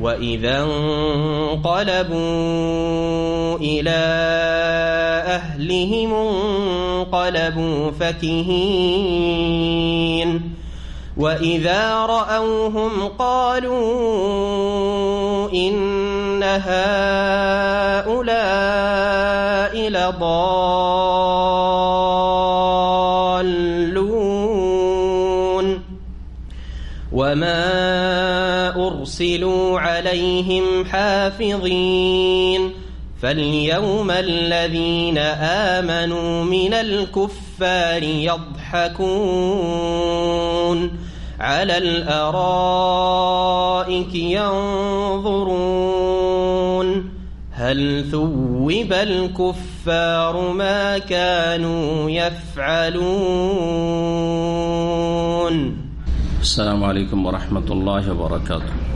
وإذا انقلبوا إلى أهلهم انقلبوا فكهين. وإذا رأوهم قالوا إن هؤلاء لضالون. وما أرسلوا عليهم حافظين فاليوم الذين آمنوا من الكفار يضحكون على الأرائك ينظرون هل ثوب الكفار ما كانوا يفعلون؟ السلام عليكم ورحمة الله وبركاته.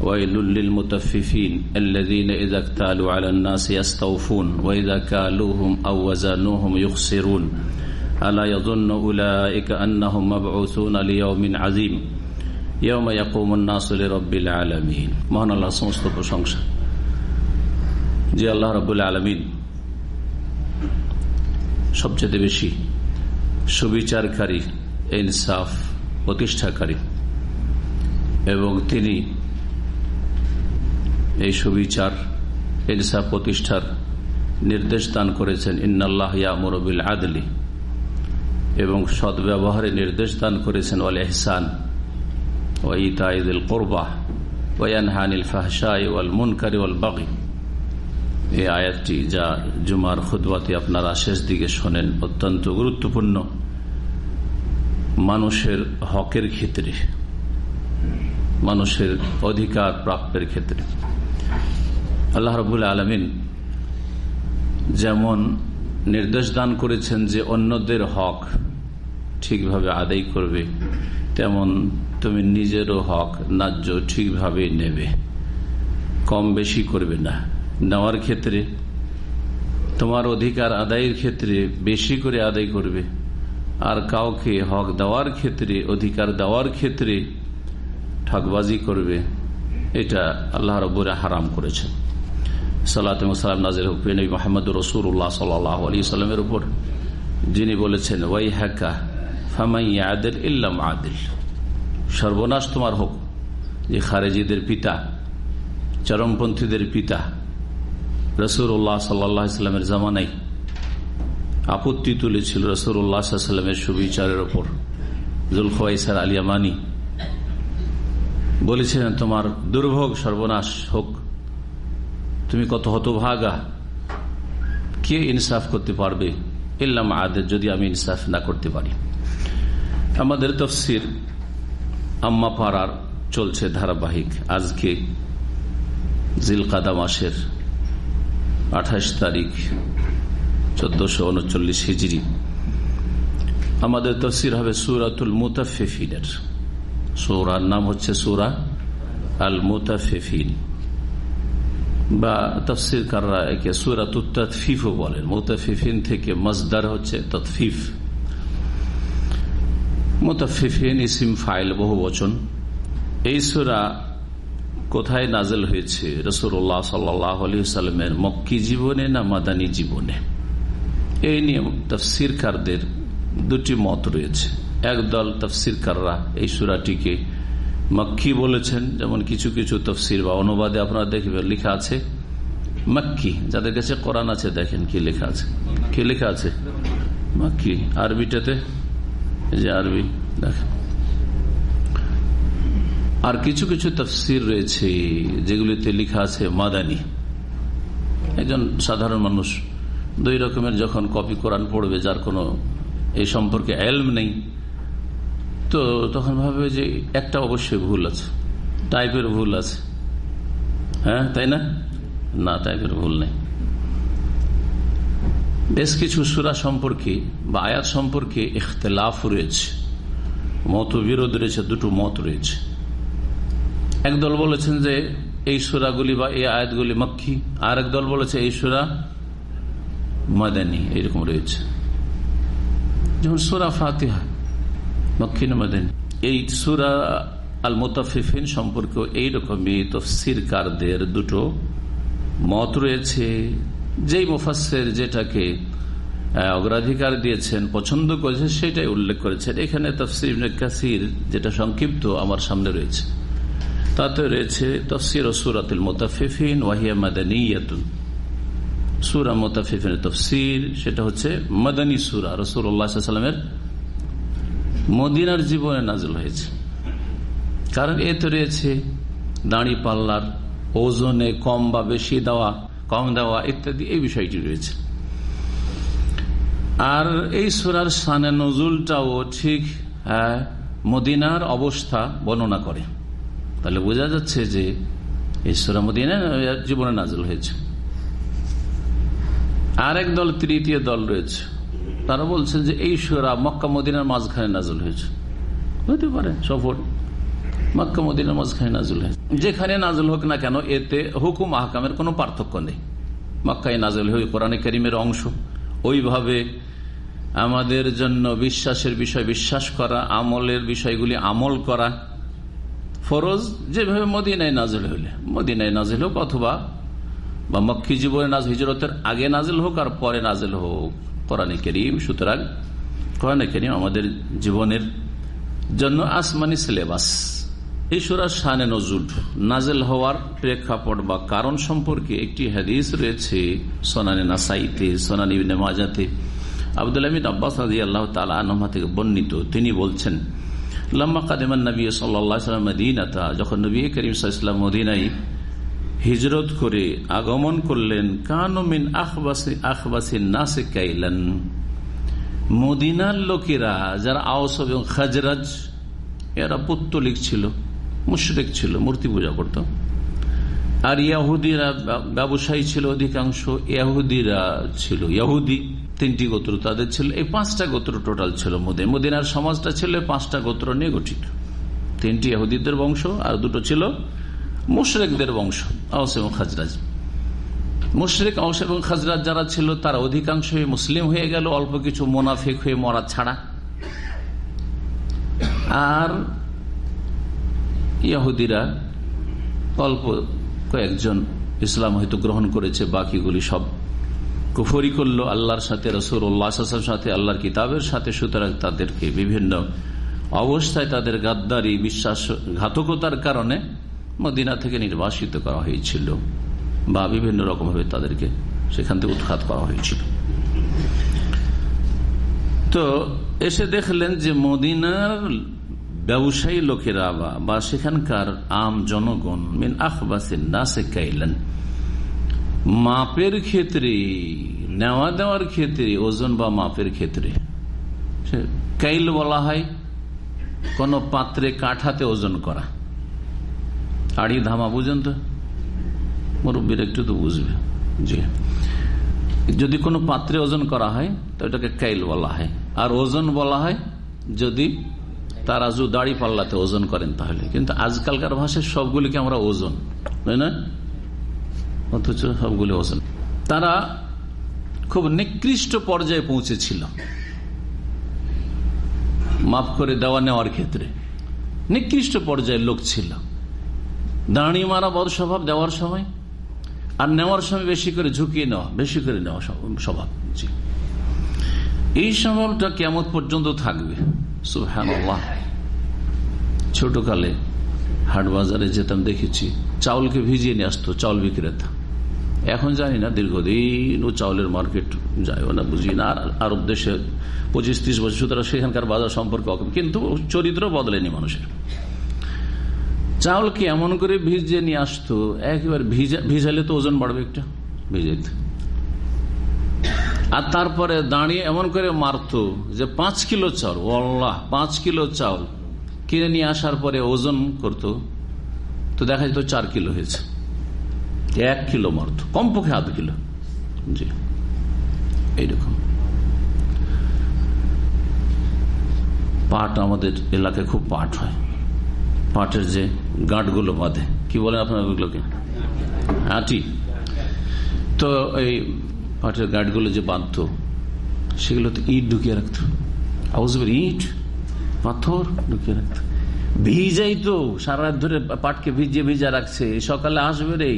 ويل للمتففين الذين إذا اكتالوا على الناس يستوفون وإذا كالوهم أو وزنوهم يخسرون ألا يظن أولئك أنهم مبعوثون ليوم عظيم يوم يقوم الناس لرب العالمين মহান আল্লাহ সমস্ত প্রশংসা যে আল্লাহ রবুল আলমিন সবচেয়ে বেশি সুবিচারকারী ইনসাফ প্রতিষ্ঠাকারী এবং তিনি এই সুবিচার ইনসাফ প্রতিষ্ঠার নির্দেশ দান করেছেন, ইন্নাল্লাহ ইয়ামরবিল আদলি এবং সদ্ব্যবহারে নির্দেশ দান করেছেন ওয়াল এহসান ওয়াইতাইদুল কোরবাহ ওয়ানহানিল ফাহশাই ওয়াল মুনকারি ওয়াল বাগি এই আয়াতটি যা জুমার খুদবাতে আপনারা শেষ দিকে শোনেন, অত্যন্ত গুরুত্বপূর্ণ। মানুষের হকের ক্ষেত্রে, মানুষের অধিকার প্রাপ্তের ক্ষেত্রে। আল্লাহ রবুল আলমিন যেমন নির্দেশ দান করেছেন যে অন্যদের হক ঠিকভাবে আদায় করবে, তেমন তুমি নিজেরও হক ন্যায্য ঠিকভাবে নেবে। কম বেশি করবে না। নেওয়ার ক্ষেত্রে, তোমার অধিকার আদায়ের ক্ষেত্রে বেশি করে আদায় করবে। আর কাউকে হক দেওয়ার ক্ষেত্রে, অধিকার দেওয়ার ক্ষেত্রে ঠকবাজি করবে। এটা আল্লাহ রবুরা হারাম করেছেন। সাল্লাম নাজির হুকুন মোহাম্মদ রসুল্লাহ সাল্লাহ আলী সাল্লামের উপর যিনি বলেছেন ওয়াই আদিল ইল্লাম আদিল সর্বনাশ তোমার হোক যে খারেজিদের পিতা, চরমপন্থীদের পিতা রসুল্লাহ সাল্লাহ ইসলামের জামানাই আপত্তি তুলেছিল রসুল্লাহ সাল্লামের সুবিচারের ওপর জুলখাইসার আলিয়ামানি বলেছিলেন, তোমার দুর্ভোগ সর্বনাশ হোক। তুমি কত হতভাগা? কে ইনসাফ করতে পারবে? ইল্লাম আদের যদি আমি ইনসাফ না করতে পারি। আমাদের তফসির আম্মা পাড়ার চলছে ধারাবাহিক। আজকে জিলকাদা মাসের আঠাশ তারিখ, চোদ্দশো উনচল্লিশ হিজড়ি আমাদের তফসির হবে সুরাতুল মুতাফিফিনের সৌরার নাম হচ্ছে সুরা আল মুতাফিফিন বা তফসির কাররা একে সুরাত তৎফিফও বলেন। মুতাফিফিন থেকে মজদার হচ্ছে তৎফিফ মুতাফিফিন ইসিম ফাইল বহু বচন। এই সুরা কোথায় নাজেল হয়েছে? রসুল্লাহ সাল্লামের মক্কি জীবনে না মাদানী জীবনে? এই নিয়ে তফসিরকারদের দুটি মত রয়েছে। একদল তফসিরকাররা এই সুরাটিকে মক্কি বলেছেন, যেমন কিছু কিছু তফসির বা অনুবাদে আপনারা দেখবেন লেখা আছে, মক্কি। যাদের কাছে কোরআন আছে, দেখেন কি লেখা আছে। কি লেখা আছে? মক্কি। আরবিটাতে? যে আরবি, দেখেন। আর কিছু কিছু তফসির রয়েছে, যেগুলিতে লেখা আছে, মাদানি। একজন সাধারণ মানুষ, দুই রকমের যখন কপি কোরআন পড়বে, যার কোনো এই সম্পর্কে এলম নেই তো তখন ভাবে যে একটা অবশ্যই ভুল আছে। টাইপের ভুল আছে। হ্যাঁ তাই না? না টাইপের ভুল নেই। বেশ কিছু সুরা সম্পর্কে বা আয়াত সম্পর্কে ইখতলাফ রয়েছে। মত বিরোধ রয়েছে, দুটো মত রয়েছে। একদল বলেছেন যে এই সুরাগুলি বা এই আয়াতগুলি মক্কি, আর দল বলেছে এই সুরা মাদানী এরকম রয়েছে। যেমন সুরা ফাতিহা। মক্কিন মাদানী। এই সুরা আল মোতাফিফিন সম্পর্কে এইরকমই তফসিরকারদের দুটো মত রয়েছে। যেই মুফাসের যেটাকে অগ্রাধিকার দিয়েছেন, পছন্দ করেছে, সেটাই উল্লেখ করেছেন। এখানে তফসির কাসির যেটা সংক্ষিপ্ত আমার সামনে রয়েছে। তাতে রয়েছে তফসির ও সুরাতুল মোতাফিফিন ওয়াহিয়া মাদানিয়াতুন। সুরা মোতাফিফিন তফসির, সেটা হচ্ছে মাদানী সুরা রসুল্লাহামের মদিনার জীবনে নাজল হয়েছে। কারণ এতে রয়েছে দাঁড়ি পাল্লার ওজনে কম বা বেশি দেওয়া কম দেওয়া ইত্যাদি এই বিষয়টি রয়েছে। আর এই সুরার সানে নজুলটাও ঠিক হ্যাঁ, মদিনার অবস্থা বর্ণনা করে। তাহলে বোঝা যাচ্ছে যে এই সুরা মদিনা জীবনে নাজল হয়েছে। আরেক দল তৃতীয় দল রয়েছে। তারা বলছেন যে এই সুরা মক্কা মদিনার মাঝখানে নাজল হয়েছে। হতে পারে সফর মক্কা মদিনার মাঝখানে নাজল হয়েছে। যেখানে নাজল হোক না কেন, এতে হুকুম আহকামের কোনো পার্থক্য নেই। মক্কায় নাজল হয়ে কোরআনে করিমের অংশ। ওইভাবে আমাদের জন্য বিশ্বাসের বিষয় বিশ্বাস করা, আমলের বিষয়গুলি আমল করা, ফরজ, যেভাবে মদিনায় নাজল হইলে। মদিনায় নাজিল হোক অথবা বা মক্কি জীবনে নাজ হিজরতের আগে নাজিল হোক আর পরে নাজিল হোক। কোরআনে করিম, সুতরাং কোরআনে করিম আমাদের জীবনের জন্য আসমানি সিলেবাস। এই সুরা শানে নজুল নাজেল হওয়ার প্রেক্ষাপট বা কারণ সম্পর্কে একটি হাদিস রয়েছে সোনানি নাসাইতে, সোনানি আব্দুল আমিন আব্বাস আল্লাহ তালা আনহা থেকে বর্ণিত। তিনি বলছেন লম্বা কাদেমান নবী সাল্লাম মদিনাতা। যখন নবী করিম সাল্লাম মদিনাই হিজরত করে আগমন করলেন কানমিন আখবাসী আখবাসী নাসে কাইলেন। মদিনার লোকেরা যারা আওস এবং খাজরাজ, এরা পুত্তলিক ছিল, মুশরেক ছিল, মূর্তি পূজা করত। আর ইয়াহুদিরা ব্যবসায়ী ছিল অধিকাংশ, ইয়াহুদিরা ছিল, ইয়াহুদি তিনটি গোত্র তাদের ছিল, এই পাঁচটা গোত্র টোটাল ছিল মদিন। মদিনার সমাজটা ছিল পাঁচটা গোত্র নিয়ে গঠিত। তিনটি ইহুদিদের বংশ, আর দুটো ছিল মুশরেকদের বংশ, আওস এবং খাজরাজ। মুশরেক, আওস এবং খাজরাজ যারা ছিল, তারা অধিকাংশ মুসলিম হয়ে গেল, অল্প কিছু মোনাফিক হয়ে মরা ছাড়া। আর ইয়াহুদিরা অল্প কয়েকজন ইসলাম হয়তো গ্রহণ করেছে, বাকিগুলি সব কুফরি করল, আল্লাহর সাথে রসুল্লাহ সাথে, আল্লাহর কিতাবের সাথে। সুতরাং তাদেরকে বিভিন্ন অবস্থায় তাদের গাদ্দারি বিশ্বাস ঘাতকতার কারণে মদিনা থেকে নির্বাসিত করা হয়েছিল বা বিভিন্ন রকমভাবে তাদেরকে সেখান থেকে উৎখাত করা হয়েছিল। তো এসে দেখলেন যে মদিনার ব্যবসায়ী লোকেরা বা সেখানকার আম জনগণ, মিন আখবাসিন নাসে কাইলেন, মাপের ক্ষেত্রে, নেওয়া দেওয়ার ক্ষেত্রে, ওজন বা মাপের ক্ষেত্রে কাইল বলা হয়, কোন পাত্রে কাঠাতে ওজন করা। আড়ি ধামা বুঝেন তো? মুরব্বীর একটু তো বুঝবে। জি। যদি কোনো পাত্রে ওজন করা হয়, তো এটাকে কাইল বলা হয়। আর ওজন বলা হয়, যদি তারাজু দাড়ি পাল্লাতে ওজন করেন তাহলে। কিন্তু আজকালকার ভাষায় সবগুলিকে আমরা ওজন, তাই না? অথচ সবগুলি ওজন। তারা খুব নিকৃষ্ট পর্যায়ে পৌঁছেছিল। মাফ করে দেওয়া নেওয়ার ক্ষেত্রে। নিকৃষ্ট পর্যায়ের লোক ছিল। দাঁড়ি মারা বদ স্বভাব, দেওয়ার সময়। আর নেওয়ার সময় বেশি করে ঝুঁকিয়ে নেওয়া, বেশি করে নেওয়া স্বভাব এই স্বভাবটা কেমন পর্যন্ত থাকবে। ছোটকালে হাট বাজারে যেতাম, দেখেছি, চাউলকে ভিজিয়ে নিয়ে আসতো, চাউল বিক্রেতা। এখন জানি না, দীর্ঘদিন ও চাউলের মার্কেট যায় না, বুঝি না। আর আরব দেশে পঁচিশ ত্রিশ বছর, সুতরাং সেখানকার বাজার সম্পর্কে কিন্তু চরিত্র বদলেনি মানুষের। চাউলকে এমন করে ভিজিয়ে নিয়ে আসতো, একেবারে ভিজালে তো ওজন বাড়বে একটা ভিজাইতে আর তারপরে দাঁড়িয়ে এমন করে মারতো যে পাঁচ কিলো চাউল ওল্লাহ পাঁচ কিলো চাউল কিনে নিয়ে আসার পরে ওজন করত, তো দেখা যেত চার কিলো হয়েছে। এক কিলো মারত, কমপক্ষে আধ কিলো। জি, এইরকম। পাট আমাদের এলাকায় খুব পাট হয়। পাটের যে গাঁটগুলো বাঁধে। কি বলেন আপনার ওগুলোকে? আটি। তো এই পাটের গাঁটগুলো যে বাঁধত সেগুলোতে ইট ঢুকিয়ে রাখত। ইট, পাথর ঢুকিয়ে রাখত। ভিজাই তো সারা রাত ধরে পাটকে ভিজিয়ে ভিজা রাখছে। সকালে আসবে রে।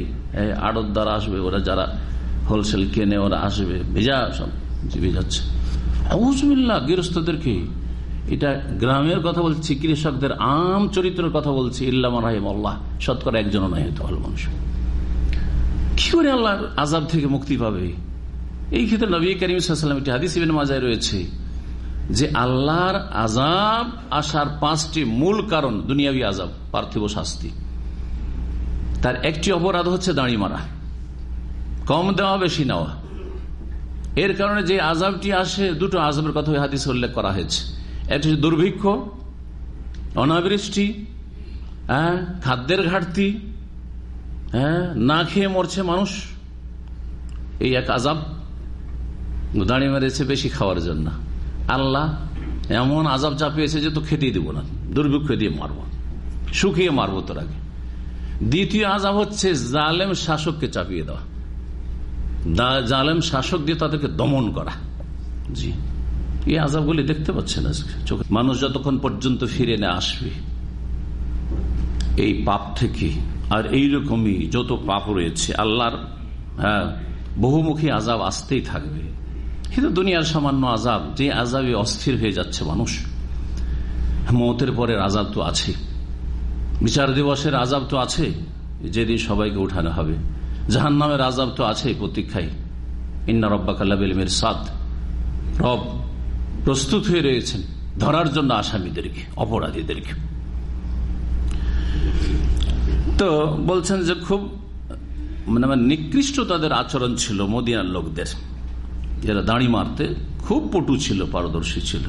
আড়ত দ্বারা আসবে ওরা, যারা হোলসেল কেনে ওরা আসবে। ভেজা সব ভিজাচ্ছে। গৃহস্থদেরকে এটা গ্রামের কথা বলছি কৃষকদের আম চরিত্রের কথা বলছি, ইল্লাম রাহিম আল্লাহ। শতকরা একজনও নাই হয়তো ভালো মানুষ। কি করে আল্লাহ আজাব থেকে মুক্তি পাবে? এই ক্ষেত্রে নবী করিম একটি হাদিস মাজায় রয়েছে যে আল্লাহর আজাব আসার পাঁচটি মূল কারণ দুনিয়াবি আজাব পার্থিব শাস্তি। তার একটি অপরাধ হচ্ছে দাঁড়ি মারা। কম দেওয়া, বেশি নেওয়া। এর কারণে যে আজাবটি আসে, দুটো আজাবের কথা হাদিস উল্লেখ করা হয়েছে। একটি হচ্ছে দুর্ভিক্ষ, অনাবৃষ্টি হ্যাঁ খাদ্যের ঘাটতি হ্যাঁ না খেয়ে মরছে মানুষ। এই এক আজাব দাঁড়িয়ে মেরেছে বেশি খাওয়ার জন্য। আল্লাহ এমন আজাব চাপিয়েছে যে তো খেতেই দেবো না, দুর্ভিক্ষ দিয়ে মারবো। শুকিয়ে মারবো তোর আগে দ্বিতীয় আজাব হচ্ছে জালেম শাসককে চাপিয়ে দেওয়া। জালেম শাসক দিয়ে তাদেরকে দমন করা। জি। এই আজাবগুলি দেখতে পাচ্ছেন আজকে? মানুষ যতক্ষণ পর্যন্ত ফিরে না আসবে, এই পাপ থেকে, আর এইরকমই যত পাপ রয়েছে, আল্লাহর হ্যাঁ বহুমুখী আজাব আসতেই থাকবে। কিন্তু দুনিয়ার সামান্য আজাব যে আজাবে অস্থির হয়ে যাচ্ছে মানুষ, মতের পরের আজাব তো আছে। বিচার দিবসের আজাব তো আছে, যেদিন সবাইকে উঠানো হবে। জাহান নামের আজাব তো আছে প্রতীক্ষায়। ইন্না রব্বা কাল্লাবিলমের সাদ রব প্রস্তুত হয়ে রয়েছেন ধরার জন্য আসামিদেরকে, অপরাধীদেরকে। তো বলছেন যে খুব মানে নিকৃষ্ট তাদের আচরণ ছিল মদিনার লোকদের। যারা দাঁড়ি মারতে খুব পটু ছিল, পারদর্শী ছিল।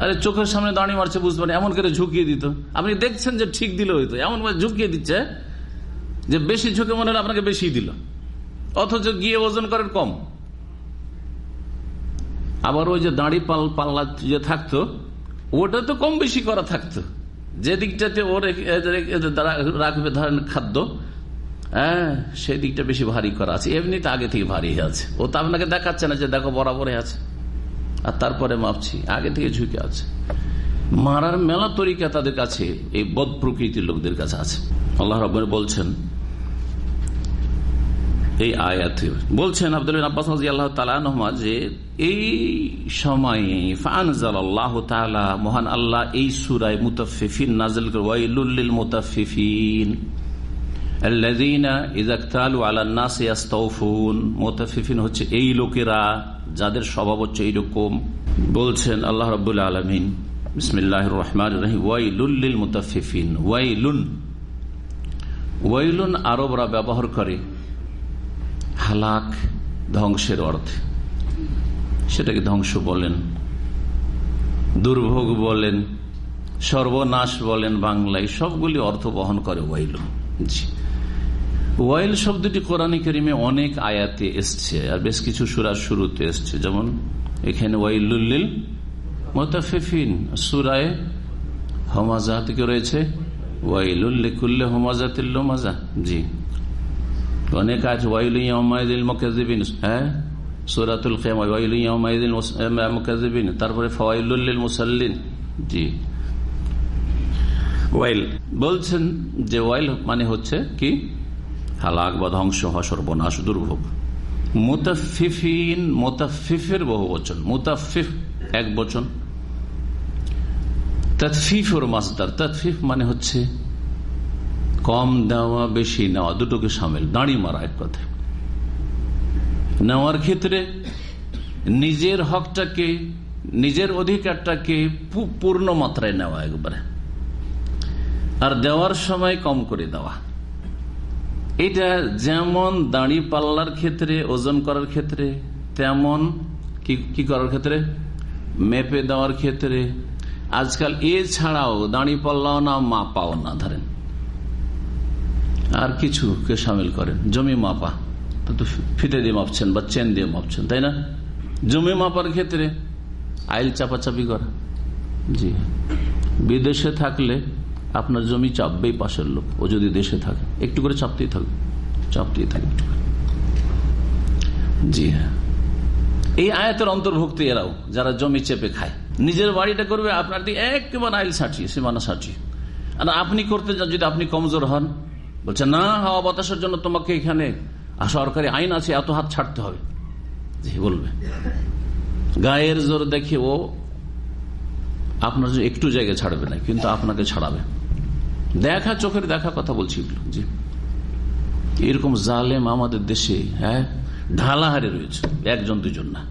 আরে চোখের সামনে দাঁড়িয়ে মারছে বুঝতে পারেন এমন করে ঝুঁকিয়ে দিত। আপনি দেখছেন যে ঠিক দিল হইতো এমন ভাবে ঝুঁকিয়ে দিচ্ছে যে বেশি ঝুঁকে মনে হলে আপনাকে বেশি দিল। অথচ গিয়ে ওজন করেন কম। আবার ওই যে দাঁড়ি পাল, পাল্লা যে থাকতো, ওটা তো কম বেশি করা থাকতো। যে দিকটাতে ওর রাখবে ধরেন খাদ্য হ্যাঁ সেই দিকটা বেশি ভারী করা আছে। এমনিতে আগে থেকে ভারী হয়ে আছে। ও তো আপনাকে দেখাচ্ছে না যে দেখো বরাবরে আছে। আর তারপরে মাপছি, আগে থেকে ঝুঁকে আছে। মারার মেলা তরিকা তাদের কাছে, এই বদ প্রকৃতির লোকদের কাছে আছে। আল্লাহ রব বলছেন, এই আয়াতে বলছেন আব্দুল আব্বাস আল্লাহ তালা নহমা যে এই সময়ে ফানজাল মহান আল্লাহ এই সুরায় মুতাফিফিন নাজল ওয়াইলুল্লিল মুতাফিফিন হচ্ছে এই লোকেরা যাদের স্বভাব হচ্ছে এইরকম। বলছেন আল্লাহ রবুল্লা আলমিন বিসমিল্লাহ রহমান ওয়াইলুল্লিল মুতাফিফিন ওয়াইলুন ওয়াইলুন আরবরা ব্যবহার করে। হালাক ধ্বংসের অর্থে। সেটাকে ধ্বংস বলেন। দুর্ভোগ বলেন, সর্বনাশ বলেন বাংলায়, সবগুলি অর্থ বহন করে ওয়াইলুন জি ওয়াইল শব্দটি কোরআন করিমে অনেক আয়াতে এসছে, আর বেশ কিছু সুরার শুরুতে এসছে। যেমন, এখানে ওয়াইলুল্লিল মোতাফিফিন সুরায় হমাজা থেকে রয়েছে। ওয়াইলুল্লিকুল্লে হমাজাতিল্ল মাজা জি। অনেক আছে ওয়াইলুল মোকাজিবিন হ্যাঁ? সুরাতুল মোকাজিবিন তারপরে ফওয়াইলুল্লিল মুসাল্লিন। জি। ওয়াইল। বলছেন যে ওয়াইল মানে হচ্ছে কি? হালাক বা ধ্বংস হওয়া সর্বনাশ, দুর্ভোগ। মুতাফিফিন মোতাফিফের বহু বচন। মুতাফিফ এক বচন। তৎফিফ ওর মাসদার। তৎফিফ মানে হচ্ছে কম দেওয়া, বেশি নেওয়া, দুটোকে সামিল, দাঁড়ি মারা এক কথা নেওয়ার ক্ষেত্রে নিজের হকটাকে, নিজের অধিকারটাকে পূর্ণ মাত্রায় নেওয়া একবারে। আর দেওয়ার সময় কম করে দেওয়া। এটা যেমন দাঁড়ি পাল্লার ক্ষেত্রে, ওজন করার ক্ষেত্রে, তেমন কি করার ক্ষেত্রে? মেপে দেওয়ার ক্ষেত্রে। আজকাল এছাড়াও দাঁড়ি পাল্লাও না, মাপাও না, ধরেন। আর কিছু কে সামিল করেন? জমি মাপা। ফিতে দিয়ে মাপছেন বা চেন দিয়ে মাপছেন তাই না জমি মাপার ক্ষেত্রে আইল চাপাচাপি করা জি বিদেশে থাকলে আপনার জমি চাপবেই পাশের লোক ও যদি দেশে থাকে একটু করে চাপতেই থাকবে চাপতেই থাকে একটু করে জি হ্যাঁ এই আয়াতের অন্তর্ভুক্ত এরাও যারা জমি চেপে খায় নিজের বাড়িটা করবে আপনার দিয়ে একেবারে আইল সাটিয়ে সীমানা সাটিয়ে আর আপনি করতে যান যদি আপনি কমজোর হন বলছে না হাওয়া বাতাসের জন্য তোমাকে এখানে সরকারি আইন আছে, এত হাত ছাড়তে হবে। বলবে। গায়ের জোর দেখে ও আপনার একটু জায়গায় ছাড়বে না, কিন্তু আপনাকে ছাড়াবে। দেখা, চোখের দেখা কথা বলছি জি। এরকম জালেম আমাদের দেশে হ্যাঁ ঢালাহারে রয়েছে, একজন, দুজন না।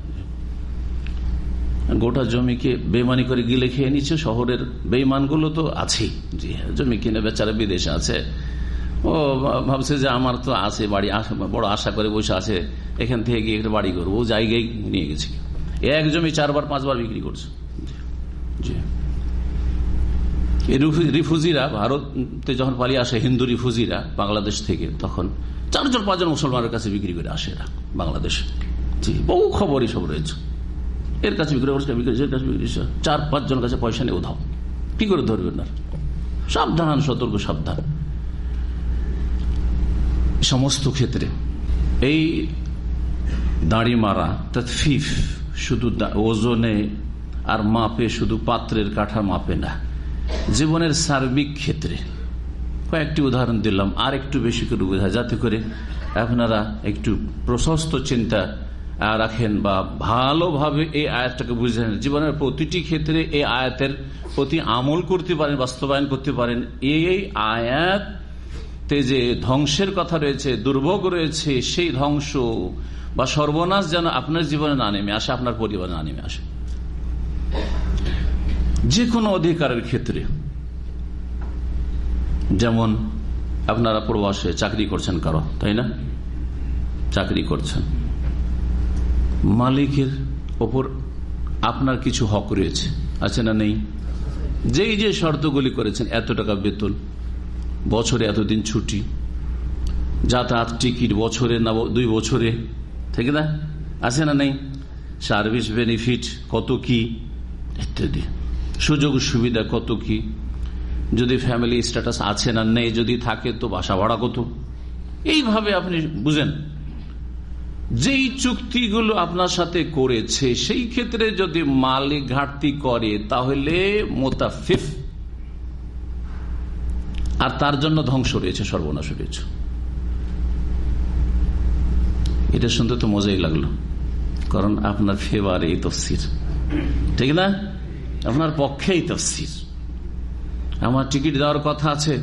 গোটা জমিকে বেমানি করে গিলে খেয়ে নিচ্ছে, শহরের বেইমানগুলো তো আছেই। জি হ্যাঁ জমি কিনে বেচারা বিদেশে আছে। ও ভাবছে যে আমার তো আছে বাড়ি বড় আশা করে বসে আছে, এখান থেকে গিয়ে একটা বাড়ি করব। ও জায়গায় নিয়ে গেছে। এক জমি চারবার, পাঁচবার বিক্রি করছে। জি। রিফুজিরা ভারতে যখন পালিয়ে আসে, হিন্দু রিফুজিরা বাংলাদেশ থেকে, তখন চারজন, পাঁচজন মুসলমানের কাছে বিক্রি করে আসে এরা বাংলাদেশে। জি, বহু খবরই সব রয়েছে। এর কাছে বিক্রি করছে, বিক্রি এর কাছে বিক্রি চার পাঁচজন কাছে পয়সা নিয়ে উধাও কি করে ধরবেন না সাবধান, সতর্ক, সাবধান। সমস্ত ক্ষেত্রে। এই দাড়ি মারা, তৎফিফ, শুধু ওজনে আর মাপে শুধু পাত্রের কাঠা মাপে না। জীবনের সার্বিক ক্ষেত্রে কয়েকটি উদাহরণ দিলাম, আর একটু বেশি করে বোঝা, যাতে করে আপনারা একটু প্রশস্ত চিন্তা রাখেন বা ভালোভাবে এই আয়াতটাকে বুঝেন জীবনের প্রতিটি ক্ষেত্রে এই আয়াতের প্রতি আমল করতে পারেন, বাস্তবায়ন করতে পারেন এই আয়াত যে ধ্বংসের কথা রয়েছে, দুর্ভোগ রয়েছে, সেই ধ্বংস বা সর্বনাশ যেন আপনার জীবনে না নেমে আসে, আপনার পরিবারে না নেমে আসে। যে কোনো অধিকারের ক্ষেত্রে। যেমন আপনারা প্রবাসে চাকরি করছেন কারও, তাই না? চাকরি করছেন। মালিকের ওপর আপনার কিছু হক রয়েছে, আছে না নেই? যেই যে শর্তগুলি করেছেন, এত টাকা বেতন বছরে এতদিন ছুটি। যাতায়াত টিকিট বছরে না দুই বছরে। ঠিক না? আছে না নেই? সার্ভিস বেনিফিট কত কি? ইত্যাদি। সুযোগ সুবিধা কত কি? যদি ফ্যামিলি স্ট্যাটাস আছে না নেই, যদি থাকে তো বাসা ভাড়া কত? এইভাবে আপনি বুঝেন। যেই চুক্তিগুলো আপনার সাথে করেছে, সেই ক্ষেত্রে যদি মালিক ঘাটতি করে, তাহলে মোতাফিফ আর তার জন্য ধ্বংস রয়েছে সর্বনাশ রয়েছে এটা শুনতে তো মজাই লাগল। কারণ আপনার ফেভার এই তফসির। ঠিক না? আপনার পক্ষেই তফসির। আমার টিকিট দেওয়ার কথা আছে।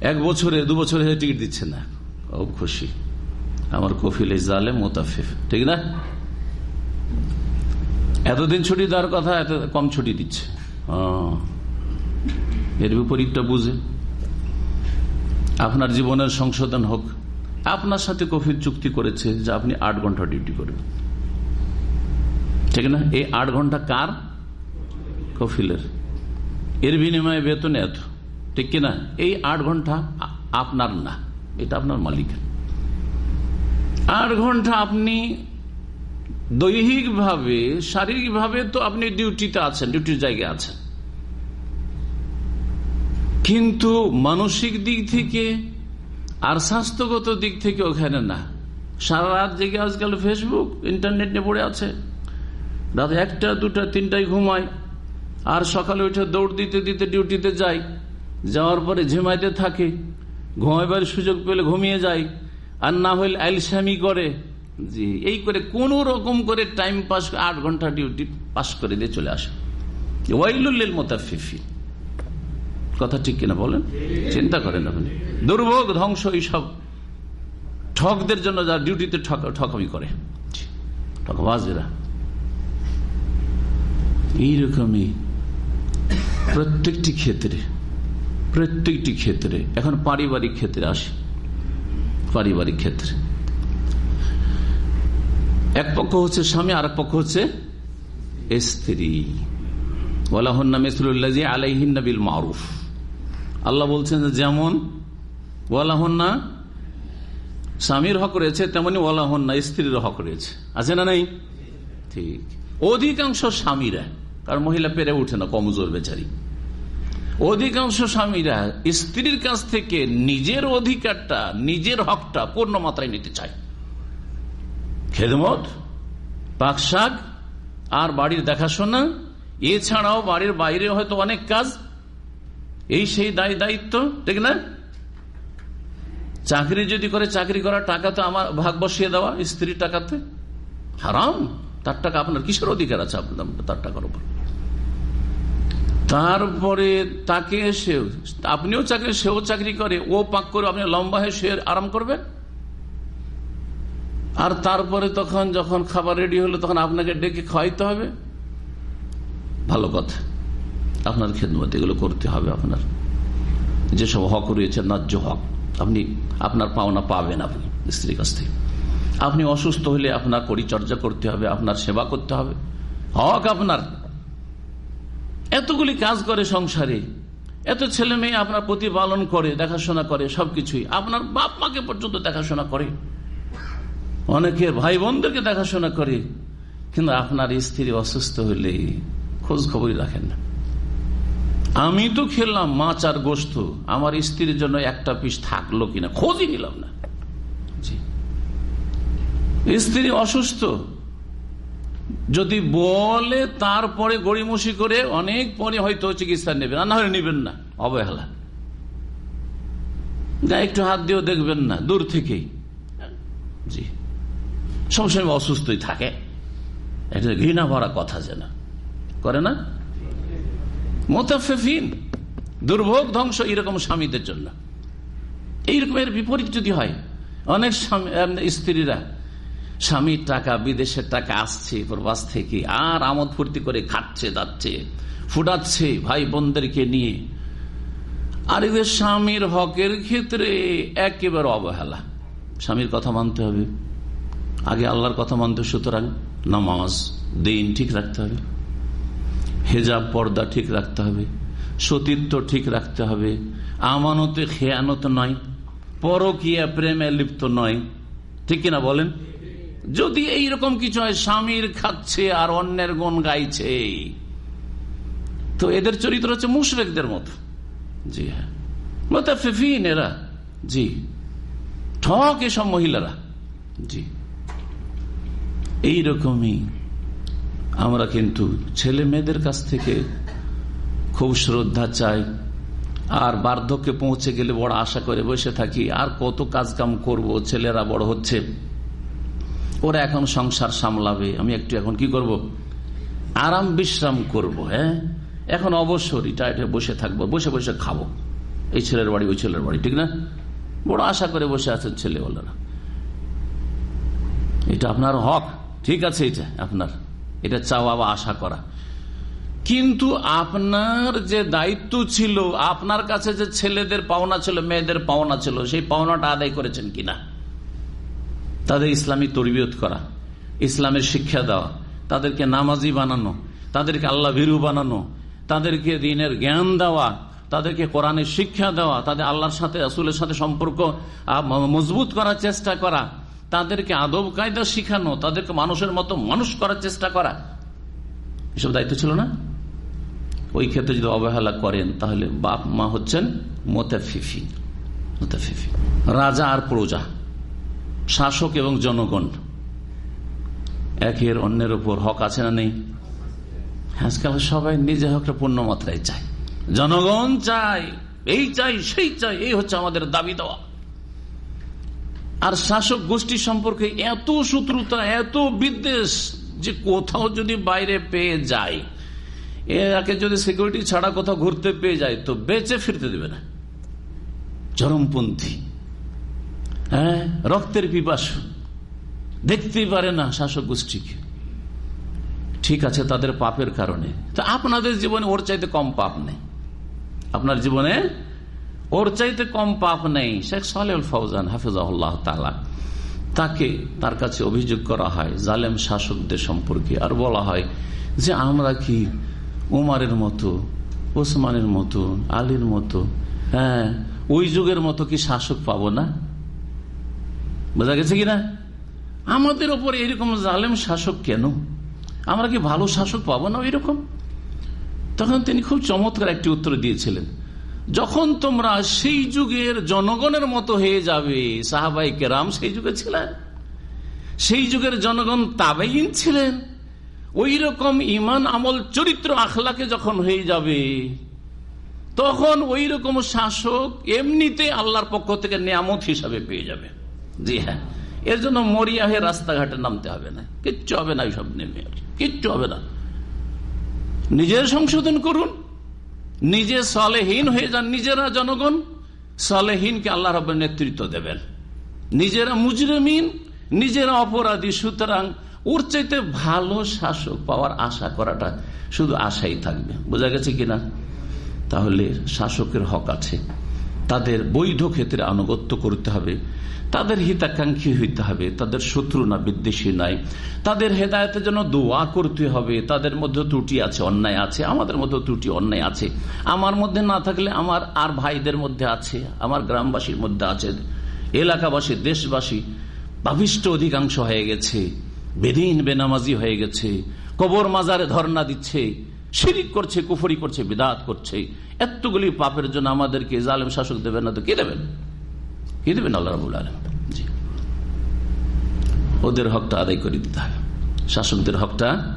এক বছরে, দু বছরে টিকিট দিচ্ছে না। খুব খুশি। আমার কফিল ইজালে মোতাফিফ। ঠিক না? এতদিন ছুটি দেওয়ার কথা, এত কম ছুটি দিচ্ছে। এর বিপরীতটা বুঝে। আপনার জীবনের সংশোধন হোক। আপনার সাথে কফিল চুক্তি করেছে যে আপনি আট ঘণ্টা ডিউটি করবেন। ঠিক না? এই আট ঘণ্টা কার? কফিলের। এর বিনিময়ে বেতন এত। ঠিক কিনা এই আট ঘণ্টা আপনার না, এটা আপনার মালিকের। আট ঘণ্টা আপনি দৈহিক ভাবে শারীরিক ভাবে তো আপনি ডিউটিতে আছেন, ডিউটির জায়গায় আছেন। কিন্তু মানসিক দিক থেকে আর স্বাস্থ্যগত দিক থেকে ওখানে না। সারা রাত জেগে আজকাল ফেসবুক ইন্টারনেট নিয়ে পড়ে আছে। রাত একটা, দুটা, তিনটায় ঘুমায়। আর সকালে উঠে দৌড় দিতে দিতে ডিউটিতে যাই যাওয়ার পরে ঝিমাইতে থাকে। ঘুমাইবার সুযোগ পেলে ঘুমিয়ে যায়। আর না হইলে আইলসামি করে। জি, এই করে কোন রকম করে টাইম পাস আট ঘণ্টা ডিউটি পাস করে দিয়ে চলে আসে। ওয়াইলুল্লিল মোতাফিফি কথা ঠিক কিনা বলেন? চিন্তা করেন আপনি। দুর্ভোগ, ধ্বংস এইসব ঠকদের জন্য যারা ডিউটিতে ঠকামি করে। ঠকবাজেরা এইরকমই প্রত্যেকটি ক্ষেত্রে প্রত্যেকটি ক্ষেত্রে, এখন পারিবারিক ক্ষেত্রে আসে। পারিবারিক ক্ষেত্রে। এক পক্ষ হচ্ছে স্বামী আর পক্ষ হচ্ছে স্ত্রী। ওলাহন্না মেসরুল্লাহ আলাইহিন্না বিল মারুফ। আল্লাহ বলছেন যেমন ওয়ালাহন্না, স্বামীর হক রয়েছে, তেমনি ওয়ালাহন্না, স্ত্রীর হক রয়েছে। আছে না নাই? ঠিক। অধিকাংশ স্বামীরা কারণ মহিলা পেরে উঠে না, কমজোর বেচারি। অধিকাংশ স্বামীরা স্ত্রীর কাছ থেকে নিজের অধিকারটা, নিজের হকটা পূর্ণ মাত্রায় নিতে চায়। খেদমত, পাকশাক, আর বাড়ির দেখাশোনা, এছাড়াও বাড়ির বাইরে হয়তো অনেক কাজ এই সেই দায় দায়িত্ব, ঠিক না? চাকরি যদি করে, চাকরি করার টাকা তো আমার ভাগ বসিয়ে দেওয়া, স্ত্রীর টাকাতে। হারাম? তার টাকা আপনার কিসের অধিকার আছে আপনার তার টাকার উপর? তারপরে তাকে সে, আপনিও চাকরি, সেও চাকরি করে, ও পাক করে আপনি লম্বা হয়ে সে আরাম করবেন আর তারপরে তখন যখন খাবার রেডি হলো, তখন আপনাকে ডেকে খাওয়াইতে হবে? ভালো কথা। আপনার খেদমত, এগুলো করতে হবে আপনার। যেসব হক রয়েছে, ন্যায্য হক। আপনি, আপনার পাওনা পাবেন আপনি, স্ত্রীর কাছ থেকে। আপনি অসুস্থ হলে আপনার পরিচর্যা করতে হবে, আপনার সেবা করতে হবে। হক আপনার। এতগুলি কাজ করে সংসারে। এত ছেলে মেয়ে আপনার প্রতিপালন করে, দেখাশোনা করে, সবকিছুই। আপনার বাপ মাকে পর্যন্ত দেখাশোনা করে। অনেকের ভাই বোনদেরকে দেখাশোনা করে। কিন্তু আপনার স্ত্রী অসুস্থ হলে খোঁজ খবরই রাখেন না। আমি তো খেললাম মাছ আর গোস্ত। আমার স্ত্রীর জন্য একটা পিস থাকল কিনা খোঁজই নিলাম না। স্ত্রী অসুস্থ। যদি বলে তারপরে গড়িমসি করে অনেক পরে হয়তো চিকিৎসা নেবেন না হলে নেবেন না। অবহেলা। গায়ে একটু হাত দিয়েও দেখবেন না, দূর থেকেই। জি। সবসময় অসুস্থই থাকে। এটা ঘৃণা ভরা কথা যেন। করে না? মোতাফেফিন, দুর্ভোগ, ধ্বংস, এরকম স্বামীদের জন্য। এইরকমের বিপরীত যদি হয়, অনেক স্ত্রীরা স্বামীর টাকা, বিদেশের টাকা আসছে প্রবাস থেকে। আর আমোদ ফুর্তি করে খাচ্ছে যাচ্ছে ফুটাচ্ছে ভাই বোনদেরকে নিয়ে। আর এদের স্বামীর হকের ক্ষেত্রে একেবারে অবহেলা। স্বামীর কথা মানতে হবে। আগে আল্লাহর কথা মানতে সুতরাং নামাজ, দিন ঠিক রাখতে হবে। হেজাব পর্দা ঠিক রাখতে হবে, সতীত্ব ঠিক রাখতে হবে। আমানতে খেয়ানত নয়, পরকিয়া প্রেমে লিপ্ত নয়। ঠিক কিনা বলেন? যদি এইরকম কিছু হয়, স্বামীর খাচ্ছে আর অন্যের গুণ গাইছে। তো এদের চরিত্র হচ্ছে মুশরেকদের মতো। জি হ্যাঁ। এরা। জি। ঠক এসব মহিলারা। জি। এইরকমই আমরা কিন্তু ছেলে মেয়েদের কাছ থেকে খুব শ্রদ্ধা চাই। আর বার্ধক্যে পৌঁছে গেলে বড় আশা করে বসে থাকি। আর কত কাজ কাম করব, ছেলেরা বড় হচ্ছে। ওরা এখন সংসার সামলাবে। আমি একটু এখন কি করব? আরাম বিশ্রাম করব হ্যাঁ? এখন অবশ্য রিটায়ার্ড হয়ে বসে থাকব, বসে বসে খাব। এই ছেলের বাড়ি, ওই ছেলের বাড়ি, ঠিক না? বড় আশা করে বসে আছেন ছেলেওয়ালারা। এটা আপনার হক, ঠিক আছে এটা আপনার। এটা চাওয়া বা আশা করা। কিন্তু আপনার যে দায়িত্ব ছিল, আপনার কাছে যে ছেলেদের পাওনা ছিল, মেয়েদের পাওনা ছিল, সেই পাওনাটা আদায় করেছেন কিনা? তাদের ইসলামী তরবিয়ত করা, ইসলামের শিক্ষা দেওয়া, তাদেরকে নামাজি বানানো, তাদেরকে আল্লাহ ভীরু বানানো, তাদেরকে দিনের জ্ঞান দেওয়া, তাদেরকে কোরআনের শিক্ষা দেওয়া, তাদের আল্লাহর সাথে আসুলের সাথে সম্পর্ক মজবুত করার চেষ্টা করা তাদেরকে আদব কায়দা শিখানো, তাদেরকে মানুষের মতো মানুষ করার চেষ্টা করা, এসব দায়িত্ব ছিল না? ওই ক্ষেত্রে যদি অবহেলা করেন, তাহলে বাপ মা হচ্ছেন রাজা আর প্রজা, শাসক এবং জনগণ, একের অন্যের উপর হক আছে না নেই? আজকাল সবাই নিজে হকটা পূর্ণ মাত্রায় চায়। জনগণ চাই এই চাই, সেই চাই, এই হচ্ছে আমাদের দাবি দেওয়া। আর শাসক গোষ্ঠী সম্পর্কে এত শত্রুতা, এত বিদ্বেষ যে কোথাও যদি বাইরে পেয়ে যায় একে যদি সিকিউরিটি ছাড়া কোথাও ঘুরতে পেয়ে যায়, তো বেঁচে ফিরতে দেবে না। চরমপন্থী। হ্যাঁ রক্তের পিপাস। দেখতেই পারে না শাসক গোষ্ঠীকে। ঠিক আছে, তাদের পাপের কারণে। তো আপনাদের জীবনে ওর চাইতে কম পাপ নেই। আপনার জীবনে ওর চাইতে কম পাপ নেই। শেখ সালেউল ফৌজান হাফিজাহুল্লাহ তালা তাকে তার কাছে অভিযোগ করা হয়, জালেম শাসকদের সম্পর্কে। আর বলা হয় যে, আমরা কি উমারের মতো, ওসমানের মতো, আলীর মতো হ্যাঁ ওই যুগের মতো কি শাসক পাবো না? বোঝা গেছে কিনা? আমাদের ওপর এরকম জালেম শাসক কেন? আমরা কি ভালো শাসক পাবো না ওইরকম? তখন তিনি খুব চমৎকার একটি উত্তর দিয়েছিলেন। যখন তোমরা সেই যুগের জনগণের মতো হয়ে যাবে, সাহাবাই কেরাম সেই যুগে ছিলেন। সেই যুগের জনগণ তাবেইন ছিলেন। ওই রকম ইমান আমল চরিত্র আখলাকে যখন হয়ে যাবে, তখন ওই রকম শাসক এমনিতে আল্লাহর পক্ষ থেকে নিয়ামত হিসাবে পেয়ে যাবে। জি হ্যাঁ এর জন্য মরিয়া হয়ে রাস্তাঘাটে নামতে হবে না। কিচ্ছু হবে না সব নেমে কিচ্ছু হবে না। নিজের সংশোধন করুন নিজে সলেহীন হয়ে যান নিজেরা জনগণ, সলেহীনকে আল্লাহ রব নেতৃত্ব দেবেন। নিজেরা মুজরমিন, নিজেরা অপরাধী, সুতরাং ওর চাইতে ভালো শাসক পাওয়ার আশা করাটা শুধু আশাই থাকবে। বোঝা গেছে কিনা? তাহলে শাসকের হক আছে। তাদের বৈধ ক্ষেত্রে আনুগত্য করতে হবে। তাদের হিতাকাঙ্ক্ষী হইতে হবে। তাদের শত্রু না, বিদ্বেষী নাই। তাদের হেদায়তের জন্য দোয়া করতে হবে। তাদের মধ্যে ত্রুটি আছে, অন্যায় আছে। আমাদের মধ্যে ত্রুটি, অন্যায় আছে। আমার মধ্যে না থাকলে আমার আর ভাইদের মধ্যে আছে, আমার গ্রামবাসীর মধ্যে আছে। এলাকাবাসী, দেশবাসী পাবিষ্ট অধিকাংশ হয়ে গেছে। বেদিন বেনামাজি হয়ে গেছে। কবর মাজারে ধর্ণা দিচ্ছে। শিরিক করছে, কুফরি করছে, বিদাত করছে। এতগুলি পাপের জন্য আমাদেরকে জালেম শাসক দেবেন না তো কি দেবেন? কি দেবেন আল্লাহ রাবুল আলম জি। ওদের হকটা আদায় করে দিতে হবে। শাসকদের হকটা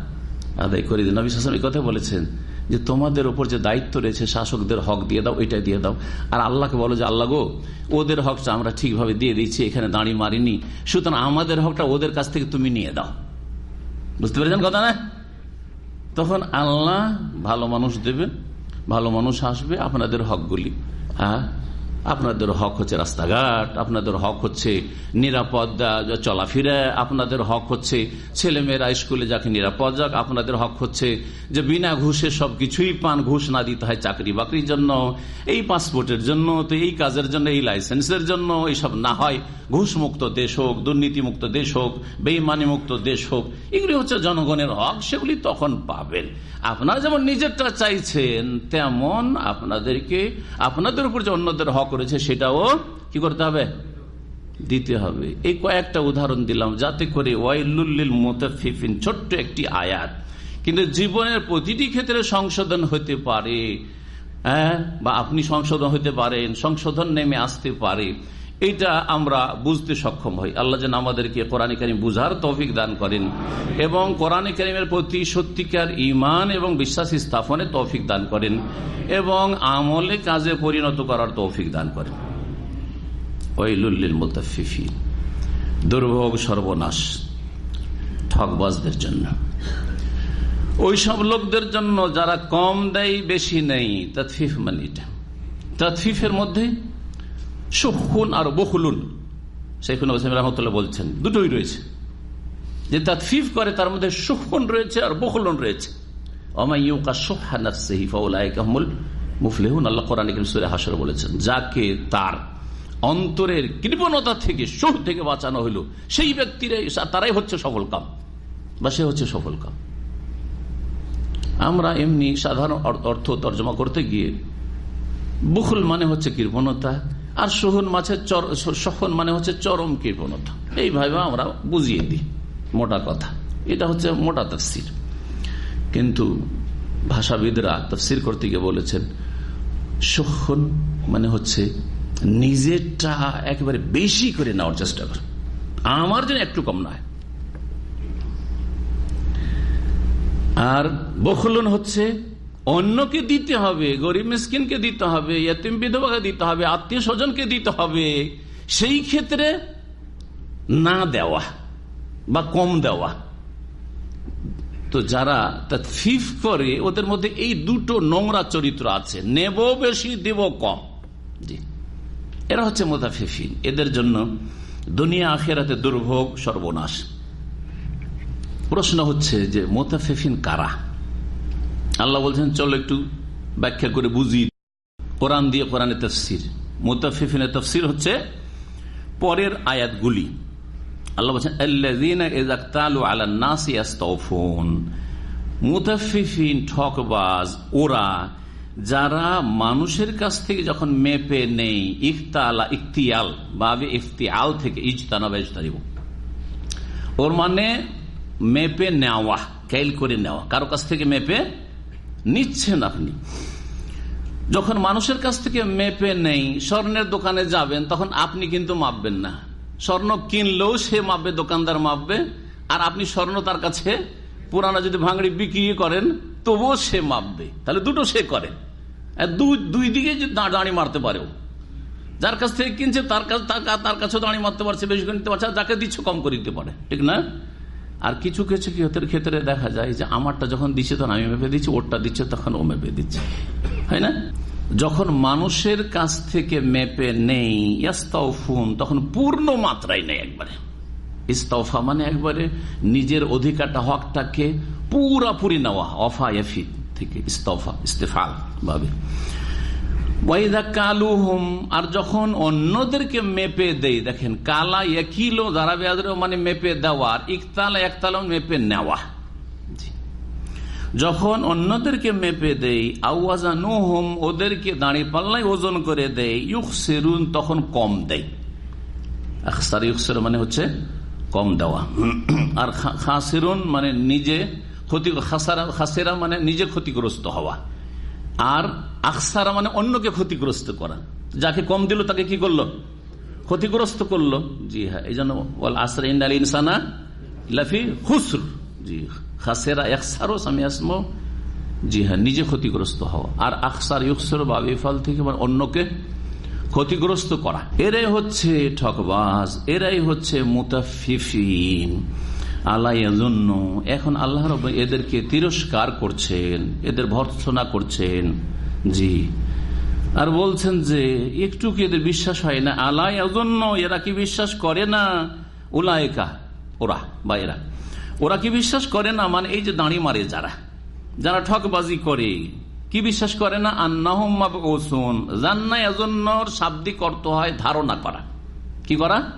আদায় করে দিন নবী শাসন এই কথা বলেছেন যে তোমাদের ওপর যে দায়িত্ব রয়েছে শাসকদের হক দিয়ে দাও ওইটা দিয়ে দাও। আর আল্লাহকে বলো যে, আল্লাহ গো, ওদের হকটা আমরা ঠিকভাবে দিয়ে দিচ্ছি এখানে দাঁড়িয়ে মারিনি। সুতরাং আমাদের হকটা ওদের কাছ থেকে তুমি নিয়ে দাও। বুঝতে পেরেছেন কথা না? তখন আল্লাহ ভালো মানুষ দেবে ভালো মানুষ আসবে আপনাদের হকগুলি। হ্যাঁ? আপনাদের হক হচ্ছে রাস্তাঘাট, আপনাদের হক হচ্ছে নিরাপদ চলাফেরা, আপনাদের হক হচ্ছে ছেলেমেয়েরা স্কুলে যাকে নিরাপদ যাক, আপনাদের হক হচ্ছে যে বিনা ঘুষে সবকিছুই পান, ঘুষ না দিতে হয় চাকরি বাকরির জন্য, এই পাসপোর্টের জন্য, তো এই কাজের জন্য, এই লাইসেন্সের জন্য, এইসব না হয়। ঘুষ মুক্ত দেশ হোক দুর্নীতি মুক্ত দেশ হোক বেইমানি মুক্ত দেশ হোক, এগুলি হচ্ছে জনগণের হক, সেগুলি তখন পাবেন। আপনারা যেমন নিজেরটা চাইছেন, তেমন আপনাদেরকে, আপনাদের উপর যে অন্যদের হক রয়েছে সেটাও কি করতে হবে? দিতে হবে। এই কয়েকটা উদাহরণ দিলাম যাতে করে ওয়াইলুল্লিল মোতাফিফিন ছোট্ট একটি আয়াত। কিন্তু জীবনের প্রতিটি ক্ষেত্রে সংশোধন হতে পারে হ্যাঁ? বা আপনি সংশোধন হতে পারেন, সংশোধন নেমে আসতে পারে। এইটা আমরা বুঝতে সক্ষম হই। আল্লাহ যেন আমাদেরকে কোরআন কারিম বুঝার তৌফিক দান করেন এবং কোরআন কারিমের প্রতি সত্যিকার ইমান এবং বিশ্বাস স্থাপনে তৌফিক দান করেন এবং আমলে কাজে পরিণত করার তৌফিক দান করেন। দুর্ভোগ সর্বনাশ ঠকবাজদের জন্য। ওই সব লোকদের জন্য যারা কম দেয়, বেশি নেই। তৎফিফ মানিটা তৎফিফের মধ্যে সুখুন আর বহুলুন। শেখুন রহমতুল্লাহ বলছেন, দুটোই রয়েছে। যে তৎফিফ করে তার মধ্যে সুখুন রয়েছে আর বহুলুন রয়েছে। বলেছেন, যাকে তার অন্তরের কৃপণতা থেকে, সুখ থেকে বাঁচানো হইল, সেই ব্যক্তিরাই তারাই হচ্ছে সফল কাম। বা সে হচ্ছে সফল কাম। আমরা এমনি সাধারণ অর্থ তর্জমা করতে গিয়ে বুকুল মানে হচ্ছে কৃপণতা আর সোহন মাছের সহন মানে হচ্ছে চরম কৃপণতা। এইভাবে আমরা বুঝিয়ে দিই। মোটা কথা। এটা হচ্ছে মোটা তফসির। কিন্তু ভাষাবিদরা তফসির করতে গিয়ে বলেছেন সহন মানে হচ্ছে নিজেরটা একেবারে বেশি করে নেওয়ার চেষ্টা কর। আমার জন্য একটু কম নয়। আর বখলন হচ্ছে অন্যকে দিতে হবে, গরিব মিসকিনকে দিতে হবে, ইয়তিম বিধবাকে দিতে হবে, আত্মীয় স্বজনকে দিতে হবে, সেই ক্ষেত্রে না দেওয়া বা কম দেওয়া। তো যারা তা ফিফ করে, ওদের মধ্যে এই দুটো নোংরা চরিত্র আছে, নেব বেশি, দেব কম। জি। এরা হচ্ছে মোতাফিফিন। এদের জন্য দুনিয়া আখেরাতে দুর্ভোগ সর্বনাশ। প্রশ্ন হচ্ছে যে মোতাফিফিন কারা? আল্লাহ বলছেন, চলো একটু ব্যাখ্যা করে বুঝি। কোরআন দিয়ে কোরআনের তফসির। মোতাফিফিনের তফসির হচ্ছে পরের আয়াতগুলি। আল্লাহ বলছেন মুতাফিফিন ঠকবাজ, ওরা যারা মানুষের কাছ থেকে যখন মেপে নেই ইফতালা ইফতিয়াল বা ইফতিয়াল থেকে ইজতানা বা ওর মানে মেপে নেওয়া, ক্যাল করে নেওয়া। কারও কাছ থেকে মেপে নিচ্ছেন আপনি। যখন মানুষের কাছ থেকে মেপে নেই, স্বর্ণের দোকানে যাবেন, তখন আপনি কিন্তু মাপবেন না। স্বর্ণ কিনলেও সে মাপবে, দোকানদার মাপবে, আর আপনি স্বর্ণ তার কাছে পুরানো যদি ভাঙড়ি বিক্রি করেন, তবুও সে মাপবে। তাহলে দুটো সে করে। দুই দিকে দাঁড়ি মারতে পারেও যার কাছ থেকে কিনছে, তার কাছে তার কাছেও দাঁড়িয়ে মারতে পারছে, বেশি নিতে পারছে যাকে দিচ্ছে কম করে দিতে পারে। ঠিক না? আর কিছু কিছু ক্ষেত্রে দেখা যায় যে আমারটা যখন দিচ্ছে তখন আমি মেপে দিচ্ছি, ওরটা দিচ্ছে তখন ও মেপে দিচ্ছে। হয় না? যখন মানুষের কাছ থেকে মেপে নেই ইস্তাউফুন তখন পূর্ণ মাত্রায় নেই একবারে। ইস্তফা মানে একবারে নিজের অধিকারটা, হকটাকে পুরাপুরি নেওয়া, অফা, এফি থেকে ইস্তফা ইস্তেফাল ভাবে। কালু আর যখন অন্যদেরকে মেপে দেই, দেখেন, কালা একিলো দাঁড়াবে মানে মেপে দেওয়ার ইকতাল একতাল মেপে নেওয়া। যখন অন্যদেরকে মেপে দেই আউয়াজানু হুম ওদেরকে দাঁড়িয়ে পাল্লাই ওজন করে দেয় ইউক সেরুন তখন কম দেয় মানে হচ্ছে কম দেওয়া। আর খাসেরুন মানে নিজে ক্ষতি খাসেরা মানে নিজে ক্ষতিগ্রস্ত হওয়া। আর আকসারা মানে অন্যকে ক্ষতিগ্রস্ত করা। যাকে কম দিল তাকে কি করল? ক্ষতিগ্রস্ত করল। জি হ্যাঁ এই জন্য আসর ইন্ডাল ইনসানা লাফি হুসর জি, খাসেরা একসারও আমি আসমো জি হ্যাঁ নিজে ক্ষতিগ্রস্ত হওয়া। আর আকসার ইউকসর বা বিফল থেকে মানে অন্যকে ক্ষতিগ্রস্ত করা। এরাই হচ্ছে ঠকবাজ, এরাই হচ্ছে মুতাফিফিন। এখন আল্লাহ এদেরকে তিরস্কার করছেন, এদের ভর্সনা করছেন। জি। আর বলছেন যে, একটু কি এদের বিশ্বাস হয় না? আল্লাহ জন্য এরা কি বিশ্বাস করে না? উলায়কা ওরা বা এরা। ওরা কি বিশ্বাস করে না? মানে এই যে দাঁড়ি মারে যারা। যারা ঠকবাজি করে। কি বিশ্বাস করে না? আন্নাহম্মাব ওসুন জান্না এজন্যর শাব্দিক অর্থ হয় ধারণা করা। কি করা?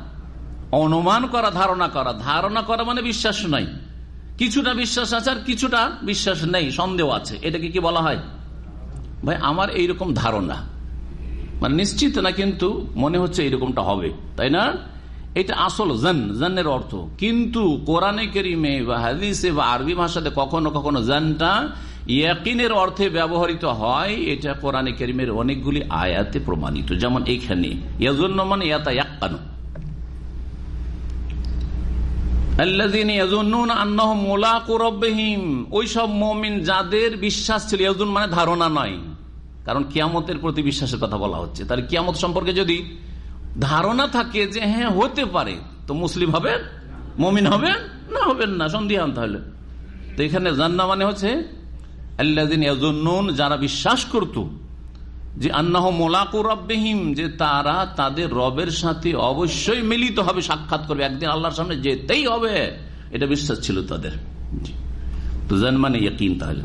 অনুমান করা, ধারণা করা। ধারণা করা মানে বিশ্বাস নাই। কিছুটা বিশ্বাস আছে আর কিছুটা বিশ্বাস নেই, সন্দেহ আছে। এটাকে কি বলা হয়? ভাই, আমার এইরকম ধারণা। মানে নিশ্চিত না কিন্তু মনে হচ্ছে এইরকমটা হবে, তাই না? এটা আসল জান, জানের অর্থ। কিন্তু কোরআনে কেরিমে বা হাদিসে বা আরবি ভাষাতে কখনো কখনো জানটা ইয়াকিনের অর্থে ব্যবহৃত হয়। এটা কোরআনে কেরিমের অনেকগুলি আয়াতে প্রমাণিত। যেমন এইখানে ইয়াজন্য মানে ইয়াতা ইয়াক্কানো ওইসব মমিন যাদের বিশ্বাস ছিল মানে ধারণা নয়। কারণ কিয়ামতের প্রতি বিশ্বাসের কথা বলা হচ্ছে। তাহলে কিয়ামত সম্পর্কে যদি ধারণা থাকে যে হ্যাঁ হতে পারে, তো মুসলিম হবেন? মমিন হবেন? না হবেন না সন্দেহান তাহলে তো এখানে জান্না মানে হচ্ছে যারা বিশ্বাস করত যে আন্নাহ মোলাকু রব্বেহিম, যে তারা তাদের রবের সাথে অবশ্যই মিলিত হবে, সাক্ষাৎ করবে। একদিন আল্লাহর সামনে যেতেই হবে, এটা বিশ্বাস ছিল তাদের। তো জান মানে তাহলে।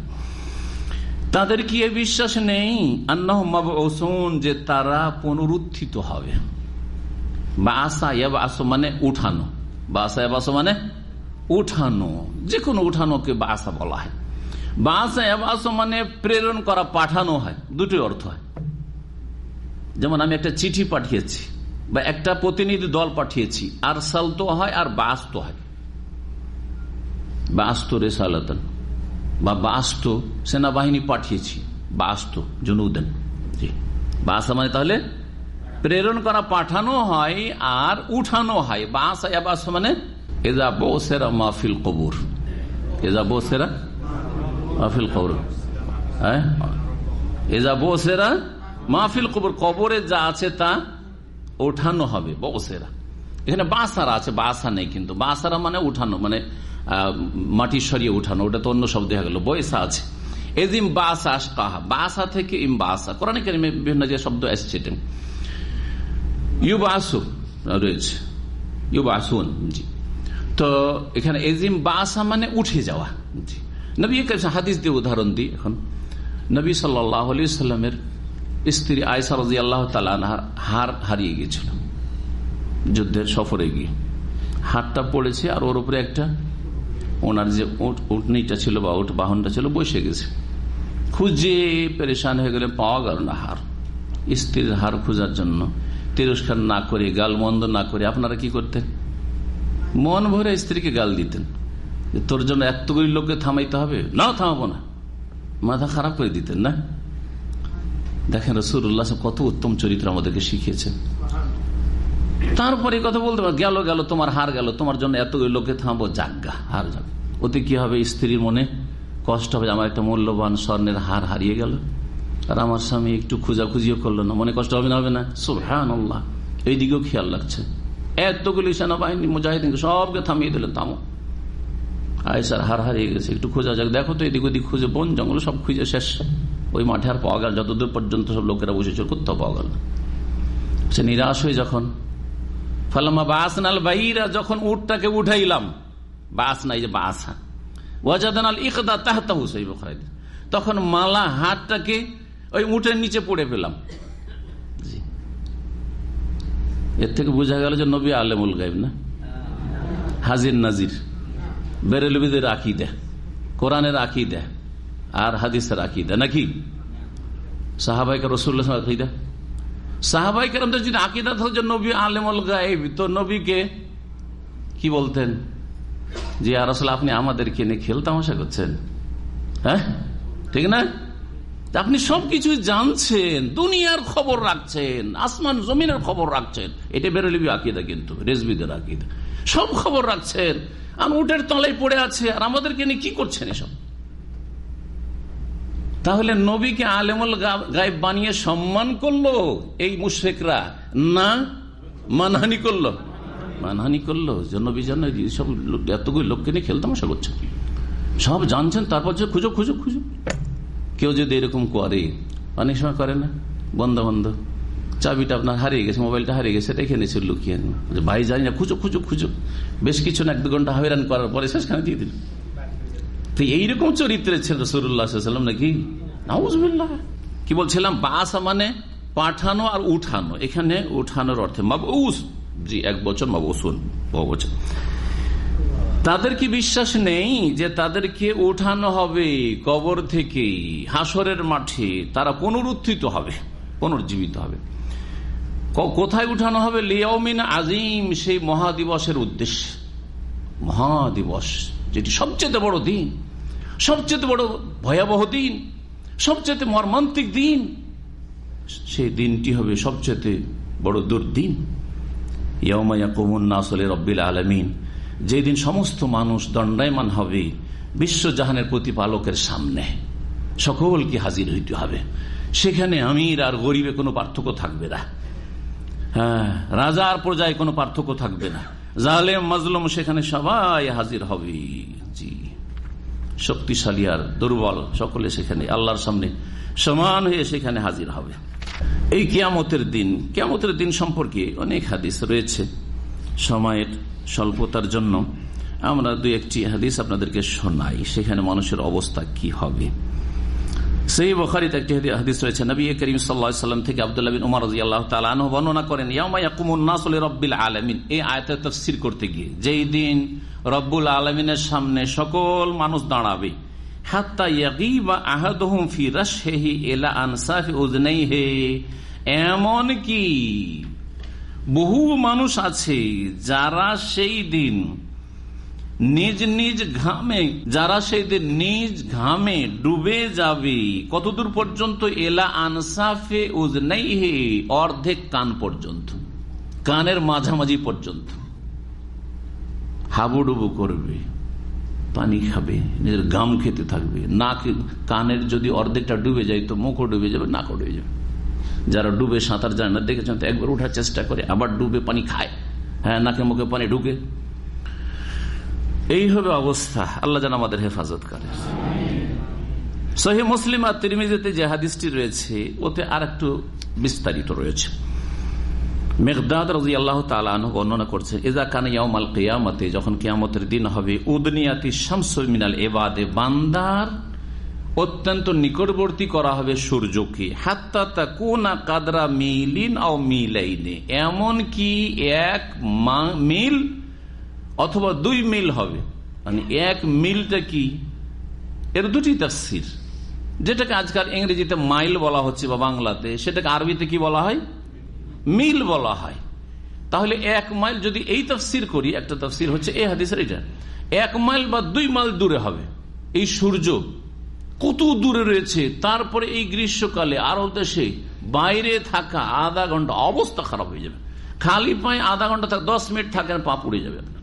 তাদের কি বিশ্বাস নেই? আন্নাহ মাবসুন যে তারা পুনরুত্থিত হবে। বা আসা ইয়াব আসো মানে উঠানো। বা আসা ইয়াব আসো মানে উঠানো। যে কোনো উঠানোকে বা আসা বলা হয়। বা আসা মানে প্রেরণ করা, পাঠানো হয়। দুটোই অর্থ হয়। যেমন আমি একটা চিঠি পাঠিয়েছি, বা একটা প্রতিনিধি দল পাঠিয়েছি আর সালতো হয় আর বাস্ত হয়। বাস্ত রেসালতন। বা বাস্ত সেনাবাহিনী পাঠিয়েছি, বাস্ত, জুনুদেন। জি। বাসা মানে তাহলে প্রেরণ করা, পাঠানো হয় আর উঠানো হয়। বাস বাস মানে এজা বসেরা মাহফিল কবুর। এজা বসেরা মাহফিল কবর। হ্যাঁ? এজা বসেরা মাহফিল কবর। কবরে যা আছে তা ওঠানো হবে, বসেরা। এখানে বাসারা আছে, বাসা নেই কিন্তু। বাসারা মানে উঠানো মানে মাটি সরিয়ে উঠানো, ওটা তো অন্য শব্দ হয়ে গেল, বয়সা আছে। এজিম বাসা কাহা বাসা থেকে ইম বাসা কোরআন বিভিন্ন যে শব্দ এসছে ইউবাসু রয়েছে। ইউবাসুন, জি। তো এখানে এজিম বাসা মানে উঠে যাওয়া, জি। নবী হাদিস দিয়ে উদাহরণ দিই এখন। নবী সাল্লাহ সাল্লামের স্ত্রী আয়সা রাজি আল্লাহ তালানহার হার হারিয়ে গিয়েছিল, যুদ্ধের সফরে গিয়ে। হাতটা পড়েছে আর ওর উপরে একটা ওনার যে উঠনিটা ছিল বা উঠ বাহনটা ছিল বসে গেছে। খুঁজে পেরেশান হয়ে গেলে পাওয়া গেল না হার। স্ত্রীর হার খোঁজার জন্য তিরস্কার না করে গাল মন্দ না করে আপনারা কি করতেন? মন ভরে স্ত্রীকে গাল দিতেন তোর জন্য এতগুলি লোককে থামাইতে হবে? না, থামাবো না। মাথা খারাপ করে দিতেন, না? দেখেন রসুল্লাহ কত উত্তম চরিত্র আমাদেরকে শিখিয়েছেন। তারপরে কথা বলতে পার, গেল গেল, তোমার হার গেল, তোমার জন্য এতগুলি লোকে থামবো জাগা হার যাবে। ওতে কি হবে? স্ত্রীর মনে কষ্ট হবে আমার একটা মূল্যবান স্বর্ণের হার হারিয়ে গেল। আর আমার স্বামী একটু খুঁজাখুঁজিও করল না, মনে কষ্ট হবে না হবে না? সুহান আল্লাহ এই দিকেও খেয়াল রাখছে। এতগুলি সেনাবাহিনী মুজাহিদিন সবকে থামিয়ে দিলেন তামো আয়সার হার হারিয়ে গেছে, একটু খোঁজা যাক। দেখো তো এদিক ওদিক খুঁজে, বন জঙ্গল সব খুঁজে শেষ। ওই মাঠে আর পাওয়া গেল যতদূর পর্যন্ত সব লোকেরা বসেছিল কোথাও পাওয়া গেল সে নিরাশ হয়ে যখন ফালমা বাস নাল বাইরা যখন উটটাকে উঠাইলাম, বাস নাই যে বাসা। ওয়াজাদানাল ইকদা তাহতা হুসাই বখরাইদ তখন মালা হাতটাকে ওই উটের নিচে পড়ে পেলাম এর থেকে বোঝা গেল যে নবী আলেমুল গাইব না। হাজির নাজির। বেরেলবিদের রাখি দেয় কোরআনের আঁকি দেয় আর হাদিসের আঁকি দেয় নাকি সাহাবাইকে রসুল্লাহ আঁকি দেয় আকিদা সাহাবাইকার যদি আকিদা যে নবী আলেমুল গাইব তো নবীকে কি বলতেন? যে আর আসলে আপনি আমাদেরকে নিয়ে খেল তামাশা করছেন। হ্যাঁ? ঠিক না? আপনি সবকিছু জানছেন, দুনিয়ার খবর রাখছেন, আসমান, জমিনের খবর রাখছেন। এটা বেরোলিবি আকিদা কিন্তু, রেজবিদের আকিদা। সব খবর রাখছেন। আর উটের তলায় পড়ে আছে, আর আমাদেরকে নিয়ে কি করছেন এসব? তাহলে নবীকে আলেমুল গায়েব বানিয়ে সম্মান করল এই মুশেকরা না, মানহানি করল। মানহানি করল, যে নবী জান সব এতগুলো লোককে নিয়ে খেলতাম আশা করছে সব জানছেন, তারপর যে খুঁজো খুঁজো খুঁজো। কেউ যদি এরকম করে, অনেক সময় করে না? বন্ধ বন্ধ। চাবিটা আপনার হারিয়ে গেছে, মোবাইলটা হারিয়ে গেছে, রেখে নিয়েছে লুকিয়ে। ভাই জানি না, খুঁজো খুঁজো খুঁজো। বেশ কিছু না, এক দু ঘণ্টা হয়রান করার পরে শেষখানে দিয়ে দিল। তো এইরকম চরিত্রের ছিল রসুল্লাহাম নাকি? নাউজবিল্লাহ। কি বলছিলাম? বাসা মানে পাঠানো আর উঠানো। এখানে উঠানোর অর্থে জি, এক বছর মাবুসুন বছর তাদের কি বিশ্বাস নেই যে তাদেরকে উঠানো হবে কবর থেকে হাসরের মাঠে? তারা পুনরুত্থিত হবে, পুনর্জীবিত হবে। কোথায় উঠানো হবে? লিয়াউমিন আজিম, সেই মহাদিবসের উদ্দেশ্যে। মহাদিবস, যেটি সবচেয়ে বড় দিন। সবচেয়ে বড় ভয়াবহ দিন, সবচেয়ে মর্মান্তিক দিন, সেই দিনটি হবে সবচেয়ে বড় দুর্দিন। ইয়ামাইয়া কমুন নাসলে রব্বিল আলমিন। যেদিন সমস্ত মানুষ দণ্ডায়মান হবে বিশ্বজাহানের প্রতিপালকের সামনে। সকলকে হাজির হইতে হবে। সেখানে আমির আর গরিবে কোনো পার্থক্য থাকবে না। হ্যাঁ রাজা আর প্রজায় কোনো পার্থক্য থাকবে না। জালেম, মাজলুম, সেখানে সবাই হাজির হবে। জি। শক্তিশালী আর দুর্বল সকলে সেখানে, আল্লাহর সামনে সমান হয়ে সেখানে হাজির হবে। এই কিয়ামতের দিন কিয়ামতের দিন সম্পর্কে অনেক হাদিস রয়েছে। সময়ের স্বল্পতার জন্য আমরা দু একটি হাদিস আপনাদেরকে শোনাই, সেখানে মানুষের অবস্থা কি হবে। সেই বখারিতে একটি হাদিস রয়েছে, নবী করিম সাল্লাম থেকে আবদুল্লাহ বিন উমর রাজি আল্লাহ তালু বর্ণনা করেন রব্বিল আলমিন। এই আয়তের তফসির করতে গিয়ে, যেই দিন রব্বুল আলমিনের সামনে সকল মানুষ দাঁড়াবে এমন কি বহু মানুষ আছে যারা সেই দিন নিজ নিজ ঘামে, যারা সেই নিজ ঘামে ডুবে যাবে, কতদূর পর্যন্ত? এলা আনসাফে উজনাই হে অর্ধেক কান পর্যন্ত, কানের মাঝামাঝি পর্যন্ত। হাবুডুবু করবে, পানি খাবে, নিজের গাম খেতে থাকবে। নাক, কানের যদি অর্ধেকটা ডুবে যায়, তো মুখও ডুবে যাবে, নাকও ডুবে যাবে। যারা ডুবে সাঁতার জানে না, দেখেছেন তো, একবার উঠার চেষ্টা করে, আবার ডুবে পানি খায়। হ্যাঁ নাকে মুখে পানি ঢুকে। এই হবে অবস্থা। আল্লাহ যেন আমাদের হেফাজত করে। সহি মুসলিম আর তিরমিজিতে যে হাদিসটি রয়েছে, ওতে আর একটু বিস্তারিত রয়েছে। মেঘদাদ আল্লাহ বর্ণনা করছে কেয়ামতে যখন কেয়ামতের দিন হবে এবাদে বান্দার অত্যন্ত নিকটবর্তী করা হবে সূর্যকে। হাত্তা তা কাদরা মিলিন ও মিলাইনে। এমন কি এক মিল অথবা দুই মিল হবে। মানে এক মিলটা কি? এর দুটি তাফসির। যেটাকে আজকাল ইংরেজিতে মাইল বলা হচ্ছে বা বাংলাতে, সেটাকে আরবিতে কি বলা হয়? মিল বলা হয়। তাহলে এক মাইল যদি এই তফসির করি, একটা তফসির হচ্ছে এই হাদিসের এটা, এক মাইল বা দুই মাইল দূরে হবে। এই সূর্য কত দূরে রয়েছে, তারপরে এই গ্রীষ্মকালে আরও দেশে বাইরে থাকা আধা ঘণ্টা অবস্থা খারাপ হয়ে যাবে। খালি পায়ে আধা ঘণ্টা দশ মিনিট থাকেন, পা পুড়ে যাবে। আপনার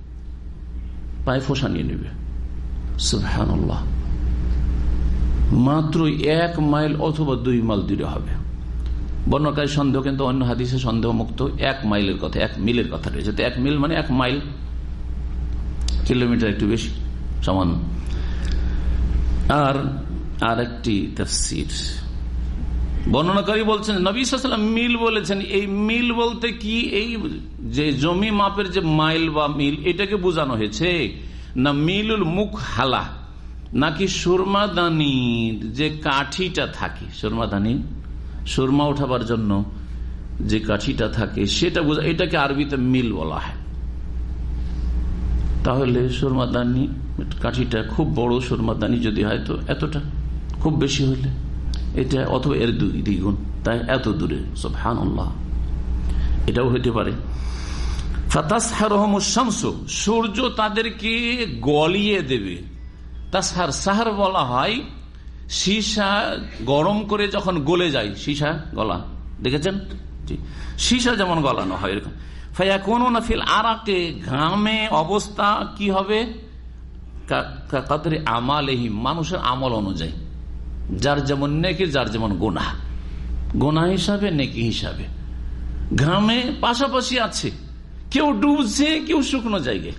পায়ে ফোসা নিয়ে নেবে। মাত্র এক মাইল অথবা দুই মাইল দূরে হবে। বর্ণকারী সন্দেহ কিন্তু অন্য হাদিসে সন্দেহ মুক্ত এক মাইলের কথা, এক মিলের কথা রয়েছে। এক মিল মানে এক মাইল। কিলোমিটার একটু বেশি, সমান। আর আর একটি তফসির। বর্ণনাকারী বলছেন নবীলাম মিল বলেছেন। এই মিল বলতে কি? এই যে জমি মাপের যে মাইল বা মিল, এটাকে বোঝানো হয়েছে। না মিলুল মুখ হালা নাকি সুরমাদানির যে কাঠিটা থাকে। সুরমাদানি সুরমা উঠাবার জন্য যে কাঠিটা থাকে, সেটা বোঝা এটাকে আরবিতে মিল বলা হয়। তাহলে সুরমাদানি কাঠিটা খুব বড় সুরমাদানি যদি হয় তো এতটা? খুব বেশি হলে? এটা অথবা এর দ্বিগুণ। তাই এত দূরে সব হান এটাও হইতে পারে। সূর্য তাদেরকে গলিয়ে দেবে। তাসার সাহার বলা হয়, সীসা গরম করে যখন গলে যায়, সীসা গলা, দেখেছেন? সীসা যেমন গলানো হয় এরকম। ফাইয়া কোন নাফিল আরাকে, ঘামে অবস্থা কি হবে? আমাল এহিম মানুষের আমল অনুযায়ী। যার যেমন নেকি, যার যেমন গোনা গোনা হিসাবে, নেকি হিসাবে। ঘামে পাশাপাশি আছে। কেউ ডুবছে, কেউ শুকনো জায়গায়।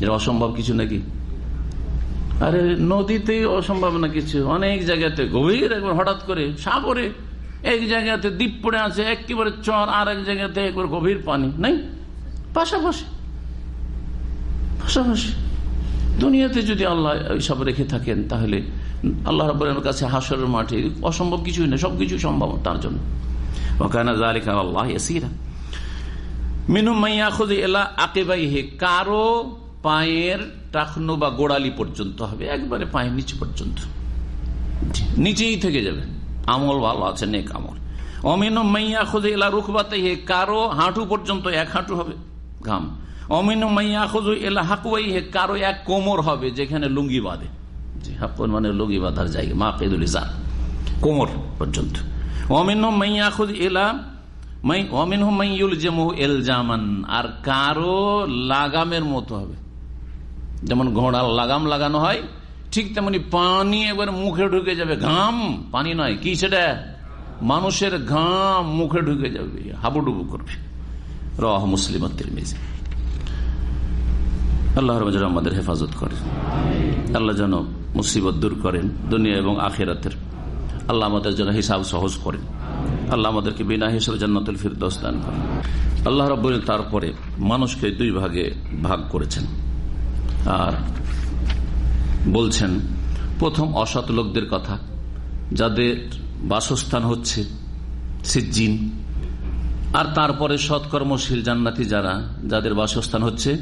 এর অসম্ভব কিছু নাকি? আরে, নদীতে অসম্ভব না কিছু। অনেক জায়গাতে গভীর একবার হঠাৎ করে সাগরে এক জায়গাতে দ্বীপ পড়ে আছে, একেবারে চর, আর এক জায়গাতে একবার গভীর পানি, নাই? পাশাপাশি। পাশাপাশি। দুনিয়াতে যদি আল্লাহ সব রেখে থাকেন, তাহলে আল্লাহ রবের কাছে হাসরের মাঠে অসম্ভব কিছুই নেই, সবকিছু সম্ভব তার জন্য। আল্লাহ মাইয়া এলা কারও পায়ের টাকনো বা গোড়ালি পর্যন্ত হবে, একবারে পায়ের নিচে পর্যন্ত। নিচেই থেকে যাবে। আমল ভালো আছে, নেক আমল। অমিন মাইয়া খুঁজে এলা রুখবাতে হে কারও হাঁটু পর্যন্ত এক হাঁটু হবে, ঘাম। অমিন মাইয়া খুঁজু এলা হাকুয়াই হে কারও এক কোমর হবে যেখানে লুঙ্গি বাঁধে। মানে জায়গা মা কোমর পর্যন্ত। আর কারও লাগামের মতো হবে। যেমন ঘোড়ার লাগাম লাগানো হয়, ঠিক তেমনি পানি একবার মুখে ঢুকে যাবে, ঘাম, পানি নয়, কি সেটা? মানুষের ঘাম মুখে ঢুকে যাবে, হাবুডুবু করবে। রহ মুসলিম আল্লাহ আমাদের হেফাজত করে। আল্লাহ যেন মুসিবত দূর করেন দুনিয়া এবং আখেরাতের। আল্লাহ আমাদের জন্য হিসাব সহজ করেন। আল্লাহ আমাদেরকে বিনা হিসাবে জান্নাতুল ফিরদোস দান করেন। আল্লাহ রব তারপরে মানুষকে দুই ভাগে ভাগ করেছেন। আর বলছেন, প্রথম অসৎ লোকদের কথা, যাদের বাসস্থান হচ্ছে সিজ্জিন, আর তারপরে সৎকর্মশীল জান্নাতি যারা, যাদের বাসস্থান হচ্ছে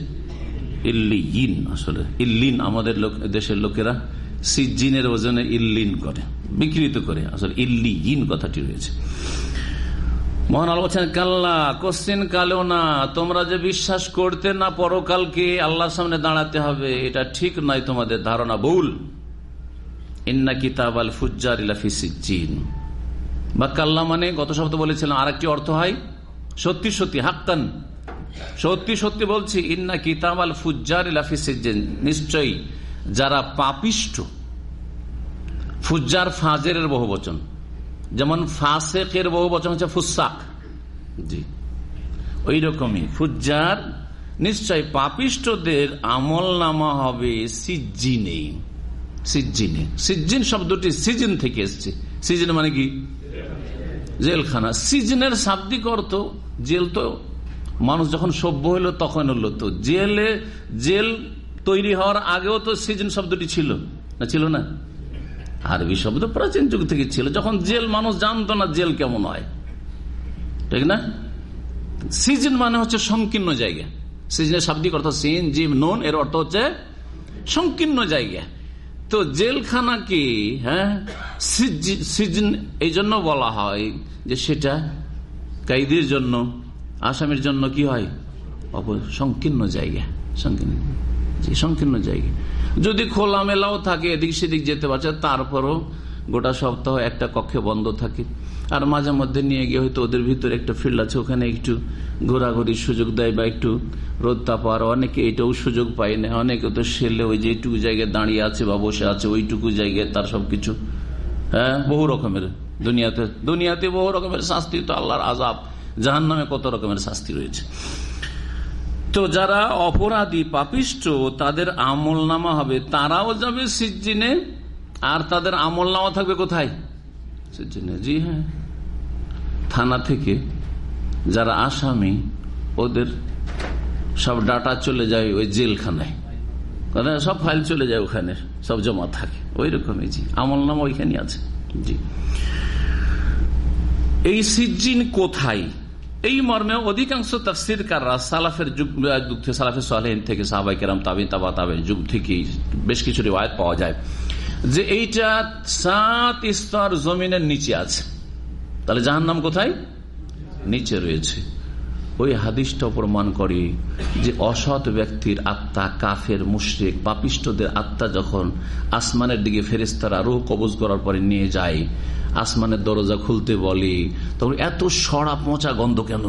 ইল্লিন আসলে। ইল্লিন আমাদের দেশের লোকেরা সিজ্জিনের ওজনে ইল্লিন করে, বিকৃত করে। আসলে ইল্লিন কথাটি রয়েছে। মহান আল বলছেন, কাল্লা, কোশ্চিন কালেও না, তোমরা যে বিশ্বাস করতে না পরকালকে আল্লাহর সামনে দাঁড়াতে হবে, এটা ঠিক নয় তোমাদের ধারণা, ভুল। ইন্না কিতাব আল ফুজার ইলাফিসিন বা কাল্লা মানে গত সপ্তাহ বলেছিলাম আর একটি অর্থ হয়, সত্যি সত্যি, হাক্কান। সত্যি সত্যি বলছি, ইন্না কিতাব আল ইলাফিসিন নিশ্চয়ই যারা পাপিষ্ট ফুজার ফাজের বহু বচন। যেমন ফাসেকের বহু বচন হচ্ছে ফুসাক। জি। ওই রকমই ফুজার নিশ্চয় পাপিষ্টদের আমল নামা হবে সিজিনে সিজিনে সিজিন শব্দটি সিজন থেকে এসছে। সিজন মানে কি? জেলখানা। সিজনের শাব্দিক অর্থ জেল তো মানুষ যখন সভ্য হইল, তখন হলো তো জেলে, জেল তৈরি হওয়ার আগেও তো সিজন শব্দটি ছিল। না ছিল না? আরবি শব্দ প্রাচীন যুগ থেকে ছিল। যখন জেল, মানুষ জানতো না জেল কেমন হয়। ঠিক না? সিজন মানে হচ্ছে সংকীর্ণ জায়গা। সিজনের শাব্দিক অর্থ সিন জিম নুন, এর অর্থ হচ্ছে সংকীর্ণ জায়গা। তো জেলখানাকে হ্যাঁ? সিজন এই জন্য বলা হয় যে সেটা কাইদের জন্য। আসামের জন্য কি হয়? সংকীর্ণ জায়গা। সংকীর্ণ। সংকীর্ণ জায়গা। যদি খোলামেলাও থাকে, এদিক সেদিক যেতে পারছে তারপরও গোটা সপ্তাহ একটা কক্ষে বন্ধ থাকে। আর মাঝে মধ্যে নিয়ে গিয়ে হয়তো ওদের ভিতরে একটা ফিল্ড আছে, ওখানে একটু ঘোরাঘুরির সুযোগ দেয় বা একটু রোদ তাপার অনেকে এটাও সুযোগ পায় না। অনেকে তো সেলে ওই যে এইটুকু জায়গায় দাঁড়িয়ে আছে বা বসে আছে, ওইটুকু জায়গায় তার সবকিছু। হ্যাঁ বহু রকমের। দুনিয়াতে দুনিয়াতে বহু রকমের শাস্তি তো আল্লাহর আজাব জাহান নামে কত রকমের শাস্তি রয়েছে। তো যারা অপরাধী পাপিষ্ট তাদের আমল নামা হবে, তারাও যাবে সিজিনে আর তাদের আমল নামা থাকবে কোথায়? জি হ্যাঁ। থানা থেকে যারা আসামি, ওদের সব ডাটা চলে যায় ওই জেলখানায়। সব ফাইল চলে যায় ওখানে, সব জমা থাকে। ওই রকমই, জি। আমল নামা ওইখানে আছে। জি। এই সিজিন কোথায়? এই মর্মে অধিকাংশ তফসির কাররা সালাফের যুগ যুগ থেকে সালাফের সালেহীন থেকে সাহাবাই কেরাম তাবি তাবা তাবের যুগ থেকে বেশ কিছু রেওয়ায়ত পাওয়া যায় যে এইটা সাত স্তর জমিনের নিচে আছে। তাহলে জাহান নাম কোথায়? নিচে রয়েছে। ওই হাদিসটা প্রমাণ করে যে অসৎ ব্যক্তির আত্মা কাফের, মুশ্রিক পাপিষ্টদের আত্মা যখন আসমানের দিকে ফেরেস্তারা রোহ কবজ করার পরে নিয়ে যায়, আসমানের দরজা খুলতে বলে, তখন এত সরা পচা গন্ধ কেন?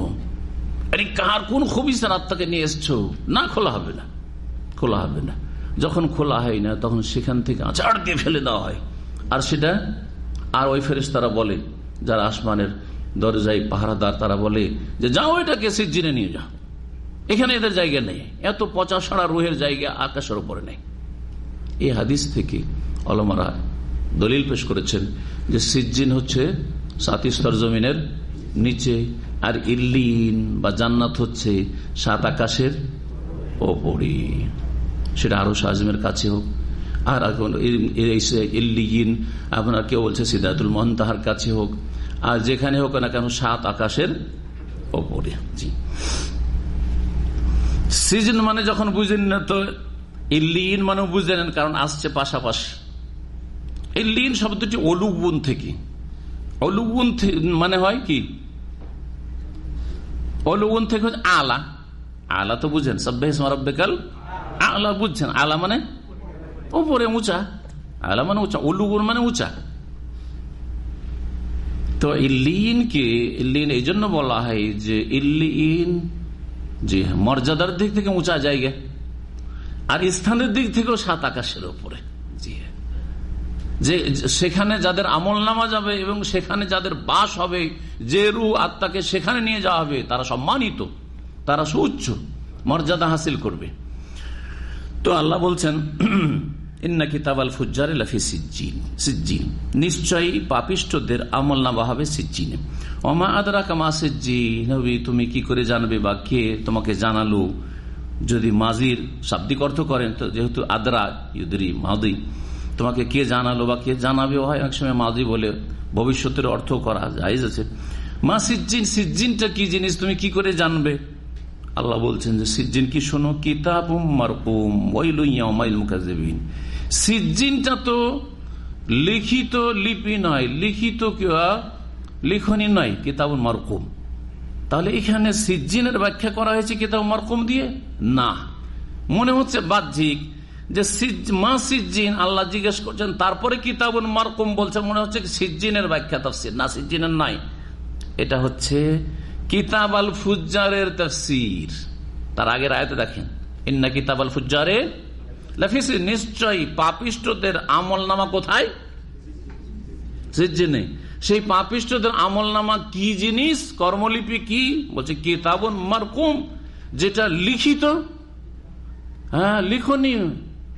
আরে কার কোন খবিসের আত্মাকে নিয়ে এসছো? না, খোলা হবে না, খোলা হবে না। যখন খোলা হয় না, তখন সেখান থেকে আচার দিয়ে ফেলে দেওয়া হয়। আর সেটা, আর ওই ফেরেস্তারা বলে, যারা আসমানের দরজায় পাহারাদার তারা বলে, যে যাও এটাকে সিজিনে নিয়ে যাও। এখানে এদের জায়গা নেই। এত পচা সারা রুহের জায়গা আকাশের উপরে নেই। এই হাদিস থেকে অলমারা দলিল পেশ করেছেন যে সিজ্জিন হচ্ছে সাত স্তর জমিনের নিচে আর ইল্লিন বা জান্নাত হচ্ছে সাত আকাশের ওপরে। সেটা আরও সাজমের কাছে হোক। আর এখন ইল্লিগিন আপনার কেউ বলছে সিদ্ধাতুল মোহন তাহার কাছে হোক। আর যেখানে হোক না কেন সাত আকাশের ওপরে। জি। সিজন মানে যখন বুঝেন না তো ইল্লিন মানে বুঝে নেন কারণ আসছে পাশাপাশি। ইল্লিন শব্দটি অলুগুন থেকে। অলুগুন মানে হয় কি? অলুগুন থেকে আলা। আলা তো বুঝেন। সব্বাই রব্বেকাল আলা বুঝছেন। আলা মানে ওপরে উঁচা। আলা মানে উঁচা। অলুগুন মানে উঁচা। তো ইল্লিনকে ইল্লিন এই জন্য বলা হয় যে ইল্লিন, জি মর্যাদার দিক থেকে উঁচা জায়গা। আর স্থানের দিক থেকেও সাত আকাশের উপরে জি যে সেখানে যাদের আমল নামা যাবে এবং সেখানে যাদের বাস হবে, যে রু আত্মাকে সেখানে নিয়ে যাওয়া হবে, তারা সম্মানিত, তারা সুউচ্চ মর্যাদা হাসিল করবে। তো আল্লাহ বলছেন ইন্না কিতাব আল ফুজার সিজ্জিন নিশ্চয়ই পাপিষ্টদের আমল নামা হবে সিজ্জিনে। অমা আদরা কামা সিজ্জি তুমি কি করে জানবে বা কে তোমাকে জানালো? যদি মাজির শাব্দিক অর্থ করেন, তো যেহেতু আদরা, ইউদরি, মাদি, তোমাকে কে জানালো বা কে জানাবে হয় এক সময় মাদি বলে ভবিষ্যতের অর্থ করা যায় আছে। মা সিজ্জিন, সিজ্জিনটা কি জিনিস? তুমি কি করে জানবে? আল্লাহ বলছেন যে, সিজ্জিন কি শোনো? কিতাব মারকুম ওয়াইলুইয়ামাইল মুকাজিবিন সিজ্জিনটা তো লিখিত লিপি নয়, লিখিত লিখনি নয় কিতাব মারকুম। তাহলে এখানে সিজ্জিনের ব্যাখ্যা করা হয়েছে কিতাব মারকুম দিয়ে? না। মনে হচ্ছে বাহ্যিক যে মা সিজ্জিন, আল্লাহ জিজ্ঞেস করছেন, তারপরে কিতাবুন মারকুম বলছে, মনে হচ্ছে সিজ্জিনের ব্যাখ্যা তফসির? না, সিজ্জিনের নাই এটা হচ্ছে কিতাব আল ফুজারের তফসির। তার আগের আয়তে দেখেন, ইন্না কিতাব আল ফুজারে নিশ্চয়ই পাপিষ্টদের আমল নামা কোথায় সিজ্জিনে সেই পাপিষ্টদের আমল নামা কি জিনিস? কর্মলিপি কি? বলছে, কিতাবন মারকুম, যেটা লিখিত। হ্যাঁ লিখনি,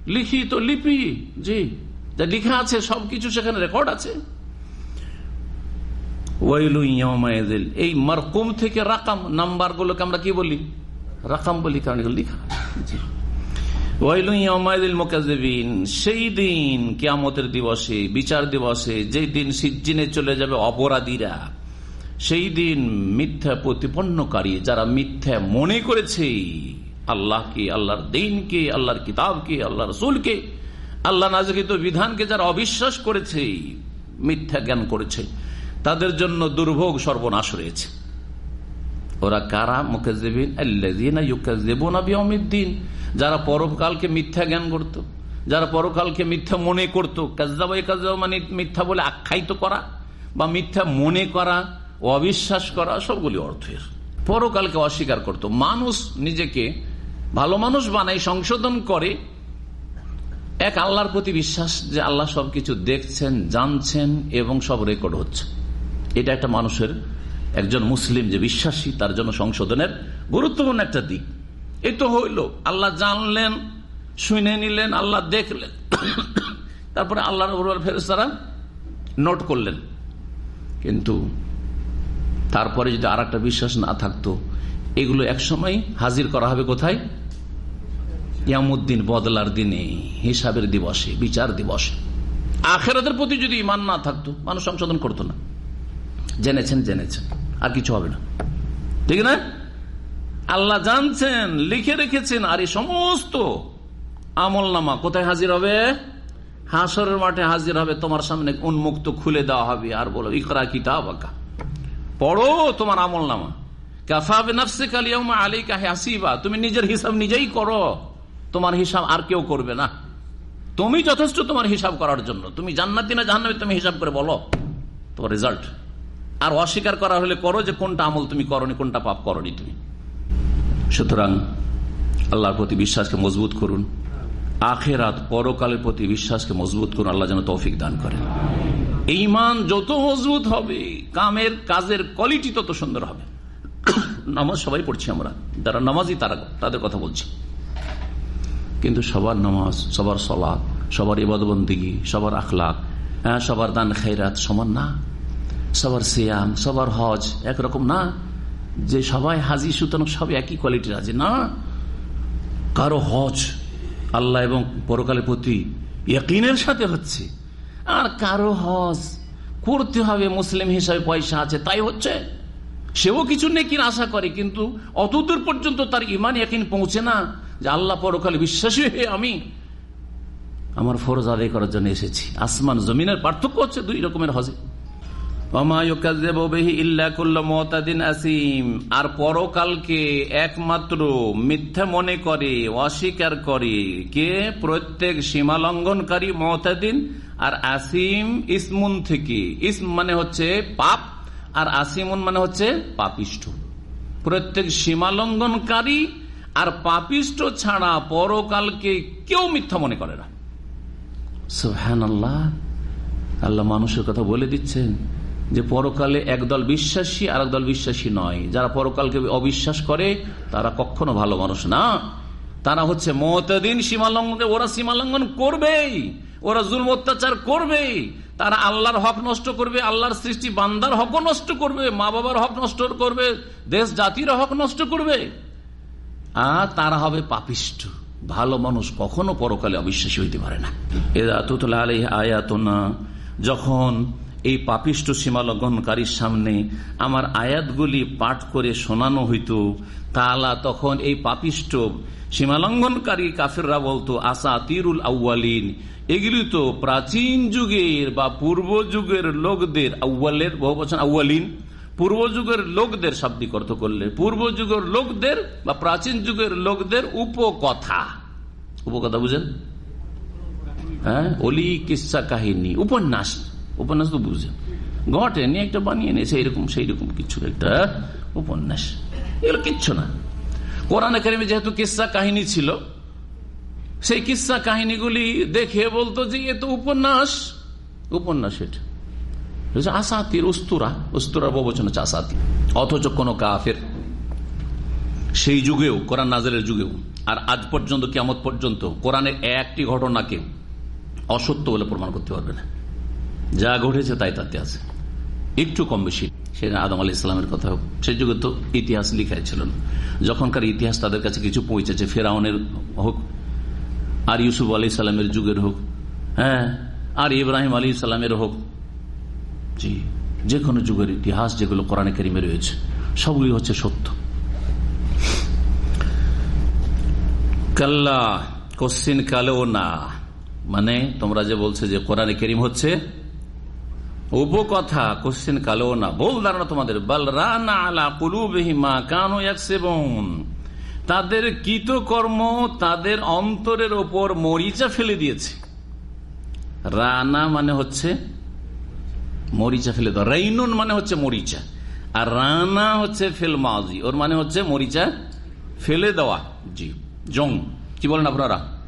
লিখিত লিপি, জি। যা লিখা আছে, সবকিছু সেখানে রেকর্ড আছে। এই মারকুম থেকে রাকাম নাম্বার গুলোকে আমরা কি বলি? রাকাম বলি, কারণ লিখা। সেই দিন কিয়ামতের দিবসে, বিচার দিবসে, যেই দিন সিজ্জিনে চলে যাবে অপরাধীরা, সেই দিন মিথ্যা প্রতিপন্নকারী, যারা মিথ্যা মনে করেছে, আল্লাহকে, আল্লাহর দিনকে, আল্লাহর কিতাবকে আল্লাহ রসুলকে, আল্লাহ নাজকিত বিধানকে যারা অবিশ্বাস করেছে, মিথ্যা জ্ঞান করেছে, তাদের জন্য দুর্ভোগ সর্বনাশ রয়েছে। ওরা কারা? মুখে দেবিন যারা পরকালকে মিথ্যা জ্ঞান করত, যারা পরকালকে মিথ্যা মনে করত কাজদাবা কাজদাবা মানে মিথ্যা বলে আখ্যায়িত করা বা মিথ্যা মনে করা, অবিশ্বাস করা, সবগুলি অর্থের। পরকালকে অস্বীকার করত। মানুষ নিজেকে ভালো মানুষ বানাই সংশোধন করে। এক আল্লাহর প্রতি বিশ্বাস যে আল্লাহ সবকিছু দেখছেন, জানছেন এবং সব রেকর্ড হচ্ছে। এটা একটা মানুষের একজন মুসলিম যে বিশ্বাসী, তার জন্য সংশোধনের গুরুত্বপূর্ণ একটা দিক। এই তো হইল, আল্লাহ জানলেন, শুনে নিলেন, আল্লাহ দেখলেন। তারপরে আল্লাহর ফেরেস্তারা নোট করলেন। কিন্তু তারপরে যদি আর বিশ্বাস না থাকতো, এগুলো একসময় হাজির করা হবে কোথায়? ইয়ামুদ্দিন বদলার দিনে, হিসাবের দিবসে, বিচার দিবসে। আখেরাদের প্রতি যদি ইমান না থাকতো, মানুষ সংশোধন করতো না। জেনেছেন জেনেছেন। আর কিছু হবে না। ঠিক না? আল্লাহ জানছেন, লিখে রেখেছেন, আর এই সমস্ত আমল নামা কোথায় হাজির হবে? হাসরের মাঠে হাজির হবে, তোমার সামনে উন্মুক্ত খুলে দেওয়া হবে, আর বলো, ইকরা কিতাব আঁকা পড়ো তোমার আমল নামা। তুমি নিজের হিসাব নিজেই করো। তোমার হিসাব আর কেউ করবে না। তুমি যথেষ্ট তোমার হিসাব করার জন্য। তুমি জান্নাতি না জাহান্নামে, তুমি হিসাব করে বলো। তোমার রেজাল্ট আর অস্বীকার করা হলে করো যে কোনটা আমল তুমি করনি, কোনটা পাপ করনি তুমি। সুতরাং আল্লাহর প্রতি বিশ্বাসকে মজবুত করুন। আখেরাত পরকালের প্রতি বিশ্বাসকে মজবুত করুন, আল্লাহ যেন তৌফিক দান করেন। ইমান যত মজবুত হবে, কামের কাজের কোয়ালিটি তত সুন্দর হবে। নামাজ সবাই পড়ছি আমরা। যারা নামাজই তারা তাদের কথা বলছি। কিন্তু সবার নামাজ, সবার সলাদ সবার ইবাদবন্দিগি সবার আখলাক হ্যাঁ সবার দান খেরাত সমান না। সবার সিয়াম, সবার হজ একরকম না, যে সবাই হাজি, সুতরাং সব একই কোয়ালিটির আছে না, কারও হজ আল্লাহ এবং পরকালের প্রতি ইয়কিনের সাথে হচ্ছে। আর কারও হজ করতে হবে, মুসলিম হিসাবে পয়সা আছে, তাই হচ্ছে। সেও কিছু নেই নেকির আশা করে, কিন্তু অতদূর পর্যন্ত তার ইমান একিন পৌঁছে না, যে আল্লাহ পরকালে বিশ্বাসী হয়ে আমি আমার ফরজ আদায় করার জন্য এসেছি। আসমান, জমিনের পার্থক্য হচ্ছে দুই রকমের হজে। আর পরকালকে একমাত্র মিথ্যা মনে করে, অস্বীকার করে কে? প্রত্যেক সীমা লঙ্ঘনকারী মহতাদিন আর আসিম ইসমুন থেকে। ইসম মানে হচ্ছে পাপ, আর আসিমুন মানে হচ্ছে পাপিষ্ঠ। প্রত্যেক সীমা লঙ্ঘনকারী আর পাপিষ্ঠ ছাড়া পরকালকে কেউ মিথ্যা মনে করে না। সোহান আল্লাহ আল্লাহ মানুষের কথা বলে দিচ্ছেন। যে পরকালে একদল বিশ্বাসী আর একদল বিশ্বাসী নয়। যারা পরকালকে অবিশ্বাস করে, তারা কখনো ভালো মানুষ না। তারা হচ্ছে মতদিন সীমালঙ্ঘন ওরা সীমালঙ্ঘন করবেই। ওরা জুল অত্যাচার করবেই। তারা আল্লাহর হক নষ্ট করবে, আল্লাহর সৃষ্টি বান্দার হক নষ্ট করবে মা বাবার হক নষ্ট করবে, দেশ, জাতির হক নষ্ট করবে। আর তারা হবে পাপিষ্ট। ভালো মানুষ কখনো পরকালে অবিশ্বাসী হইতে পারে না। আয়াত না যখন এই পাপিষ্ট সীমালঙ্ঘনকারীর সামনে আমার আয়াতগুলি পাঠ করে শোনানো হইত। তালা তখন এই পাপিষ্ট সীমালঙ্ঘনকারী কাফেররা বলতো আসা তিরুল আউ্বালিন এগুলি তো প্রাচীন যুগের বা পূর্ব যুগের লোকদের আউ্বালের বহু বছর আউ্বালিন পূর্ব যুগের লোকদের শাব্দিক অর্থ করলে, পূর্ব যুগের লোকদের বা প্রাচীন যুগের লোকদের উপকথা। উপকথা বুঝেন? হ্যাঁ? অলি কিসা কাহিনী, উপন্যাস। উপন্যাস তো বুঝছেন। ঘটে, নিয়ে একটা বানিয়ে নিয়েছে এইরকম সেই রকম কিছু একটা উপন্যাস। এগুলো কিচ্ছু না। কোরআন একাডেমি যেহেতু কিসা কাহিনী ছিল, সেই কিসা কাহিনীগুলি দেখে বলতো যে এ তো উপন্যাস। উপন্যাস এটা। আসাতির উস্তুরা। উস্তুরার বহুবচন হচ্ছে আসাতি। অথচ কোন কাফের সেই যুগেও, কোরআন নাজারের যুগেও, আর আজ পর্যন্ত কেমন পর্যন্ত কোরআনের একটি ঘটনাকে অসত্য বলে প্রমাণ করতে পারবে না। যা ঘটেছে তাই তাতে আছে। একটু কম বেশি। সে আদম আলি ইসলামের কথা সেই যুগে তো ইতিহাস লিখাই ছিল না। যখনকার ইতিহাস তাদের কাছে কিছু পৌঁছেছে, ফেরাউনের হোক, আর ইউসুফ আলি সাল্লামের যুগের হোক হ্যাঁ আর ইব্রাহিম আলী সাল্লামের হোক। জি, যে কোনো যুগের ইতিহাস যেগুলো কোরআনে কেরিমে রয়েছে, সবগুলি হচ্ছে সত্য। কাল্লা, কোশ্চিন কালেও না। মানে তোমরা যে বলছে যে কোরআনে কেরিম হচ্ছে উপকথা কোশ্চিন কালেও না। বল দাঁড়ানো তোমাদের। বল রানা আলা কুলুবিহিমা কানো একসেবন তাদের কৃতকর্ম তাদের অন্তরের ওপর মরিচা ফেলে দিয়েছে। রানা মানে হচ্ছে মরিচা ফেলে দেওয়া। রাইনুন মানে হচ্ছে মরিচা। আর রানা হচ্ছে ফেল মাজি ওর মানে হচ্ছে মরিচা ফেলে দেওয়া। জি, জং। কি বলেন আপনারা?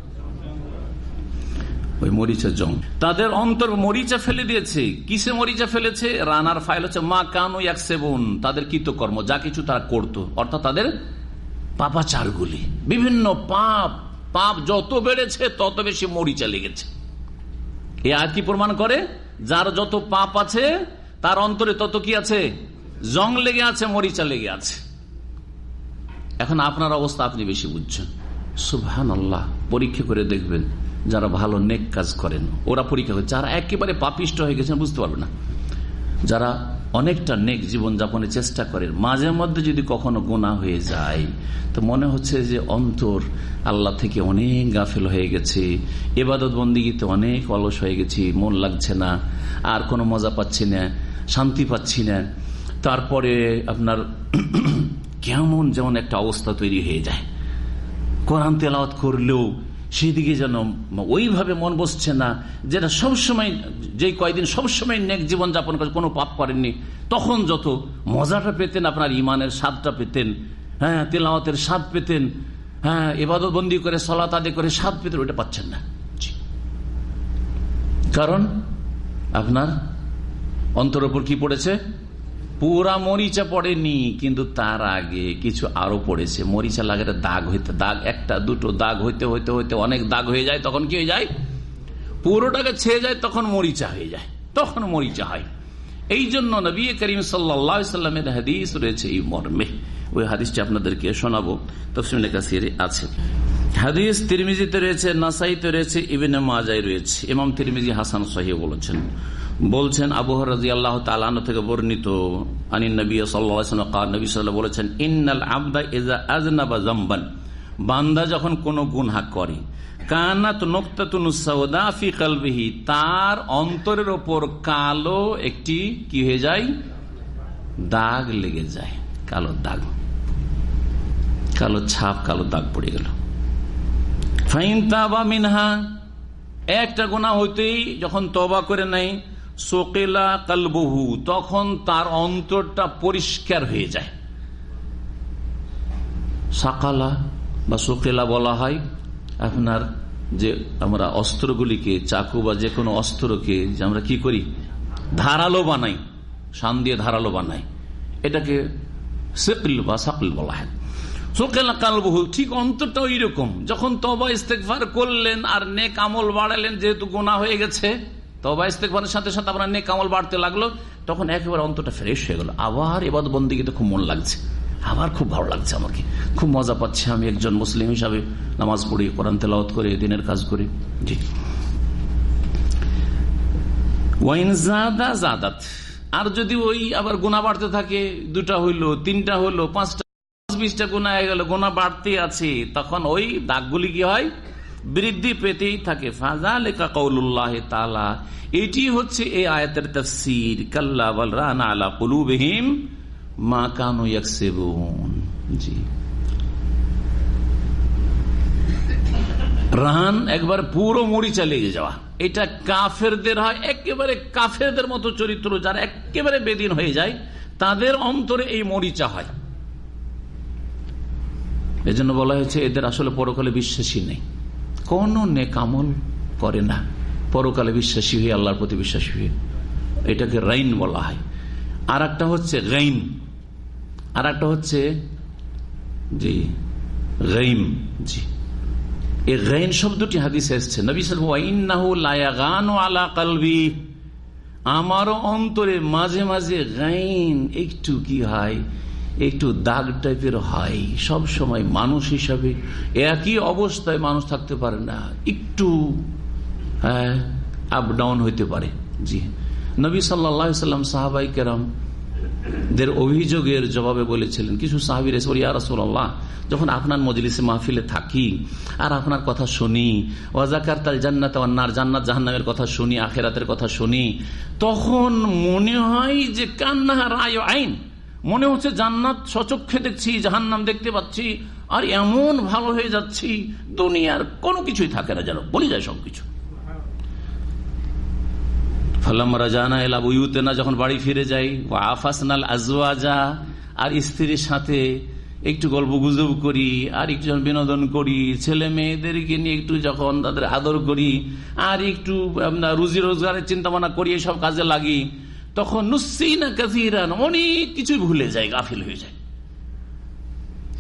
ওই মরিচা জং। তাদের অন্তর মরিচা ফেলে দিয়েছে। কিসে মরিচা ফেলেছে? রানার ফাইল হচ্ছে, মা কানু এক সেবন তাদের কৃতকর্ম, যা কিছু তারা করত। অর্থাৎ তাদের পাপাচারগুলি বিভিন্ন পাপ পাপ যত বেড়েছে, তত বেশি মরিচা লেগেছে। এ আর কি প্রমাণ করে? যার যত পাপ আছে, তার অন্তরে তত কি আছে? জং লেগে আছে, মরিচা লেগে আছে। এখন আপনার অবস্থা আপনি বেশি বুঝছেন। সুবহান পরীক্ষা করে দেখবেন। যারা ভালো নেক কাজ করেন, ওরা পরীক্ষা করে যারা একেবারে পাপিষ্ট হয়ে গেছেন, বুঝতে পারবে না। যারা অনেকটা নেক জীবন যাপনের চেষ্টা করেন মাঝে মধ্যে যদি কখনো গোনা হয়ে যায়, তো মনে হচ্ছে যে অন্তর আল্লাহ থেকে অনেক গাফেল হয়ে গেছে, এবাদত বন্দিগিতে অনেক অলস হয়ে গেছি, মন লাগছে না, আর কোনো মজা পাচ্ছি না, শান্তি পাচ্ছি না। তারপরে আপনার কেমন যেমন একটা অবস্থা তৈরি হয়ে যায়। কোরআন তেলাওয়াত করলেও সেদিকে যেন ওইভাবে মন বসছে না, যেটা সবসময়, যে কয়দিন সবসময় নেক জীবন যাপন করে, কোনো পাপ করেননি, তখন যত মজাটা পেতেন, আপনার ইমানের স্বাদটা পেতেন হ্যাঁ তেলাওয়াতের স্বাদ পেতেন হ্যাঁ এবাদত বন্দি করে, সলাত আদে করে স্বাদ পেতেন, ওইটা পাচ্ছেন না। কারণ, আপনার অন্তর ওপর কি পড়েছে? পুরা মরিচা পড়েনি, কিন্তু তার আগে কিছু আরও পড়েছে। মরিচা লাগে দাগ হইতে দাগ, একটা, দুটো দাগ হইতে হইতে হইতে অনেক দাগ হয়ে যায়, তখন কি হয়ে যায়? পুরোটাকে ছেয়ে যায়, তখন মরিচা হয়ে যায়, তখন মরিচা হয়। এই জন্য নবী করিম সাল্লামের হাদিস রয়েছে এই মর্মে। ওই হাদিসটি আপনাদেরকে শোনাবো। তফসিম কাসির আছে। হাদিস তিরমিজিতে রয়েছে, নাসাইতে রয়েছে, ইবিনে মাজাই রয়েছে। ইমাম তিরমিজি হাসান সাহি বলেছেন। বলছেন আবু রাজি আল্লাহ তালান থেকে বর্ণিত নবী বলেছেন জম্বান বান্দা যখন কোনো গুনহা করে, কানাত তার অন্তরের ওপর কালো একটি কি হয়ে যায়? দাগ লেগে যায়, কালো দাগ। কালো ছাপ, কালো দাগ পড়ে গেল। ফাইন মিনহা, একটা গোনা হইতেই যখন তবা করে নাই সোকেলা কালবহু, তখন তার অন্তরটা পরিষ্কার হয়ে যায়। সাকালা বা সোকেলা বলা হয়, আপনার যে আমরা অস্ত্রগুলিকে, চাকু বা যে কোনো অস্ত্রকে, যে আমরা কি করি? ধারালো বানাই, শান দিয়ে ধারালো বানাই। এটাকে সেকল বা সাকল বলা হয়। সোকেলা কালবহু, ঠিক অন্তরটা ওই রকম যখন তবা ইস্তেকফার করলেন আর নেক আমল বাড়ালেন, যেহেতু গোনা হয়ে গেছে তবা ইস্তেকফারের সাথে সাথে আপনার নেক আমল বাড়তে লাগল, তখন একেবারে অন্তটা ফ্রেশ হয়ে গেল। আবার এবার বন্দিকে খুব মন লাগছে। আবার খুব ভালো লাগছে আমাকে। খুব মজা পাচ্ছে আমি একজন মুসলিম হিসাবে নামাজ পড়ি, কোরআন তেলাওত করে, দিনের কাজ করি। জি। আর যদি ওই আবার গোনা বাড়তে থাকে, দুটা হইল, তিনটা হইল, পাঁচটা বিশটা গোনা হয়ে গেল গোনা বাড়তে আছে। তখন ওই দাগগুলি কি হয়? বৃদ্ধি পেতেই থাকে। ফাজা লেখা কৌলুল্লাহ তালা এটি হচ্ছে এই আয়াতের তফসির, কাল্লা বল রানা আলা কুলুবহিম মা কানু জি। রান একবার পুরো মরিচা লেগে যাওয়া। এটা কাফেরদের হয়, একেবারে কাফেরদের মতো চরিত্র যারা একেবারে বেদিন হয়ে যায়, তাদের অন্তরে এই মরিচা হয়। এজন্য বলা হয়েছে, এদের আসলে পরকালে বিশ্বাসী নেই। কোন নেকামল করে না। পরকালে বিশ্বাসী হয়ে আল্লাহর প্রতি বিশ্বাসী হয়ে। এটাকে রাইন বলা হয়। আর একটা হচ্ছে গাইন আর একটা হচ্ছে জি গাইম জি। এই গাইন শব্দটি হাদিস এসছে। নবী আমারও অন্তরে মাঝে মাঝে গাইন একটু কি হয়? একটু দাগ টাইপের হয়। সব সময় মানুষ হিসাবে একই অবস্থায় মানুষ থাকতে পারে না। একটু হ্যাঁ আপ ডাউন হইতে পারে। জি। নবী সাল্লাম সাহাবাই কেরাম দের অভিযোগের জবাবে বলেছিলেন, কিছু সাহাবির ইয়ারসোল্লাহ যখন আপনার মজলিসে মাহফিলে থাকি আর আপনার কথা শুনি ওয়াজাকার তাল জান্নাত আন্নার জান্নাত জাহান্নামের কথা শুনি, আখেরাতের কথা শুনি, তখন মনে হয় যে কান্না রায় আইন। মনে হচ্ছে জান্নাত সচক্ষে দেখছি, জাহান্নাম দেখতে পাচ্ছি, আর এমন ভালো হয়ে যাচ্ছি, দুনিয়ার কোনো কিছুই থাকে না যেন। বলি যায় সবকিছু। এলা যখন বাড়ি ফিরে যাই আফাসনাল আজওয়াজা, আর স্ত্রীর সাথে একটু গল্প গুজব করি, আর একটু বিনোদন করি, ছেলে মেয়েদেরকে নিয়ে একটু যখন তাদের আদর করি, আর একটু রুজি রোজগারের চিন্তা ভাবনা করি, এসব কাজে লাগি। তখন নুসিনা কাজিরান অনেক কিছু ভুলে যায়, গাফিল হয়ে যায়।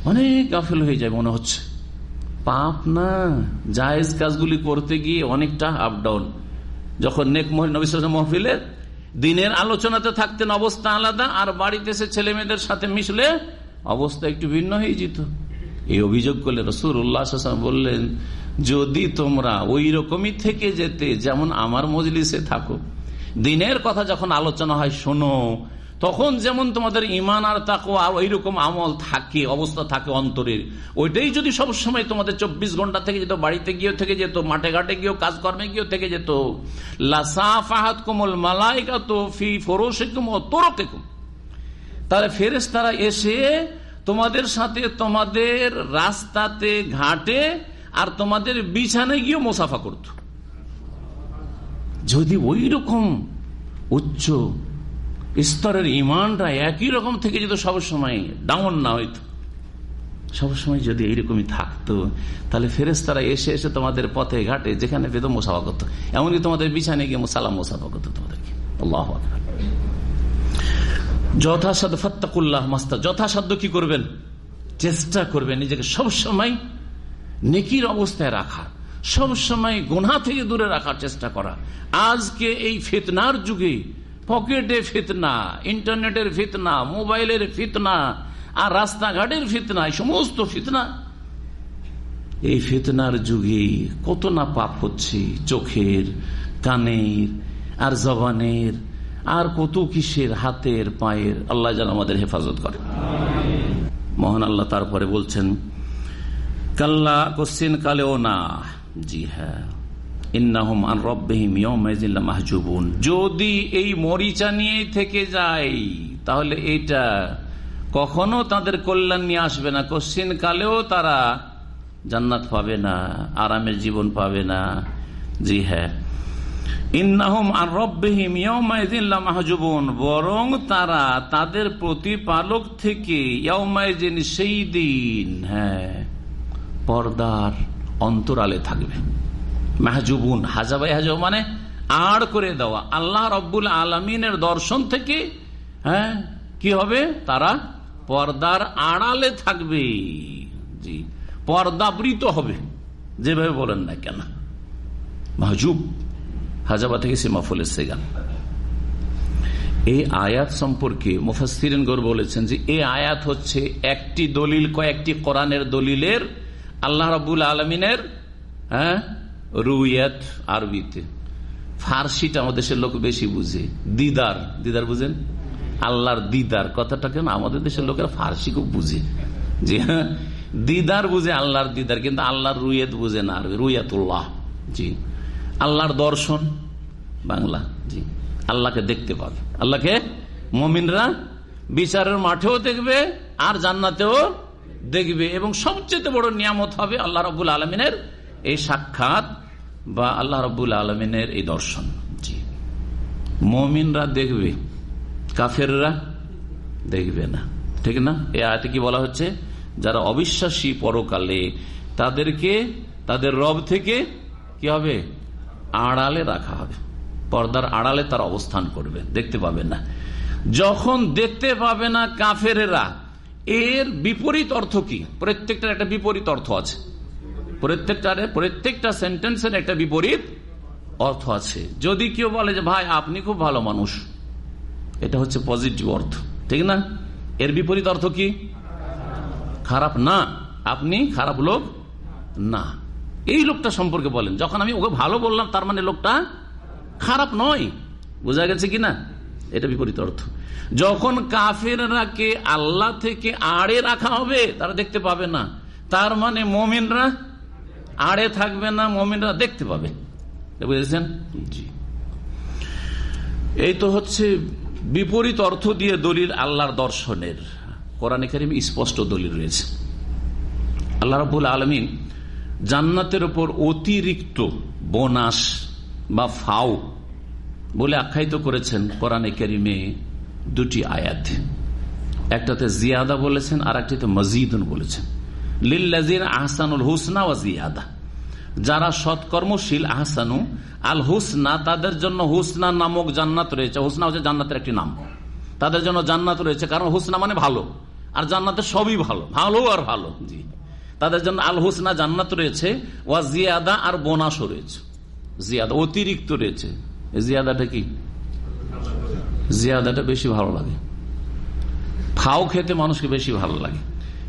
অনেক গাফিল হয়ে যায় মনে হচ্ছে। পাপ না, জায়েজ কাজগুলি করতে গিয়ে অনেকটা আপ ডাউন যখন নেক মহফিলে দিনের আলোচনাতে থাকতেন, অবস্থা আলাদা, আর বাড়িতে এসে ছেলে মেয়েদের সাথে মিশলে অবস্থা একটু ভিন্ন হয়ে যেত। এই অভিযোগ করলে রসুর উল্লাহ বললেন, যদি তোমরা ওই রকমই থেকে যেতে, যেমন আমার মজলিসে থাকো দিনের কথা যখন আলোচনা হয়, শোনো, তখন যেমন তোমাদের ইমান আর তাকো আর ওইরকম আমল থাকে, অবস্থা থাকে অন্তরের। ওইটাই যদি সবসময় তোমাদের চব্বিশ ঘণ্টা থেকে যেত, বাড়িতে গিয়েও থেকে যেত, মাঠে ঘাটে গিয়েও, কাজকর্মে গিয়েও থেকে যেত লাসাফাহাত কোমল মালাইকা তো ফি ফরোশেকুম ও তাহলে ফেরেস তারা এসে তোমাদের সাথে তোমাদের রাস্তাতে, ঘাটে আর তোমাদের বিছানে গিয়ে মোসাফা করত। যদি ওই রকম উচ্চ স্তরের ইমানটা একই রকম থেকে যেত সবসময় ডাউন না হইতো, সবসময় যদি এইরকমই থাকতো, তাহলে ফেরেস্তারা এসে এসে তোমাদের পথে ঘাটে যেখানে বেদ মোসাফা করতো। এমনকি তোমাদের বিছানে গিয়ে সালাম মোসাফা করতো তোমাদেরকে। আল্লাহ যথাসাধ্য ফত্তাকুল্লাহ মাস্তা, যথাসাধ্য কি করবেন? চেষ্টা করবেন নিজেকে সবসময় নেকির অবস্থায় রাখা সবসময় গোনা থেকে দূরে রাখার চেষ্টা করা। আজকে এই ফেতনার যুগে পকেটে ফিতনা, ইন্টারনেটের ফিতনা, মোবাইলের ফিতনা আর রাস্তাঘাটের ফিতনা সমস্ত ফিতনা। এই ফিতনার যুগে কত না পাপ হচ্ছে চোখের, কানের আর জবানের আর কত কিসের হাতের, পায়ের। আল্লাহ যেন আমাদের হেফাজত করে। মহান আল্লাহ তারপরে বলছেন, কাল্লা কোশ্চিন কালেও না। জি হ্যাঁ। যদি এই মরিচা নিয়ে থেকে যায়, তাহলে এটা কখনো তাদের কল্যাণ নিয়ে আসবে না। কোশ্চিন কালেও তারা জান্নাত পাবে না, আরামের জীবন পাবে না। জি হ্যাঁ। ইন্নাহুম আর রব্বেহিম মাহজুবন বরং তারা তাদের প্রতিপালক থেকে ইয়মাইদিন সেই দিন হ্যাঁ পর্দার অন্তরালে থাকবে। মাহজুবুন, হাজাবাই হাজাব মানে আড় করে দেওয়া। আল্লাহ রব্বুল আলমিনের দর্শন থেকে হ্যাঁ কি হবে? তারা পর্দার আড়ালে থাকবে। জি পর্দাবৃত হবে। যেভাবে বলেন না কেন। মাহজুব, হাজাবা থেকে সীমাফুলের সেগান এই আয়াত সম্পর্কে মুফাসিরিন গৌর বলেছেন যে এই আয়াত হচ্ছে একটি দলিল, কয়েকটি কোরআনের দলিলের আল্লাহ রবুল আলমিনের হ্যাঁ রুইয়াত আরবিতে। ফার্সিটা আমাদের দেশের লোক বেশি বুঝে। দিদার দিদার বুঝেন? আল্লাহর দিদার, কথাটা কেন? আমাদের দেশের লোকেরা ফার্সি খুব বুঝে। যে হ্যাঁ দিদার বুঝে আল্লাহর দিদার, কিন্তু আল্লাহর রুইয়াত বুঝে না। আরবি রুইয়াতুল্লাহ, জি। আল্লাহর দর্শন, বাংলা, জি। আল্লাহকে দেখতে পাবে। আল্লাহকে মমিনরা বিচারের মাঠেও দেখবে, আর জান্নাতেও দেখবে এবং সবচেয়ে বড় নিয়ামত হবে আল্লাহ রবুল আলমিনের এই সাক্ষাৎ বা আল্লাহ রবুল আলমিনের এই দর্শন। মমিনরা দেখবে, কাফেররা দেখবে না। ঠিক না? এ আয়তে কি বলা হচ্ছে? যারা অবিশ্বাসী পরকালে তাদেরকে, তাদের রব থেকে কি হবে? আড়ালে রাখা হবে। পর্দার আড়ালে তার অবস্থান করবে। দেখতে পাবে না। যখন দেখতে পাবে না কাফেরেরা এর বিপরীত অর্থ কি? প্রত্যেকটার একটা বিপরীত অর্থ আছে। প্রত্যেকটার, প্রত্যেকটা সেন্টেন্সের একটা বিপরীত অর্থ আছে। যদি কেউ বলে যে, ভাই, আপনি খুব ভালো মানুষ। এটা হচ্ছে পজিটিভ অর্থ। ঠিক না? এর বিপরীত অর্থ কি? খারাপ না। আপনি খারাপ লোক না। এই লোকটা সম্পর্কে বলেন। যখন আমি ওকে ভালো বললাম, তার মানে লোকটা খারাপ নয়। বোঝা গেছে কি না এটা বিপরীত অর্থ। যখন কাফেররাকে আল্লাহ থেকে আড়ে রাখা হবে, তারা দেখতে পাবে না। তার মানে মোমিনরা আড়ে থাকবে না, মোমিনরা দেখতে পাবে। বুঝেছেন? জি। এই তো হচ্ছে বিপরীত অর্থ দিয়ে দলিল আল্লাহর দর্শনের। কোরআন কারিম স্পষ্ট দলিল রয়েছে। আল্লাহ রবুল আলমিন জান্নাতের ওপর অতিরিক্ত বোনাস বা ফাও বলে আখ্যায়িত করেছেন কোরআনে কারিমে দুটি আয়াত। একটাতে জিয়াদা বলেছেন আর একটিতে মজিদুন বলেছেন। লিল্লাজিন আহসানুল হুসনা ও জিয়াদা। যারা সৎকর্মশীল, আহসানু আল হুসনা তাদের জন্য হুসনা নামক জান্নাত রয়েছে। হুসনা হচ্ছে জান্নাতের একটি নাম। তাদের জন্য জান্নাত রয়েছে, কারণ হুসনা মানে ভালো। আর জান্নাতের সবই ভালো ভালো আর ভালো, জি। তাদের জন্য আল হুসনা জান্নাত রয়েছে, ওয়া জিয়াদা আর বোনাসও রয়েছে। জিয়াদা অতিরিক্ত রয়েছে। জিয়াদাটা কি? জিয়াদাটা বেশি ভালো লাগে। ফাও খেতে মানুষকে বেশি ভালো লাগে।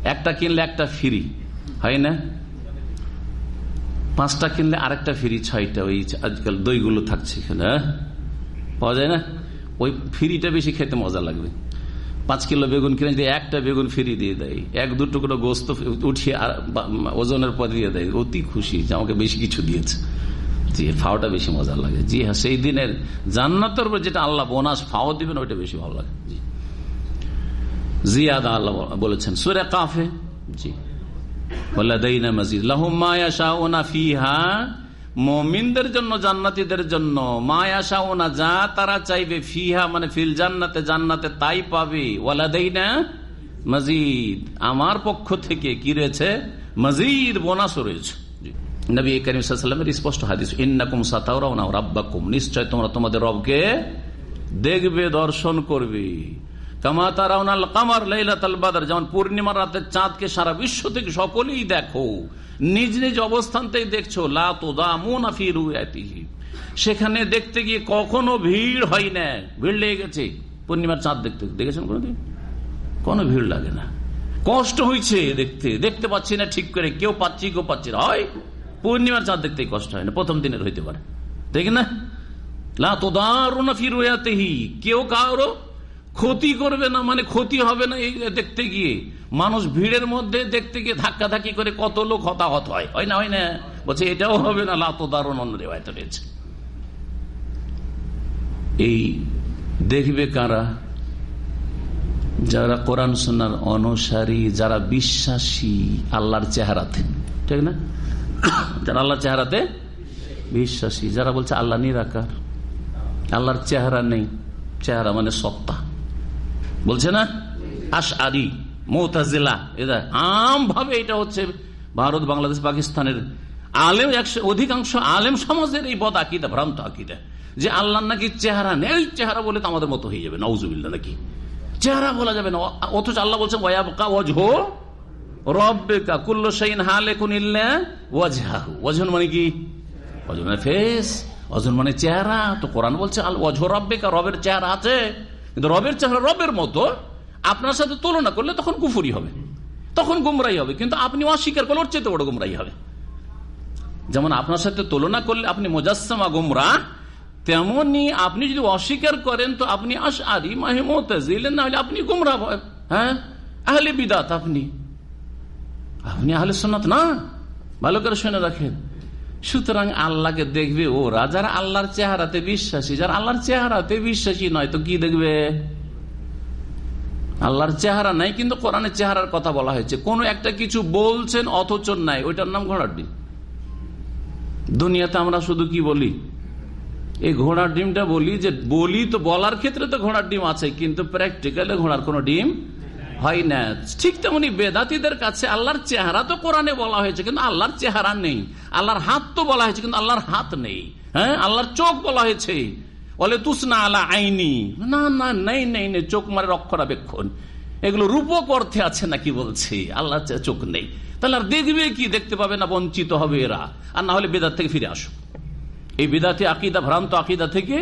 একটা কিনলে একটা ফ্রি, হয় না? পাঁচটা কিনলে আরেকটা ফ্রি, ছয়টা, ওই আজকাল দইগুলো থাকছে এখানে হ্যাঁ? পাওয়া যায় না? ওই ফ্রিটা বেশি খেতে মজা লাগবে। পাঁচ কিলো বেগুন কিনে দিয়ে একটা বেগুন ফিরিয়ে দিয়ে দেয়, এক দু টুকরো গোস্ত উঠিয়ে ওজনের পর দিয়ে দেয়, অতি খুশি যে আমাকে বেশি কিছু দিয়েছে। জি ফাওটা বেশি মজা লাগে। জি হ্যাঁ সেই দিনের জান্নাতের উপর যেটা আল্লাহ বোনাস ফাও দিবেন, ওইটা বেশি ভালো লাগে। জি। জিয়াদা আল্লাহ বলেছেন, সুরে কাফে। জি। মুমিনদের জন্য, জান্নাতীদের জন্য যা তারা চাইবে মানে ফিল জান্নাতে জান্নাতে তাই পাবে। আমার পক্ষ থেকে কি রয়েছে? মজিদ বোনাসও রয়েছে। নবী করিম সাল্লামের স্পষ্ট হাদিস, ইন্নাকুম সাতাউরাউনা রাব্বাকুম নিশ্চয় তোমরা তোমাদের রবকে দেখবে, দর্শন করবে। কামা তারাউনাল কামার লাইলাতাল বাদর, যেমন পূর্ণিমার রাতে চাঁদকে সারা বিশ্ব থেকে সকলেই দেখো, নিজ নিজ অবস্থানতেই দেখছ, লা তোদামুনা ফি রুয়াতিহি সেখানে দেখতে গিয়ে কখনো ভিড় হয় না। ভিড় লেগে গেছে। পূর্ণিমার চাঁদ দেখতে দেখেছেন কোনোদিন? কোনো ভিড় লাগে না। কষ্ট হয়েছে দেখতে দেখতে পাচ্ছি না ঠিক করে, কেউ পাচ্ছি কেউ পাচ্ছি না। হয় পূর্ণিমার চাঁদ দেখতে কষ্ট হয় না, প্রথম দিনের হইতে পারে। ঠিক না? কেউ কারও ক্ষতি করবে না মানে ক্ষতি হবে না, এই দেখতে গিয়ে। মানুষ ভিড়ের মধ্যে দেখতে গিয়ে ধাক্কা ধাক্কি করে কত লোক হতাহত হয়। হয় না হয় না? বলছে, এটাও হবে না লাতো দারুণ অন্য রেওয়ায়তে রয়েছে। এই দেখবে কারা? যারা কোরআন সোনার অনুসারী, যারা বিশ্বাসী, আল্লাহর চেহারাতে। ঠিক না? যারা আল্লাহর চেহারাতে বিশ্বাসী, যারা বলছে আল্লাহ নিরাকার, আল্লাহর চেহারা নেই, চেহারা মানে সত্তা। বলছে না? আশ আরি মোতাজিলা। এটা আম ভাবে এটা হচ্ছে ভারত, বাংলাদেশ, পাকিস্তানের আলেম, একশো- অধিকাংশ আলেম সমাজের এই বদ আকিদা, ভ্রান্ত আকিদা। যে আল্লাহ নাকি চেহারা নেই, চেহারা বলে তো আমাদের মতো হয়ে যাবে নওজুবিল্লা নাকি? চেহারা বলা যাবে না, অথচ আল্লাহ বলছেন, ওয়াবকা ওয়াজহু রব্বিকা কুল্লু শাইইন হালিকুন ইল্লা ওয়াজহাহু। ওয়াজহুন মানে কি? ওয়াজহুন মানে ফেস ওয়াজহুন মানে চেহারা। তো কোরআন বলছে, আল ওয়াজহু রব্বিকা রবের চেহারা আছে। কিন্তু রবের চেহারা রবের মতো, আপনার সাথে তুলনা করলে তখন কুফুরি হবে। তখন গুমরাই হবে। কিন্তু আপনি অস্বীকার করলে ওর চেয়ে বড় গুমরাই হবে। যেমন আপনার সাথে তুলনা করলে আপনি মোজাসমা গুমরা তেমনি আপনি যদি অস্বীকার করেন, তো আপনি আশ আরি মাহিমত না হলে আপনি গুমরা হ্যাঁ? আহলে বিদাত আপনি। আপনি আহলে সন্ন্যত না? ভালো করে শুনে রাখেন। সুতরাং আল্লাহকে দেখবে ওরা যারা আল্লাহর চেহারাতে বিশ্বাসী, যারা আল্লাহর চেহারাতে বিশ্বাসী নয়, তো কি দেখবে? আল্লাহর চেহারা নাই, কিন্তু কোরআনের চেহারার কথা বলা হয়েছে। কোন একটা কিছু বলছেন, অথচ নাই। ওইটার নাম ঘোড়ার ডিম। দুনিয়াতে আমরা শুধু কি বলি? এই ঘোড়ার ডিমটা বলি যে, বলি তো বলার ক্ষেত্রে তো ঘোড়ার ডিম আছে, কিন্তু প্র্যাকটিক্যালে ঘোড়ার কোনো ডিম হয় না ঠিক তেমনি বেদাতিদের কাছে আল্লাহর চেহারা তো কোরআনে বলা হয়েছে, কিন্তু আল্লাহর চেহারা নেই। আল্লাহর হাত তো বলা হয়েছে, কিন্তু আল্লাহর হাত নেই। হ্যাঁ? আল্লাহর চোখ বলা হয়েছে। বলে, তুসনা আল্লাহ আইনি। না না, নেই নেই নেই। চোখ মারে রক্ষণাবেক্ষণ। এগুলো রূপক অর্থে আছে নাকি বলছে? আল্লাহ চোখ নেই। তাহলে আর দেখবে কি? দেখতে পাবে না বঞ্চিত হবে এরা। আর না হলে বেদার থেকে ফিরে আসুক। এই বিদাতি আকিদা, ভ্রান্ত আকিদা থেকে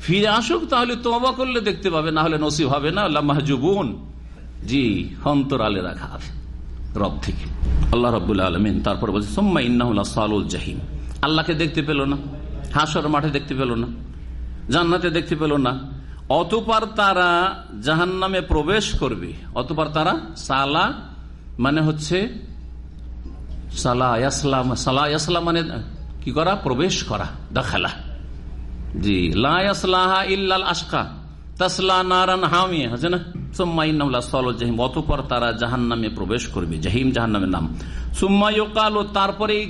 ফিরে আসুক, তাহলে তোমাবা করলে দেখতে পাবে, না হলে নসিব হবে না। আল্লাহ মাহজুবুন জি, অন্তরালে রাখা হবে রব থেকে। আল্লাহ রবুল আলমিন তারপর বলছে, সোম্মা ইন্নাহুল্লাহ সালুল জাহিম। আল্লাহকে দেখতে পেল না হাসর মাঠে দেখতে পেল না, জান্নাতে দেখতে পেল না। অতপার তারা জাহান নামে প্রবেশ করবে। অতপার তারা সালা মানে হচ্ছে, সালা ইয়াসলাম সালা ইয়াসলাম মানে কি করা? প্রবেশ করা, দখালা। জি লাহা ইল্লাল আশকা তাসলা হামিয়া অতপর তারা প্রবেশ করবে, জাহিম নাম।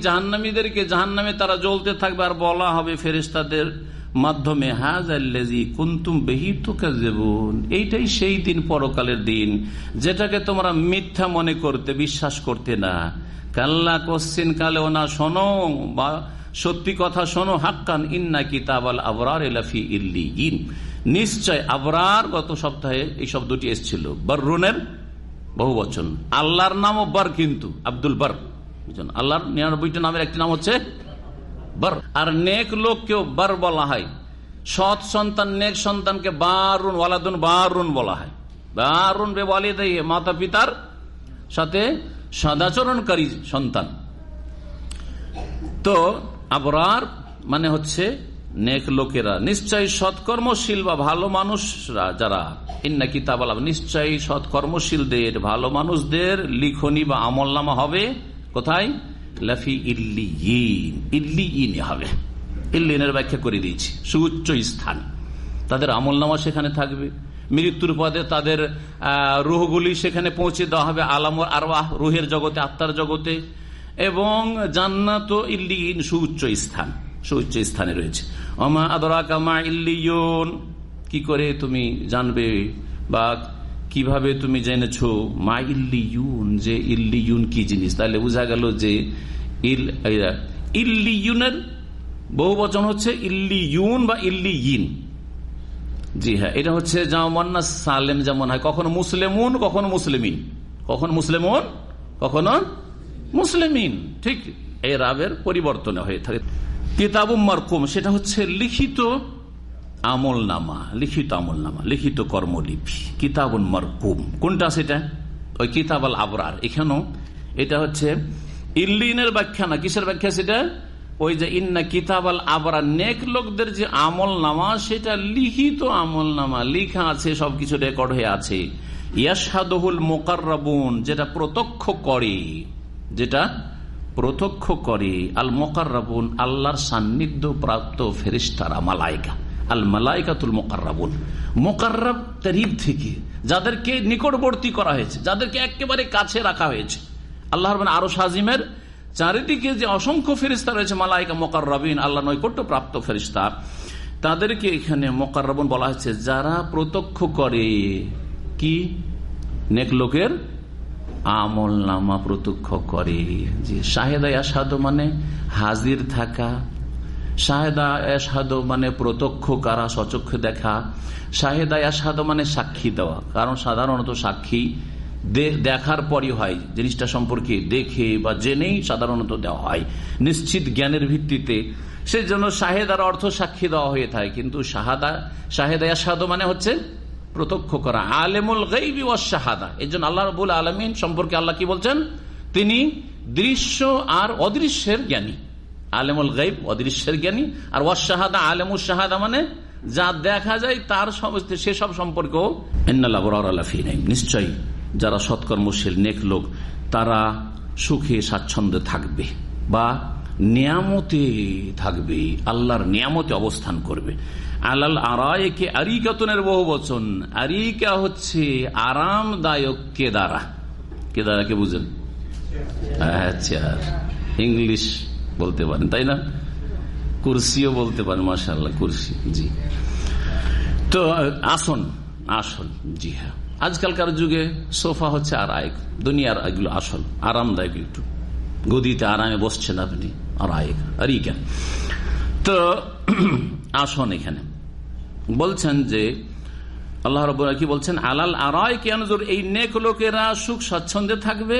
জাহান্নামীদেরকে জাহান নামে তারা জ্বলতে থাকবে, আর বলা হবে মাধ্যমে কুন্তুম বেহিত এইটাই সেই দিন পরকালের দিন, যেটাকে তোমরা মিথ্যা মনে করতে, বিশ্বাস করতে না। কাল্লা কোশ্চিন কালেও না শোনো, বা সত্যি কথা শোনো, হাক্কান ইন্না কিতাব আল আবরার ইল্লি ইন নিশ্চয় আবরার গত সপ্তাহে এই শব্দটি এসেছিল। বর্রুনের বহু বচন। আল্লাহর নামও বর কিন্তু, আব্দুল বর। বুঝছেন আল্লাহর নিরানব্বইটা নামের একটি নাম হচ্ছে বর। আর নেক লোককেও বর বলা হয়। সৎ সন্তান নেক সন্তানকে বারুন, ওয়ালাদুন বারুন বলা হয়। বারুন বে দেয় মাতা পিতার সাথে সদাচরণকারী সন্তান। তো আবরার মানে হচ্ছে নেক লোকেরা, নিশ্চয়ই সৎকর্মশীল বা ভালো মানুষরা যারা, ইন্না কিতাব আলাম নিশ্চয়ই সৎকর্মশীলদের, ভালো মানুষদের লিখনি বা আমলনামা হবে কোথায়? লাফি ইল্লিয়িন ইল্লিয়িন হবে। ইল্লিনের ব্যাখ্যা করে দিয়েছি, সুউচ্চ স্থান। তাদের আমলনামা সেখানে থাকবে। মৃত্যুর পদে তাদের রুহগুলি সেখানে পৌঁছে দেওয়া হবে আলাম আর রুহের জগতে, আত্মার জগতে। এবং জান্নাত ইল্লি ইন সুউচ্চ স্থান। সুউচ্চ স্থানে রয়েছে। অমা আদরা কামা ইল্লিয়ন। কি করে তুমি জানবে বা কীভাবে তুমি জেনেছ মা ইল্লিউন যে ইল্লিউন কি জিনিস? তাহলে বোঝা গেল যে ইল্লিউনের বহু বচন হচ্ছে ইল্লিউন বা ইল্লিইন জি হ্যাঁ এটা হচ্ছে জামান্না সালেম যেমন হয়। কখনো মুসলিমুন, কখনো মুসলিমিন। কখন মুসলিমুন? কখনো মুসলিমিন। ঠিক, এই রাবের পরিবর্তনে হয়ে থাকে। কিতাবুম মারকুম, সেটা হচ্ছে লিখিত আমল নামা লিখিত আমল নামা লিখিত কর্মলিপি, কিতাবুন মারকুম। কোনটা সেটা? ওই কিতাব আল আবরার। এখানেও এটা হচ্ছে ইল্লিনের ব্যাখ্যা না, কিসের ব্যাখ্যা সেটা? ওই যে ইন্না কিতাব আল আবরার, নেক লোকদের যে আমল নামা সেটা লিখিত আমল নামা লিখা আছে, সবকিছু রেকর্ড হয়ে আছে। ইয়াসাদহুল মোকাররাবুন, যেটা প্রত্যক্ষ করে, যেটা প্রত্যক্ষ করে আল মোকাররাবুন আল্লাহর সান্নিধ্য প্রাপ্ত ফেরিস্তারা মালাইকা। আল মালাইকাতুল মোকাররাবুন। মোকাররাব তারিফ থেকে, যাদেরকে নিকটবর্তী করা হয়েছে, যাদেরকে একেবারে কাছে রাখা হয়েছে। আল্লাহর মানে আরও সাজিমের চারিদিকে যে অসংখ্য ফেরিস্তা রয়েছে, মালাইকা মোকার রবিন আল্লাহ নৈকট্য প্রাপ্ত ফেরিস্তা তাদেরকে এখানে মোকাররবন বলা হয়েছে, যারা প্রত্যক্ষ করে, কি? নেক লোকের আমল নামা প্রত্যক্ষ করে। যে শাহেদা আসাদ মানে হাজির থাকা, শাহেদা এসাদ মানে প্রত্যক্ষ কারা সচক্ষে দেখা, শাহেদা আসাদ মানে সাক্ষী দেওয়া। কারণ সাধারণত সাক্ষী দেখার পরই হয়, জিনিসটা সম্পর্কে দেখে বা জেনেই সাধারণত দেওয়া হয়। নিশ্চিত জ্ঞানের ভিত্তিতে সেজন্য শাহেদার অর্থ সাক্ষী দেওয়া হয়ে থাকে। কিন্তু শাহাদা শাহেদা সাদ মানে হচ্ছে প্রত্যক্ষ করা। আলেমুল গাইবি ও শাহাদা এই জন্য আল্লাহ রবুল আলমিন সম্পর্কে আল্লাহ কি বলছেন? তিনি দৃশ্য আর অদৃশ্যের জ্ঞানী। আলেমুল গাইব অদৃশ্যের জ্ঞানী। আর ওয়াশাহাদা আলেমুল শাহাদা মানে যা দেখা যায় তার সেসব সম্পর্কেও নিশ্চয়ই যারা সৎকর্মশীল, নেক লোক, তারা সুখে, স্বাচ্ছন্দ্যে থাকবে বা নিয়ামতে থাকবে, আল্লাহর নিয়ামতে অবস্থান করবে। আলাল আরায়কে আরিকাতনের বহু বচন। আরিকা হচ্ছে আরামদায়ক কেদারা। কেদারা কে বুঝেন? আচ্ছা ইংলিশ বলতে পারেন, তাই না? কুরসিও বলতে পারেন মাসাল্লাহ কুরসি, জি। তো, আসন আসন, জি হ্যাঁ। আজকালকার যুগে সোফা হচ্ছে আর আরায়ক, দুনিয়ার এগুলো আসল, আরামদায়ক একটু। গদিতে আরামে বসছেন আপনি, আরায়ক, আরিকা। তো, আসন এখানে। বলছেন যে, আল্লাহ রব কি বলছেন? আলাল আরায় কিয়ানজুর এই নেক লোকেরা সুখ স্বচ্ছন্দে থাকবে,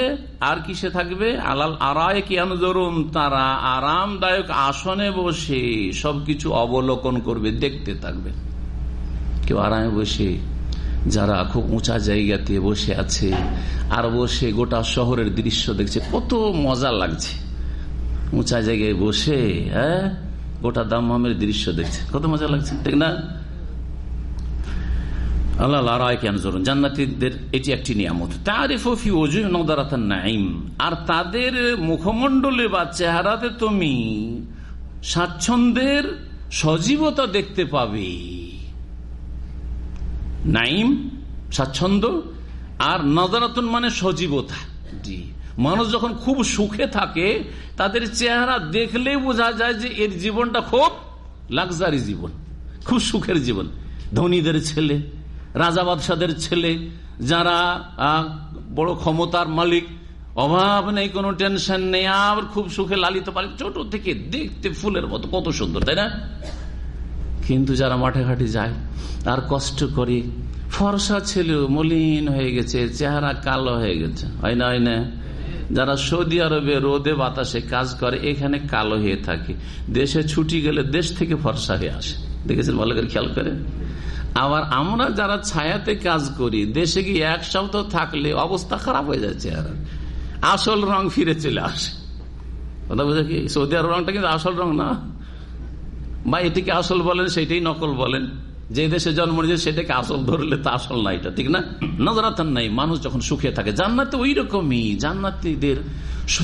আর কিসে থাকবে? আলাল আরায় কিয়ানজরুন তারা আরামদায়ক আসনে বসে সবকিছু অবলোকন করবে, দেখতে থাকবে। কেউ আরামে বসে, যারা খুব উঁচা জায়গাতে বসে আছে, আর বসে গোটা শহরের দৃশ্য দেখছে, কত মজা লাগছে। উঁচা জায়গায় বসে হ্যাঁ গোটা দামের দৃশ্য দেখছে, কত মজা লাগছে, ঠিক না? আল্লাহ জান্নাতিদের এটি একটি আর তাদের মুখমণ্ডলে বা চেহারাতে তুমি সজীবতা দেখতে পাবে। নাইম স্বাচ্ছন্দ্য আর নজরাতন মানে সজীবতা। মানুষ যখন খুব সুখে থাকে, তাদের চেহারা দেখলেই বোঝা যায় যে এর জীবনটা খুব লাক্সারি জীবন, খুব সুখের জীবন। ধনীদের ছেলে রাজা বাদশাদের ছেলে, যারা বড় ক্ষমতার মালিক, অভাব নেই, কোনো টেনশন নেই, আর খুব সুখে লালিত পালিত, ছোট থেকে দেখতে ফুলের মতো, কত সুন্দর, তাই না? কিন্তু যারা মাঠে ঘাটে যায় আর কষ্ট করে, ফরসা ছেলে মলিন হয়ে গেছে, চেহারা কালো হয়ে গেছে, হয় না হয় না? যারা সৌদি আরবে রোদে বাতাসে কাজ করে, এখানে কালো হয়ে থাকে। দেশে ছুটি গেলে দেশ থেকে ফর্সা হয়ে আসে। দেখেছেন ভালো করে খেয়াল করে? আবার আমরা যারা ছায়াতে কাজ করি, দেশে গিয়ে এক সপ্তাহ থাকলে অবস্থা খারাপ হয়ে যায় চেহারা। আসল রং ফিরে চলে আসে। কথা বুঝে কি? সৌদি আরব রংটা কিন্তু আসল রং না। বা এটিকে আসল বলেন, সেটাই নকল বলেন। যে দেশে জন্ম নিয়েছে, সেটাকে আসল ধরলে তা আসল না এটা, ঠিক না? নজরাতান নাই, মানুষ যখন সুখে থাকে, জান্নাতে ওই রকমই। জান্নাতিদের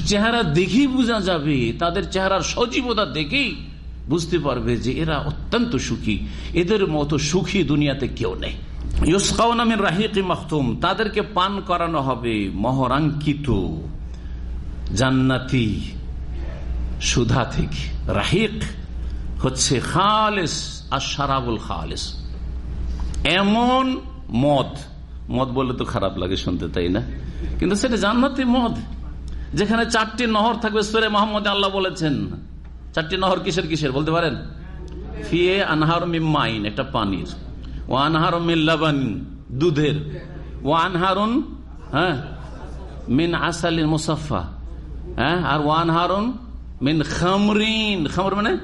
চেহারা দেখেই বোঝা যাবে, তাদের চেহারার সজীবতা দেখেই বুঝতে পারবে যে এরা অত্যন্ত সুখী। এদের মতো সুখী দুনিয়াতে কেউ নেই। ইউসকাও নামের রাহিকি মাহতুম তাদেরকে পান করানো হবে মহরাঙ্কিত জান্নাতি সুধা থেকে। রাহিক হচ্ছে খালেস, আর সারাবুল খালেস। এমন মদ মদ বললে তো খারাপ লাগে শুনতে, তাই না? কিন্তু সেটা জান্নাতি মদ, যেখানে চারটি নহর থাকবে, সুরে মোহাম্মদ আল্লাহ বলেছেন চারটি নহর কিসের কিসের? বলতে পারেন? ফিয়ে আনহার মাইন, একটা পানির। ও আনহার মিল্লাবান দুধের। ও আনহারুন হ্যাঁ মিন আসালিন মুসাফা হ্যাঁ আর ওয়ান হারুন মিন খামরিন। খামর মানে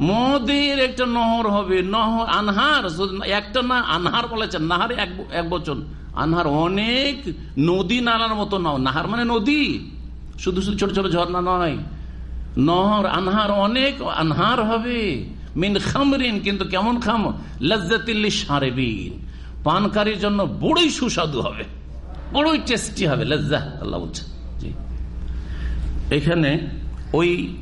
মদের একটা নহর হবে। নহর, আনহার একটা না, আনহার বলেছেন। নাহার এক বচন। আনহার অনেক নদী নালার মতো নাহার মানে নদী। শুধু শুধু ছোট ছোট ঝর্ণা নয়। নহর, আনহার অনেক, আনহার হবে। মিন খামরিন, কিন্তু কেমন খাম লজ্জাতিল্লি সারেবিন পানকারীর জন্য বড়ই সুস্বাদু হবে। বড়ই টেস্টি হবে। লজ্জা, আল্লাহ বলছেন। জি। এখানে ওই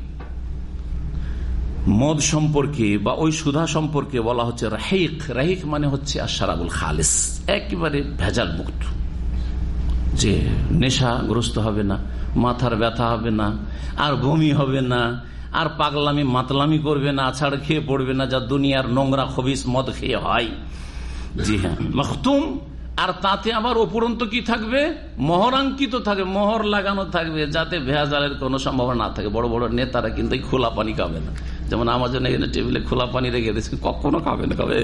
মদ সম্পর্কে বা ওই সুধা সম্পর্কে বলা হচ্ছে রাহিক। রাহিক মানে হচ্ছে আশারাবুল খালিস। একেবারে ভেজাল মুক্ত। যে নেশাগ্রস্ত হবে না, মাথার ব্যথা হবে না, আর বমি হবে না, আর পাগলামি মাতলামি করবে না, আছাড় খেয়ে পড়বে না, যা দুনিয়ার নোংরা খবিস মদ খেয়ে হয়। জি হ্যাঁ মখতুম, আর তাতে আবার উপরন্ত কি থাকবে? মহরাঙ্কিত থাকবে, মোহর লাগানো থাকবে, যাতে ভেজালের কোনো সম্ভাবনা না থাকে। বড় বড় নেতারা কিন্তু খোলা পানি খাবে না। যেমন আমার জন্য টেবিলে খোলা পানি রেখে দিয়েছে, কখনো খাবে না, খাবে?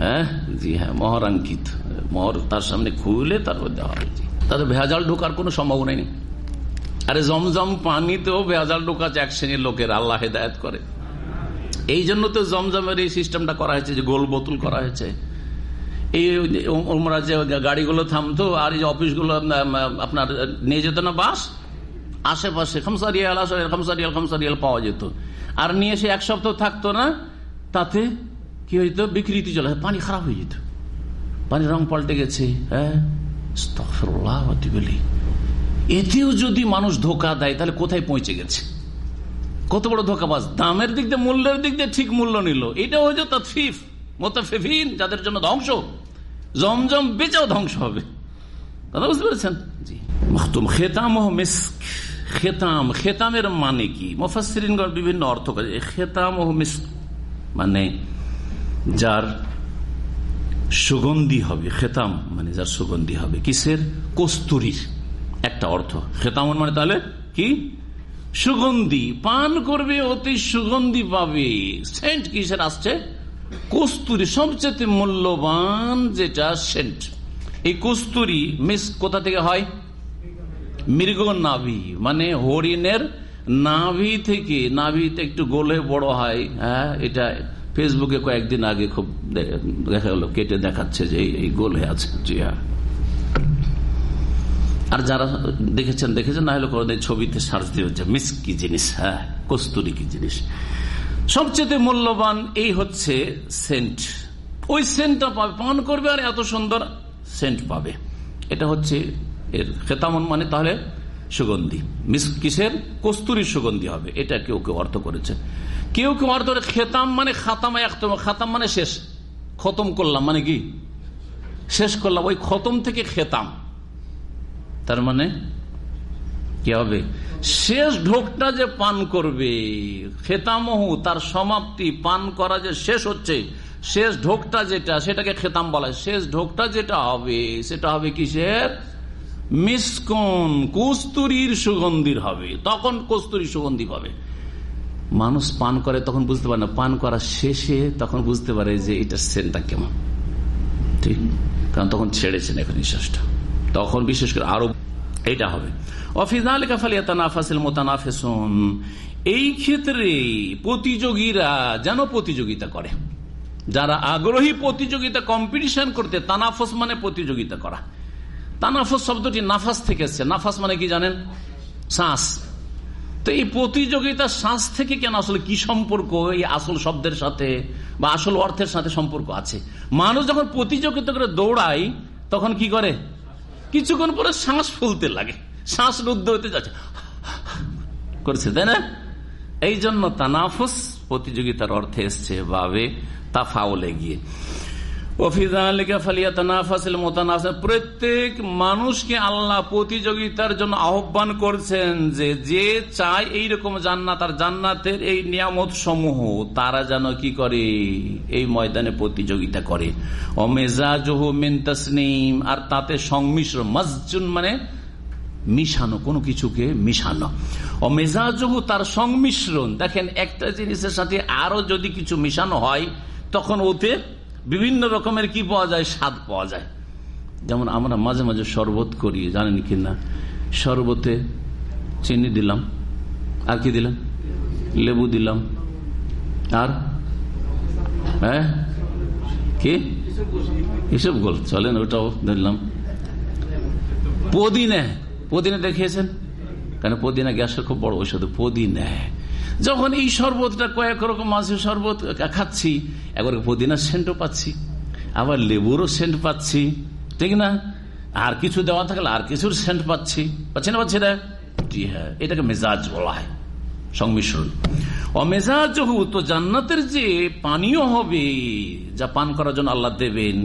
হ্যাঁ? জি হ্যাঁ মহরাঙ্কিত মহর তার সামনে খুলে তারপর দেওয়া হবে তাদের ভেজাল ঢোকার কোনো সম্ভাবনাই নেই। আরে জমজম পানিতেও ভেজাল ঢোকাচ্ছে এক শ্রেণির লোকের, আল্লাহ হেদায়ত করে। এই জন্য তো জমজমের এই সিস্টেমটা করা হয়েছে যে গোল বোতল করা হয়েছে। এই ওমরা যে গাড়িগুলো থামতো, আর এই অফিসগুলো আপনার নিয়ে যেত না বাস, আশেপাশে খামসারিয়াল খামসারিয়াল খামসারিয়াল পাওয়া যেত। আর নিয়ে এসে এক সপ্তাহ থাকতো না, তাতে কি হইতো? বিকৃতি চলে পানি খারাপ হয়ে যেত। পানির রং পাল্টে গেছে হ্যাঁ? এতেও যদি মানুষ ধোকা দেয়, তাহলে কোথায় পৌঁছে গেছে? কত বড় ধোকাবাজ। দামের দিক দিয়ে, মূল্যের দিক দিয়ে ঠিক মূল্য নিল। এটা হয়েছে তৎফিফ মোতাফিফিন যাদের জন্য ধ্বংস। জমজম বেচাও ধ্বংস হবে। কথা বুঝতে পেরেছেন? খেতাম খেতাম। খেতামের মানে কি? মুফাসসিরিনগণ বিভিন্ন অর্থ করে। খেতাম মানে যার সুগন্ধি হবে, খেতাম মানে যার সুগন্ধি হবে। কিসের? কস্তুরীর। একটা অর্থ। খেতামন মানে তাহলে কি? সুগন্ধি। পান করবে, অতি সুগন্ধি পাবে। সেন্ট কিসের আসছে? কস্তুরি, সবচেয়ে মূল্যবান যেটা সেন্ট। এই কস্তুরি মিস কোথা থেকে হয়? মৃগ নাভি মানে হরিণের নাভি থেকে। নাভিতে একটু গোলে বড় হয় হ্যাঁ এটা ফেসবুকে কয়েকদিন আগে খুব দেখা গেল, কেটে দেখাচ্ছে যে এই গোল হয়ে আছে জি হ্যাঁ আর যারা দেখেছেন দেখেছেন, না হলে কোনদিন ছবিতে সার্চ দিয়ে হচ্ছে, মিস কি জিনিস? হ্যাঁ কস্তুরি কি জিনিস? সবচেয়ে মূল্যবান এই হচ্ছে সেন্ট। ওই সেন্টটা পাবে পান করবে আর এত সুন্দর সেন্ট পাবে। এটা হচ্ছে এর খেতামন মানে তাহলে সুগন্ধি। মিস কিসের? কস্তুরির সুগন্ধি হবে। এটা কেউ কেউ অর্থ করেছে। কেউ কেউ আর ধরে খেতাম মানে খাতাম খাতাম মানে শেষ। খতম করলাম মানে কি? শেষ করলাম, ওই খতম থেকে খেতাম। তার মানে কি হবে? শেষ ঢোকটা যে পান করবে, খেতামহু, তার সমাপ্তি পান করা যে শেষ হচ্ছে, শেষ ঢোকটা যেটা, সেটাকে খেতাম বলা শেষ ঢোকটা যেটা হবে, সেটা হবে কিসের? মিসকন, কস্তুরীর সুগন্ধির হবে। তখন কস্তুরী সুগন্ধি পাবে। মানুষ পান করে তখন বুঝতে পারে না। পান করা শেষে তখন বুঝতে পারে যে এটা সেন্টটা কেমন। ঠিক? কারণ তখন ছেড়েছেন এখন নিঃশ্বাসটা। তখন বিশেষ করে আরও এটা হবে। এই ক্ষেত্রে প্রতিযোগীরা যেন প্রতিযোগিতা করে। যারা আগ্রহী প্রতিযোগিতা কম্পিটিশন করতে, তানাফস মানে প্রতিযোগিতা করা। তানাফস শব্দটি নাফাস থেকে এসছে। নাফাস মানে কি জানেন? শ্বাস তো এই প্রতিযোগিতা শ্বাস থেকে কেন আসলে কি সম্পর্ক? এই আসল শব্দের সাথে বা আসল অর্থের সাথে সম্পর্ক আছে। মানুষ যখন প্রতিযোগিতা করে দৌড়ায়, তখন কি করে? কিছুক্ষণ পরে শ্বাস ফুলতে লাগে। শ্বাস রুদ্ধ হতে যাচ্ছে। করছে, তাই না? এই জন্য তানাফুস প্রতিযোগিতার অর্থে এসছে ভাবে তা ফাউলে গিয়ে। প্রত্যেক মানুষকে আল্লাহ প্রতিযোগিতার জন্য আহ্বান করছেন যে যে চায় এইরকম জান্নাত আর জান্নাতের এই নিয়ামত সমূহ তারা যেন কি করে? এই ময়দানে প্রতিযোগিতা করে। অমেজাজহু মিন তসনিম, আর তাতে সংমিশ্র মসজুন মানে মিশানো, কোনো কিছুকে মিশানো। অমেজাজহু তার সংমিশ্রণ, দেখেন একটা জিনিসের সাথে আরও যদি কিছু মিশানো হয়, তখন ওতে বিভিন্ন রকমের কি পাওয়া যায়? স্বাদ পাওয়া যায়। যেমন আমরা মাঝে মাঝে শরবত করি, জানেন কি না? শরবতে চিনি দিলাম। আর কি দিলাম? লেবু দিলাম। আর? হ্যাঁ? কি? এসব গোল। চলেন, ওটাও ধরলাম পদিনে। পদিনে দেখিয়েছেন কেন পদিনা গ্যাসের খুব বড় ঔষধ, পদিনে। যখন এই শরবতটা কয়েক রকম মাছের শরবত খাচ্ছি, একবার পুদিনার সেন্টও পাচ্ছি, আবার লেবুরও সেন্ট পাচ্ছি, ঠিক না? আর কিছু দেওয়া থাকলে আর কিছুর সেন্ট পাচ্ছি। পাচ্ছি না পাচ্ছি না? জি হ্যাঁ এটাকে মেজাজ বলা হয়, সংমিশ্রণ। অমেজাজ তো জান্নাতের যে পানীয় হবে, যা পান করার জন্য আল্লাহ দেবেন,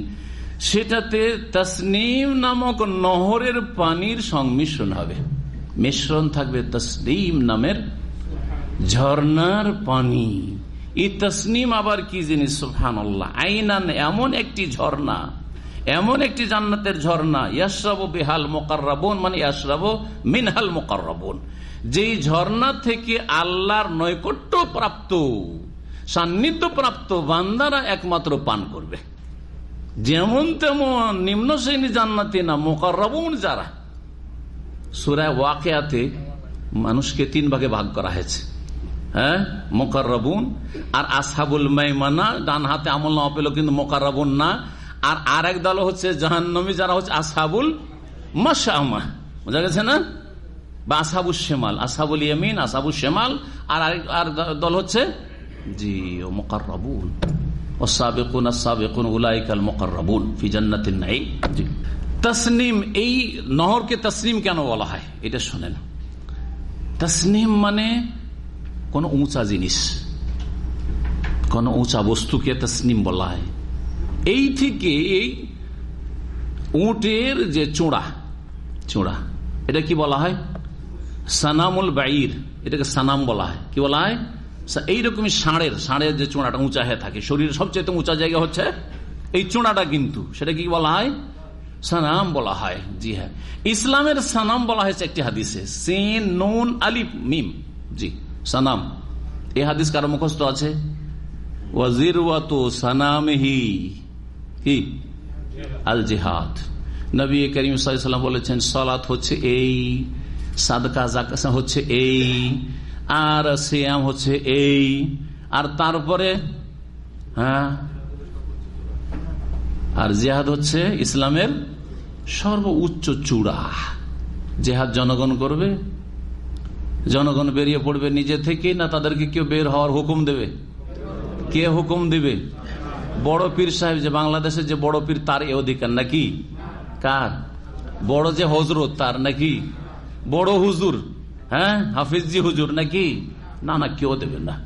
সেটাতে তসনিম নামক নহরের পানির সংমিশ্রণ হবে। মিশ্রণ থাকবে তসনিম নামের ঝর্নার পানি। এই তসনিম আবার কি জিনিস? সুফান আইনান এমন একটি ঝর্ণা, এমন একটি জান্নাতের ঝর্ণা ইয়াসরাব বেহাল মোকাররাবন মানে ইয়াসরাব মিনহাল মোকাররাবন। যেই ঝর্ণা থেকে আল্লাহর নৈকট্য প্রাপ্ত, সান্নিধ্য প্রাপ্ত বান্দারা একমাত্র পান করবে। যেমন তেমন নিম্ন শ্রেণি জান্নাতি না, মোকাররাবন যারা। সুরায় ওয়াকেয়াতে মানুষকে তিন ভাগে ভাগ করা হয়েছে। হ্যাঁ? মোকাররাবুন। আর আসাবুল মাইমানা, ডান হাতে আমল না পেল কিন্তু মোকাররাবুন না। আর আর এক দল হচ্ছে জাহান্নমী, যারা হচ্ছে আসাবুল মাসামা বোঝা গেছে না? বা আসাবুল শেমাল আসাবুল ইয়ামিন আসাবুল শেমাল। আর আর দল হচ্ছে জি, ও মোকাররাবুন। ও সাবেকুন সাবেকুন উলাইকাল মোকাররাবুন, ফি জান্নাতিন নাই জি। তসনিম, এই নহরকে তসনিম কেন বলা হয়? এটা শোনেন। তসনিম মানে কোন উঁচা জিনিস, কোন উঁচা বস্তুকে তসনিম বলা হয়। এই থেকে এই উটের যে চূড়া চূড়া, এটা কি বলা হয়? সানামুল বাইর এটাকে সানাম বলা হয়। কি বলা হয়? এইরকমই ষাঁড়ের ষাঁড়ের যে চূড়াটা উঁচা হয়ে থাকে। শরীরের সবচেয়ে উঁচা জায়গা হচ্ছে এই চূড়াটা কিন্তু। সেটা কি বলা হয়? সানাম বলা হয়। জি হ্যাঁ। ইসলামের সানাম বলা হয়েছে একটি হাদিসে। সেন, নুন, আলিফ, মিম। জি। সানাম। এ হাদিস কারও মুখস্থ আছে? ওয়াজির সানামহি। কি? আল জেহাদ নবী করিম সাল্লাম বলেছেন, সলাত হচ্ছে এই, সাদকা জাকা হচ্ছে এই, আর সিয়াম হচ্ছে এই। আর তারপরে হ্যাঁ? আর জেহাদ হচ্ছে ইসলামের সর্বোচ্চ চূড়া। জেহাদ জনগণ করবে জনগণ বেরিয়ে পড়বে নিজে থেকে, না তাদেরকে কেউ বের হওয়ার হুকুম দেবে? কে হুকুম দিবে? বড় পীর সাহেব যে বাংলাদেশে যে বড় পীর, তার এ অধিকার নাকি? কার? বড় যে হজরত তার নাকি? বড় হুজুর হ্যাঁ? হাফিজি হুজুর নাকি? না না, কেউ দেবে না।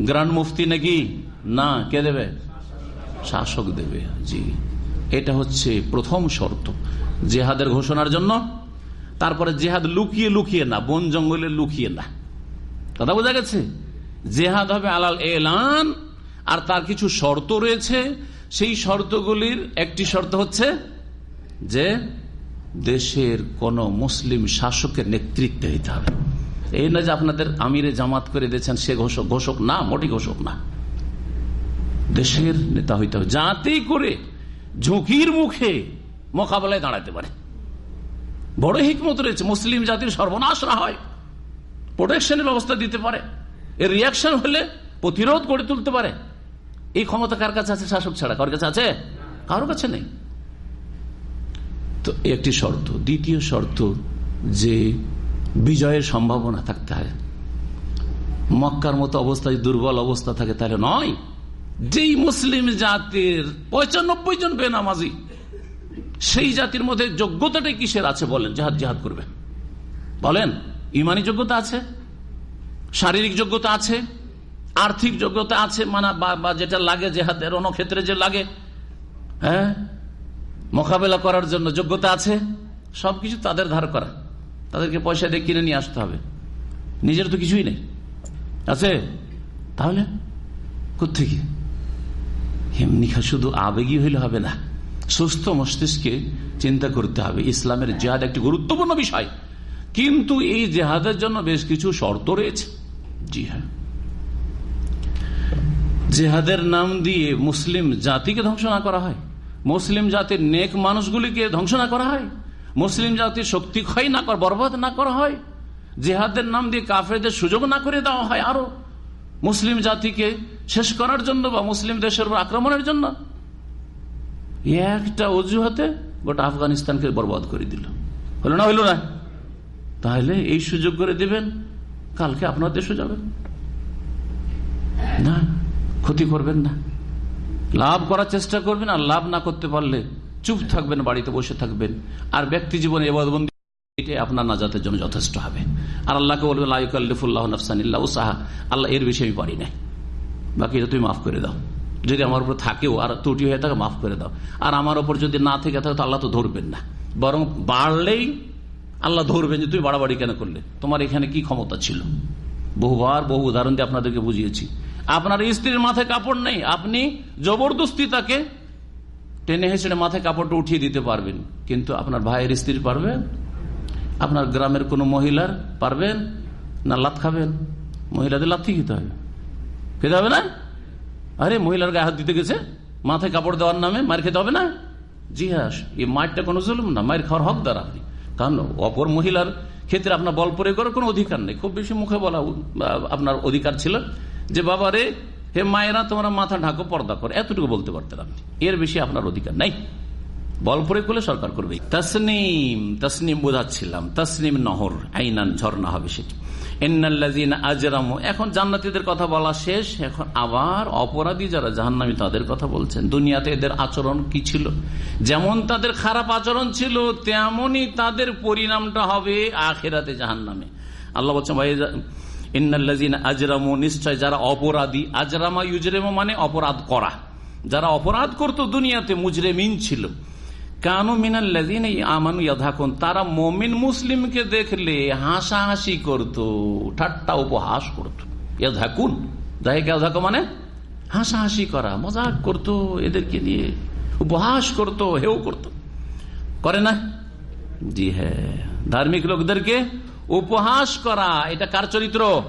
গ্রান্ড মুফতি নাকি? না, কে দেবে? শাসক দেবে, জি। এটা হচ্ছে প্রথম শর্ত। জেহাদের ঘোষণার জন্য তারপরে জেহাদ লুকিয়ে লুকিয়ে না, বন জঙ্গলে লুকিয়ে না। কথা বোঝা গেছে? জেহাদ হবে আলাল এলান, আর তার কিছু শর্ত রয়েছে। সেই শর্তগুলির একটি শর্ত হচ্ছে যে দেশের কোন মুসলিম শাসকের নেতৃত্বে দিতে হবে। এই না যে আপনাদের আমিরে জামাত করে দিয়েছেন, সে ঘোষক ঘোষক না, মোটি ঘোষক না। দেশের নেতা হইতে হবে। যাতেই করে ঝুঁকির মুখে মোকাবেলায় দাঁড়াতে পারে। বড় হিকমত রয়েছে, মুসলিম জাতির সর্বনাশ না হয়। প্রোটেকশনের ব্যবস্থা দিতে পারে। এর রিয়াকশন হলে প্রতিরোধ গড়ে তুলতে পারে। এই ক্ষমতা কার কাছে আছে শাসক ছাড়া? কার কাছে আছে? কারও কাছে নেই। তো একটি শর্ত। দ্বিতীয় শর্ত যে বিজয়ের সম্ভাবনা থাকতে হয়। মক্কার মতো অবস্থায় দুর্বল অবস্থা থাকে তাহলে নয়। যেই মুসলিম জাতির পঁচানব্বই জন বেনামাজি সেই জাতির মধ্যে যোগ্যতাটা কিসের আছে বলেন? জেহাদ জেহাদ করবে। বলেন, ইমানি যোগ্যতা আছে? শারীরিক যোগ্যতা আছে? আর্থিক যোগ্যতা আছে? মানে বা যেটা লাগে জেহাদের ক্ষেত্রে যে লাগে। হ্যাঁ? মোকাবেলা করার জন্য যোগ্যতা আছে? সবকিছু তাদের ধার করা। তাদেরকে পয়সা দিয়ে কিনে নিয়ে আসতে হবে। নিজের তো কিছুই নেই। আছে? তাহলে কোথেকে এমনি শুধু আবেগী হইলে হবে না। সুস্থ মস্তিষ্কে চিন্তা করতে হবে। ইসলামের জেহাদ একটি গুরুত্বপূর্ণ বিষয়। কিন্তু এই জেহাদের জন্য বেশ কিছু শর্ত রয়েছে। জি হ্যাঁ। জেহাদের নাম দিয়ে মুসলিম জাতিকে ধ্বংস না করা হয়। মুসলিম জাতির নেক মানুষগুলিকে ধ্বংস না করা হয়। মুসলিম জাতির শক্তি ক্ষয় না করা, বরবাদ না করা হয়। জেহাদের নাম দিয়ে কাফেরদের সুযোগ না করে দেওয়া হয় আরও। মুসলিম জাতিকে শেষ করার জন্য বা মুসলিম দেশের আক্রমণের জন্য একটা অজুহাতে গোটা আফগানিস্তানকে বরবাদ করে দিল। হলো না, হইল না? তাহলে এই সুযোগ করে দিবেন, কালকে আপনার দেশও যাবেন। না, ক্ষতি করবেন না। লাভ করার চেষ্টা করবেন আর লাভ না করতে পারলে চুপ থাকবেন, বাড়িতে বসে থাকবেন। আর ব্যক্তি জীবনে এবাদবন্দি এটাই আপনার নাজাতের জন্য যথেষ্ট হবে। আর আল্লাহকে বলবেন আল্লাহ এর বিষয়ে আমি পারি না বাকি এটা তুমি মাফ করে দাও। যদি আমার উপর থাকেও আর ত্রুটি হয়ে থাকে, মাফ করে দাও। আর আমার ওপর যদি না থেকে থাকে, তো আল্লাহ তো ধরবেন না। বরং বাড়লেই আল্লাহ ধরবেন যে তুমি বাড়াবাড়ি কেন করলে? তোমার এখানে কি ক্ষমতা ছিল? বহুবার বহু উদাহরণ দিয়ে আপনাদেরকে বুঝিয়েছি। আপনার স্ত্রীর মাথায় কাপড় নেই, আপনি জবরদস্তি তাকে টেনে হেসড়ে মাথায় কাপড়টা উঠিয়ে দিতে পারবেন। কিন্তু আপনার ভাইয়ের স্ত্রী পারবেন? আপনার গ্রামের কোনো মহিলার পারবেন? না লাত খাবেন? মহিলাদের লাথি খেতে হবে। খেতে হবে না? আরে, মহিলার গায়ে হাত দিতে গেছে? মাথায় কাপড় দেওয়ার নামে মার খেতে হবে না? জি হ্যাঁ এই মারটা কোনো জুলুম না, মায়ের খাওয়ার হকদার আপনি কারণ অপর মহিলার ক্ষেত্রে আপনার বল প্রয়োগ করার কোনো অধিকার নেই। খুব বেশি মুখে বলা আপনার অধিকার ছিল যে, বাবা রে, হে মায়েরা, তোমরা মাথা ঢাকো, পর্দা করো। এতটুকু বলতে পারতেন আপনি। এর বেশি আপনার অধিকার নাই। বল প্রয়োগ করলে সরকার করবে। তসনিম তসনিম বোঝাচ্ছিলাম। তসনিম নহর, আইনান ঝর্ণা হবে সেটি। আজরামু। এখন জান্নাতিদের কথা বলা শেষ। এখন আবার অপরাধী যারা জাহান্নামি, তাদের কথা বলছেন। দুনিয়াতে এদের আচরণ কি ছিল? যেমন তাদের খারাপ আচরণ ছিল, তেমনই তাদের পরিণামটা হবে আখেরাতে জাহান্নামে। আল্লাহ বলছেন ভাই ইন্নাল্লাজিন আজরামু, নিশ্চয় যারা অপরাধী, আজরামা ইউজরেমো মানে অপরাধ করা। যারা অপরাধ করতো দুনিয়াতে, মুজরেমিন ছিল। কানু মিনাল্লাদিন আমানু ইয়াধাকুন তারা মমিন মুসলিমকে দেখলে হাসাহাসি করত, ঠাট্টা উপহাস করত। ইয়াধাকুন যাইকে ইয়াধাকু মানে? হাসাহাসি করা, মজাক করত, এদেরকে নিয়ে উপহাস করত হেউ করত। করে না? জি হ্যাঁ। ধার্মিক লোকদেরকে উপহাস করা, এটা কার চরিত্র?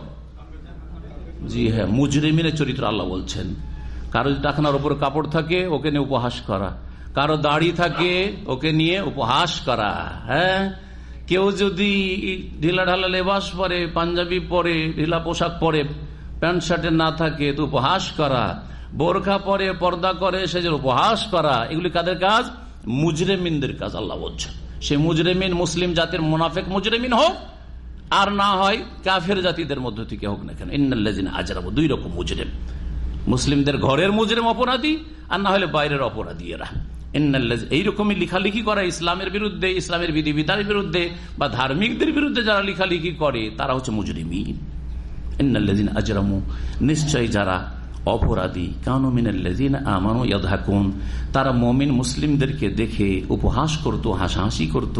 জি হ্যাঁ মুজরিমিনের চরিত্র আল্লাহ বলছেন। কারও টাকনার উপর কাপড় থাকে, ওকে নিয়ে উপহাস করা। কারও দাড়ি থাকে, ওকে নিয়ে উপহাস করা হ্যাঁ? কেউ যদি ঢিলা ঢালা লেবাস পরে, পাঞ্জাবি পরে, ঢিলা পোশাক পরে, প্যান্ট শার্টে না থাকে, তো উপহাস করা। বোরখা পরে, পর্দা করে, সে যে উপহাস করা, এগুলি কাদের কাজ? মুজরেমিনদের কাজ, আল্লাহ বলছে সে মুজরেমিন, মুসলিম জাতির মুনাফেক মুজরেমিন হোক, আর না হয় কাফের জাতিদের মধ্য থেকে হোক না কেন। ইন্নাল্লাজিন আজরাবো দুই রকম মুজরেম। মুসলিমদের ঘরের মুজরেম অপরাধী, আর না হলে বাইরের অপরাধী এরা এইরকমই লিখালেখি করা ইসলামের বিরুদ্ধে, ইসলামের বিধিবিধানের বিরুদ্ধে বা ধার্মিকদের বিরুদ্ধে যারা লিখালিখি করে, তারা হচ্ছে মুজরিমিন। নিশ্চয় যারা অপরাধী। কানুমিন তারা মমিন মুসলিমদেরকে দেখে উপহাস করত, হাসাহাসি করত।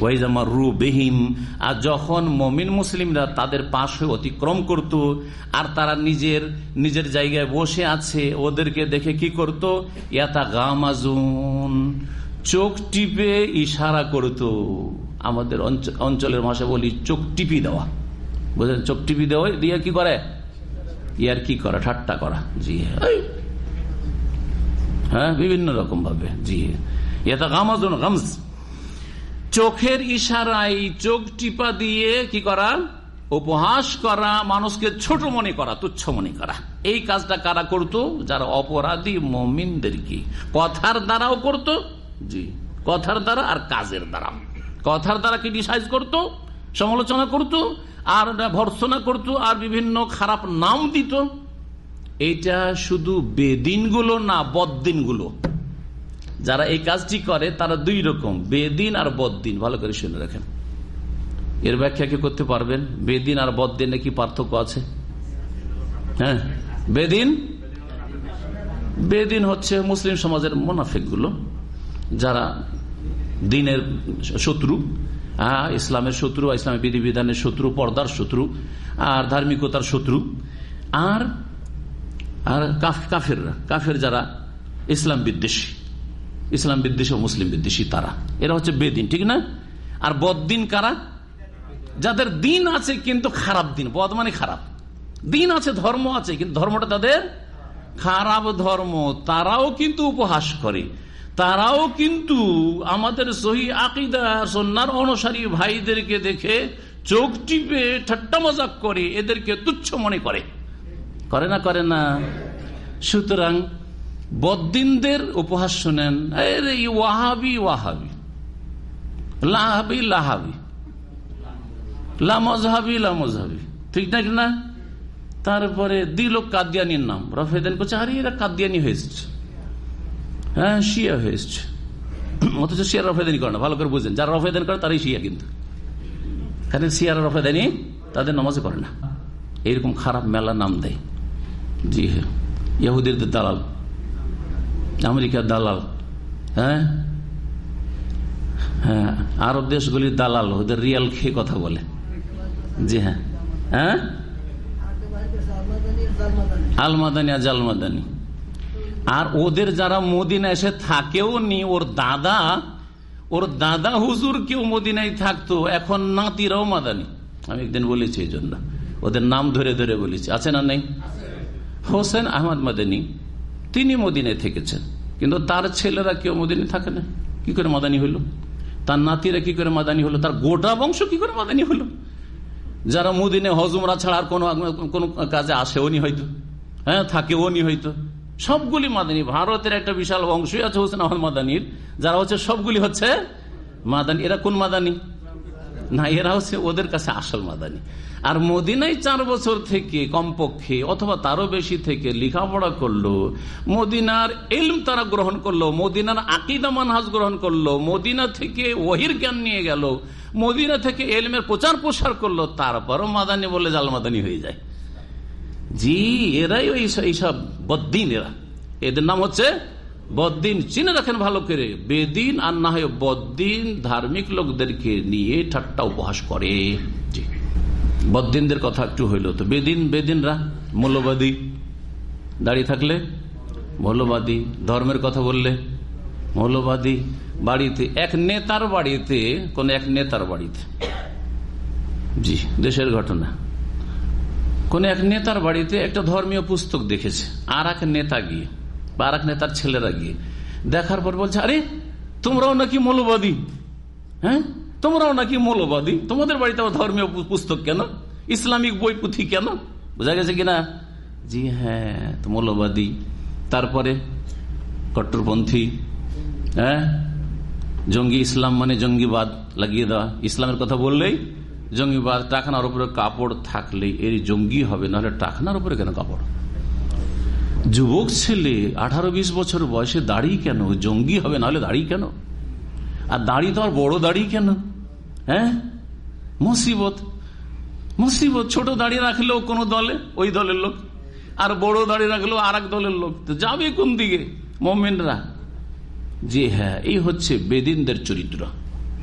ওয়াইজামা রু বেহিম। আর যখন মমিন মুসলিমরা তাদের পাশে অতিক্রম করত, আর তারা নিজের নিজের জায়গায় বসে আছে, ওদেরকে দেখে কি করত? ইয়াতা গামাজুন চোখ টিপে ইশারা করত। আমাদের অঞ্চলের ভাষা বলি চোখ টিপি দেওয়া। বুঝলেন? চোখ টিপি দেওয়া দিয়ে কি করে? ইয়ার কি করা? ঠাট্টা করা। জি হ্যাঁ। বিভিন্ন রকম ভাবে। জি গামজ। চোখের ইশারায় চোখ টিপা দিয়ে কি করা? উপহাস করা, মানুষকে ছোট মনে করা, তুচ্ছ মনে করা। এই কাজটা কারা করত? যারা অপরাধী মমিনদেরকে কথার দ্বারাও করত? জি। কথার দ্বারা আর কাজের দ্বারা। কথার দ্বারা কি ডিসাইজ করত? সমালোচনা করত? আর ভর্সনা করত, আর বিভিন্ন খারাপ নাম দিত। এটা শুধু বেদিনগুলো না বদিনগুলো যারা এই কাজটি করে, তারা দুই রকম, বেদিন আর বদিন ভালো করে শুনে রাখেন। এর ব্যাখ্যা কি করতে পারবেন? বেদিন আর বদিনে কি পার্থক্য আছে? হ্যাঁ? বেদিন? বেদিন হচ্ছে মুসলিম সমাজের মোনাফিকগুলো যারা দিনের শত্রু। ইসলামের শত্রু ইসলামের বিধিবিধানের শত্রু, পর্দার শত্রু, আর ধার্মিকতার শত্রু, আর আর কাফেররা, কাফের যারা, ইসলাম বিদ্বেষী ইসলাম বিদ্বেষী ও মুসলিম বিদ্বেষী তারা। এরা হচ্ছে বেদিন, ঠিক না? আর বদিন কারা? যাদের দিন আছে কিন্তু খারাপ দিন, বদ মানে খারাপ। দিন আছে, ধর্ম আছে, কিন্তু ধর্মটা তাদের খারাপ ধর্ম, তারাও কিন্তু উপহাস করে। তারাও কিন্তু আমাদের সহি আকিদা সন্ন্যার অনুসারী ভাইদেরকে দেখে চোখ টিপে ঠাট্টা মজাক করে, এদেরকে তুচ্ছ মনে করে। করে না করে না। সুতরাং বদিনদের উপহাস শোনেন ওয়াহাবি ওয়াহাবি। লাহাবি লাহাবি। লামজহাবি লামজহাবি। ঠিক না না? তারপরে দিল কাদিয়ানির নাম। রফেদান করছে আরে এরা কাদিয়ানি হয়েছে। হ্যাঁ শিয়া হয়েছে। অথচ শিয়ার রফেদানি করে না, ভালো করে বুঝলেন যারা রফেদান করে, তারাই শিয়া কিন্তু। কারণ শিয়ার রফেদানি? তাদের নামাজে করে না। এইরকম খারাপ মেলা নাম দেয়। জি হ্যাঁ। ইহুদের দালাল, আমেরিকার দালাল হ্যাঁ? হ্যাঁ আরব দেশগুলির দালাল, ওদের রিয়াল খেয়ে কথা বলে। জি হ্যাঁ। হ্যাঁ? আলমাদানি আর জালমাদানি। আর ওদের যারা মদিনা এসে থাকেও নি, ওর দাদা ওর দাদা হুজুর কেউ মদিনায় থাকতো, এখন নাতিরাও মাদানি। আমি একদিন বলেছি এই জন্য। ওদের নাম ধরে ধরে বলেছি। আছে না নেই? হোসেন আহমদ মাদানী, তিনি মদিনায় থেকেছেন। কিন্তু তার ছেলেরা কেউ মদিনায় থাকে না। কি করে মাদানি হলো? তার নাতিরা কি করে মাদানি হলো? তার গোটা বংশ কি করে মাদানি হলো? যারা মুদিনে হজমরা ছাড়া আর কোনো কোনো কাজে আসেও নি হয়তো। হ্যাঁ থাকেও নি হয়তো। সবগুলি মাদানী। ভারতের একটা বিশাল অংশই আছে হোসেন আহমদ মাদানির, যারা হচ্ছে সবগুলি হচ্ছে মাদানি। এরা কোন মাদানী? না, এরা হচ্ছে ওদের কাছে আসল মাদানী। আর মদিনাই চার বছর থেকে কমপক্ষে অথবা তারও বেশি থেকে লেখাপড়া করল, মদিনার এলম তারা গ্রহণ করল, মদিনার আকিদা মানহাজ গ্রহণ করল, মদিনা থেকে ওহির জ্ঞান নিয়ে গেল, মদিনা থেকে এলমের প্রচার প্রসার করল, তারপরও মাদানি বলে জাল মাদানি হয়ে যায়। জি, এরাই ওই এইসব বদ্দিন এরা। এদের নাম হচ্ছে বদ্দিন। চিনে রাখেন ভালো করে। বেদিন আর না হয় বদ্দিন ধার্মিক লোকদেরকে নিয়ে ঠাট্টা উপহাস করে। বদ্দিনদের কথা একটু হইল তো। বেদিন, বেদিনরা, মৌলবাদী। দাঁড়িয়ে থাকলে মৌলবাদী, ধর্মের কথা বললে মৌলবাদী। বাড়িতে, এক নেতার বাড়িতে, কোন এক নেতার বাড়িতে। জি, দেশের ঘটনা। কোন এক নেতার বাড়িতে একটা ধর্মীয় পুস্তক দেখেছে আর এক নেতা গিয়ে, বা আর এক নেতার ছেলেরা গিয়ে। দেখার পর বলছে, আরে, তোমরাও নাকি মৌলবাদী? হ্যাঁ? তোমরাও নাকি মৌলবাদী? তোমাদের বাড়িতে ধর্মীয় পুস্তক কেন? ইসলামিক বই পুঁথি কেন? বোঝা গেছে কিনা? জি হ্যাঁ মৌলবাদী। তারপরে কট্টরপন্থী হ্যাঁ? জঙ্গি ইসলাম মানে জঙ্গিবাদ লাগিয়ে দেওয়া। ইসলামের কথা বললেই জঙ্গিবাদ টাকনার উপরে কাপড় থাকলে এর জঙ্গি হবে, নাহলে টাকনার উপরে কেন কাপড়? যুবক ছেলে, আঠারো বিশ বছর বয়সে দাড়ি কেন? জঙ্গি হবে, নাহলে দাড়ি কেন? আর দাড়ি তো আর বড় দাড়ি কেন? হ্যাঁ? মুসিবত। মুসিবত, ছোট দাড়ি রাখলেও কোনো দলে, ওই দলের লোক। আর বড় দাড়ি রাখলেও আর দলের লোক। তো যাবে কোন দিকে? মোমেনরা। যে হ্যাঁ এই হচ্ছে বেদিনদের চরিত্র।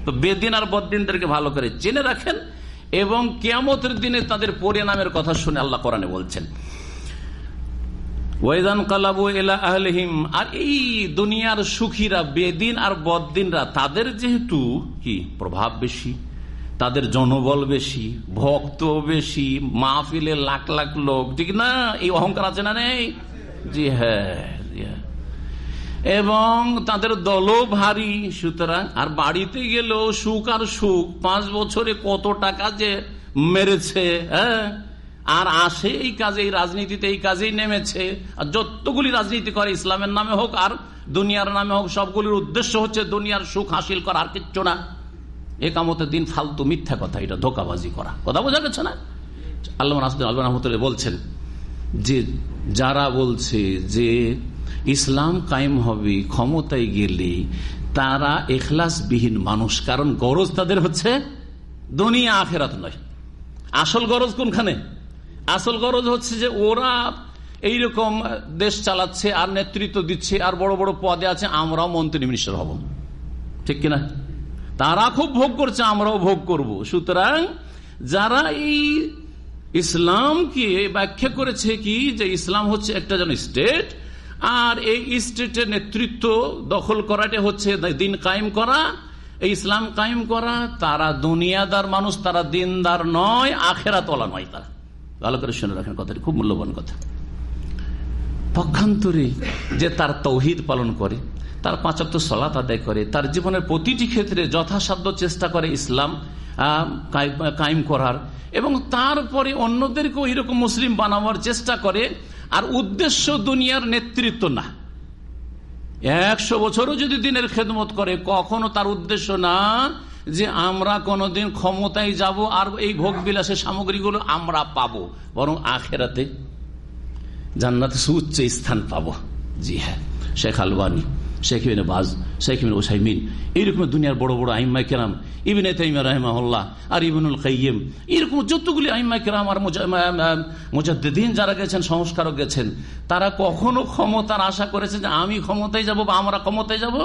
তো বেদিন আর বদিনদেরকে ভালো করে চেনে রাখেন। এবং কেয়ামতের দিনে তাদের পরিণামের কথা শুনে আল্লাহ কোরআনে বলছেন। ওয়েদান কালাবু এলা আর এই দুনিয়ার সুখীরা, বেদিন আর বদিনরা তাদের যেহেতু কি? প্রভাব বেশি, তাদের জনবল বেশি, ভক্ত বেশি, মাহফিলে লাখ লাখ লোক, ঠিক না? এই অহংকার আছে না নেই? জি হ্যাঁ। এবং তাদের দলও ভারী, সুতরাং আর বাড়িতে গেলেও সুখ আর সুখ। পাঁচ বছরে কত টাকা যে মেরেছে হ্যাঁ? আর আসে এই কাজে, এই রাজনীতিতে এই কাজেই নেমেছে। আর যতগুলি রাজনীতি করে, ইসলামের নামে হোক আর দুনিয়ার নামে হোক, সবগুলির উদ্দেশ্য হচ্ছে দুনিয়ার সুখ হাসিল করা, আর কিচ্ছু না। একামতের দিন ফালতু মিথ্যা কথা, এটা ধোকাবাজি করা। কথা বোঝা গেছে না? আল্লাহ আল্লাহ রহমতুল্লাহ বলছেন যে, যারা বলছে যে ইসলাম কায়েম হবে, ক্ষমতায় গেলে তারা এখলাসবিহীন মানুষ। কারণ গরজ তাদের হচ্ছে দুনিয়া আখেরাত নয়। আসল গরজ কোনখানে? আসল গরজ হচ্ছে যে ওরা এইরকম দেশ চালাচ্ছে, আর নেতৃত্ব দিচ্ছে, আর বড় বড় পদে আছে, আমরাও মন্ত্রী মিনিস্টার হব। ঠিক কিনা? তারা খুব ভোগ করছে, আমরাও ভোগ করব। সুতরাং যারা এই ইসলামকে ব্যাখ্যা করেছে কি, যে ইসলাম হচ্ছে একটা যেন স্টেট আর এই স্টেটের নেতৃত্ব দখল করাটা হচ্ছে দিন কায়েম করা ইসলাম কায়েম করা, তারা দুনিয়াদার মানুষ, তারা দিনদার নয় আখেরা তোলা নয় তারা। ভালো করে শুনে রাখেন কথাটি, খুব মূল্যবান কথা। পক্ষান্তরে যে তার তৌহিদ পালন করে, তার পাঁচাত্তর সলাত আদায় করে, তার জীবনের প্রতিটি ক্ষেত্রে যথাসাধ্য চেষ্টা করে ইসলাম কায়েম করার, এবং তারপরে অন্যদেরকেও এরকম মুসলিম বানাবার চেষ্টা করে আর উদ্দেশ্য দুনিয়ার নেতৃত্ব না। একশো বছরও যদি দিনের খেদমত করে, কখনো তার উদ্দেশ্য না যে আমরা কোনোদিন ক্ষমতায় যাব আর এই ভোগ বিলাসের সামগ্রীগুলো আমরা পাবো, বরং আখেরাতে জান্নাতে সুউচ্চ স্থান পাবো। জি হ্যাঁ শেখ আলবানী। শেখ ইবিন বাজ, শেখ ইবিন ওসাইমিন এইরকম দুনিয়ার বড় বড় আহিম্মা কেরাম, ইবিন তাইমা রহমাল্লাহ আর ইবিনুল কাইম এরকম যতগুলি আহিম্মা কেরাম আর মুজাদ্দিন যারা গেছেন, সংস্কারক গেছেন, তারা কখনো ক্ষমতার আশা করেছে যে আমি ক্ষমতায় যাব বা আমরা ক্ষমতায় যাব,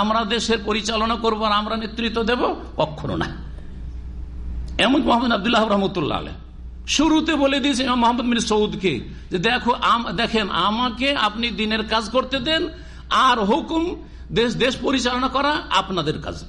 আমরা দেশের পরিচালনা করব আর আমরা নেতৃত্ব দেব? কখনো না। এমন মোহাম্মদ আবদুল্লাহ রহমতুল্লাহ আলহ শুরুতে বলে দিয়েছে মোহাম্মদ মিন সৌদকে যে দেখো দেখেন আমাকে আপনি দিনের কাজ করতে দেন আর হুকুম দেশ দেশ পরিচালনা করা আপনাদের কাজ।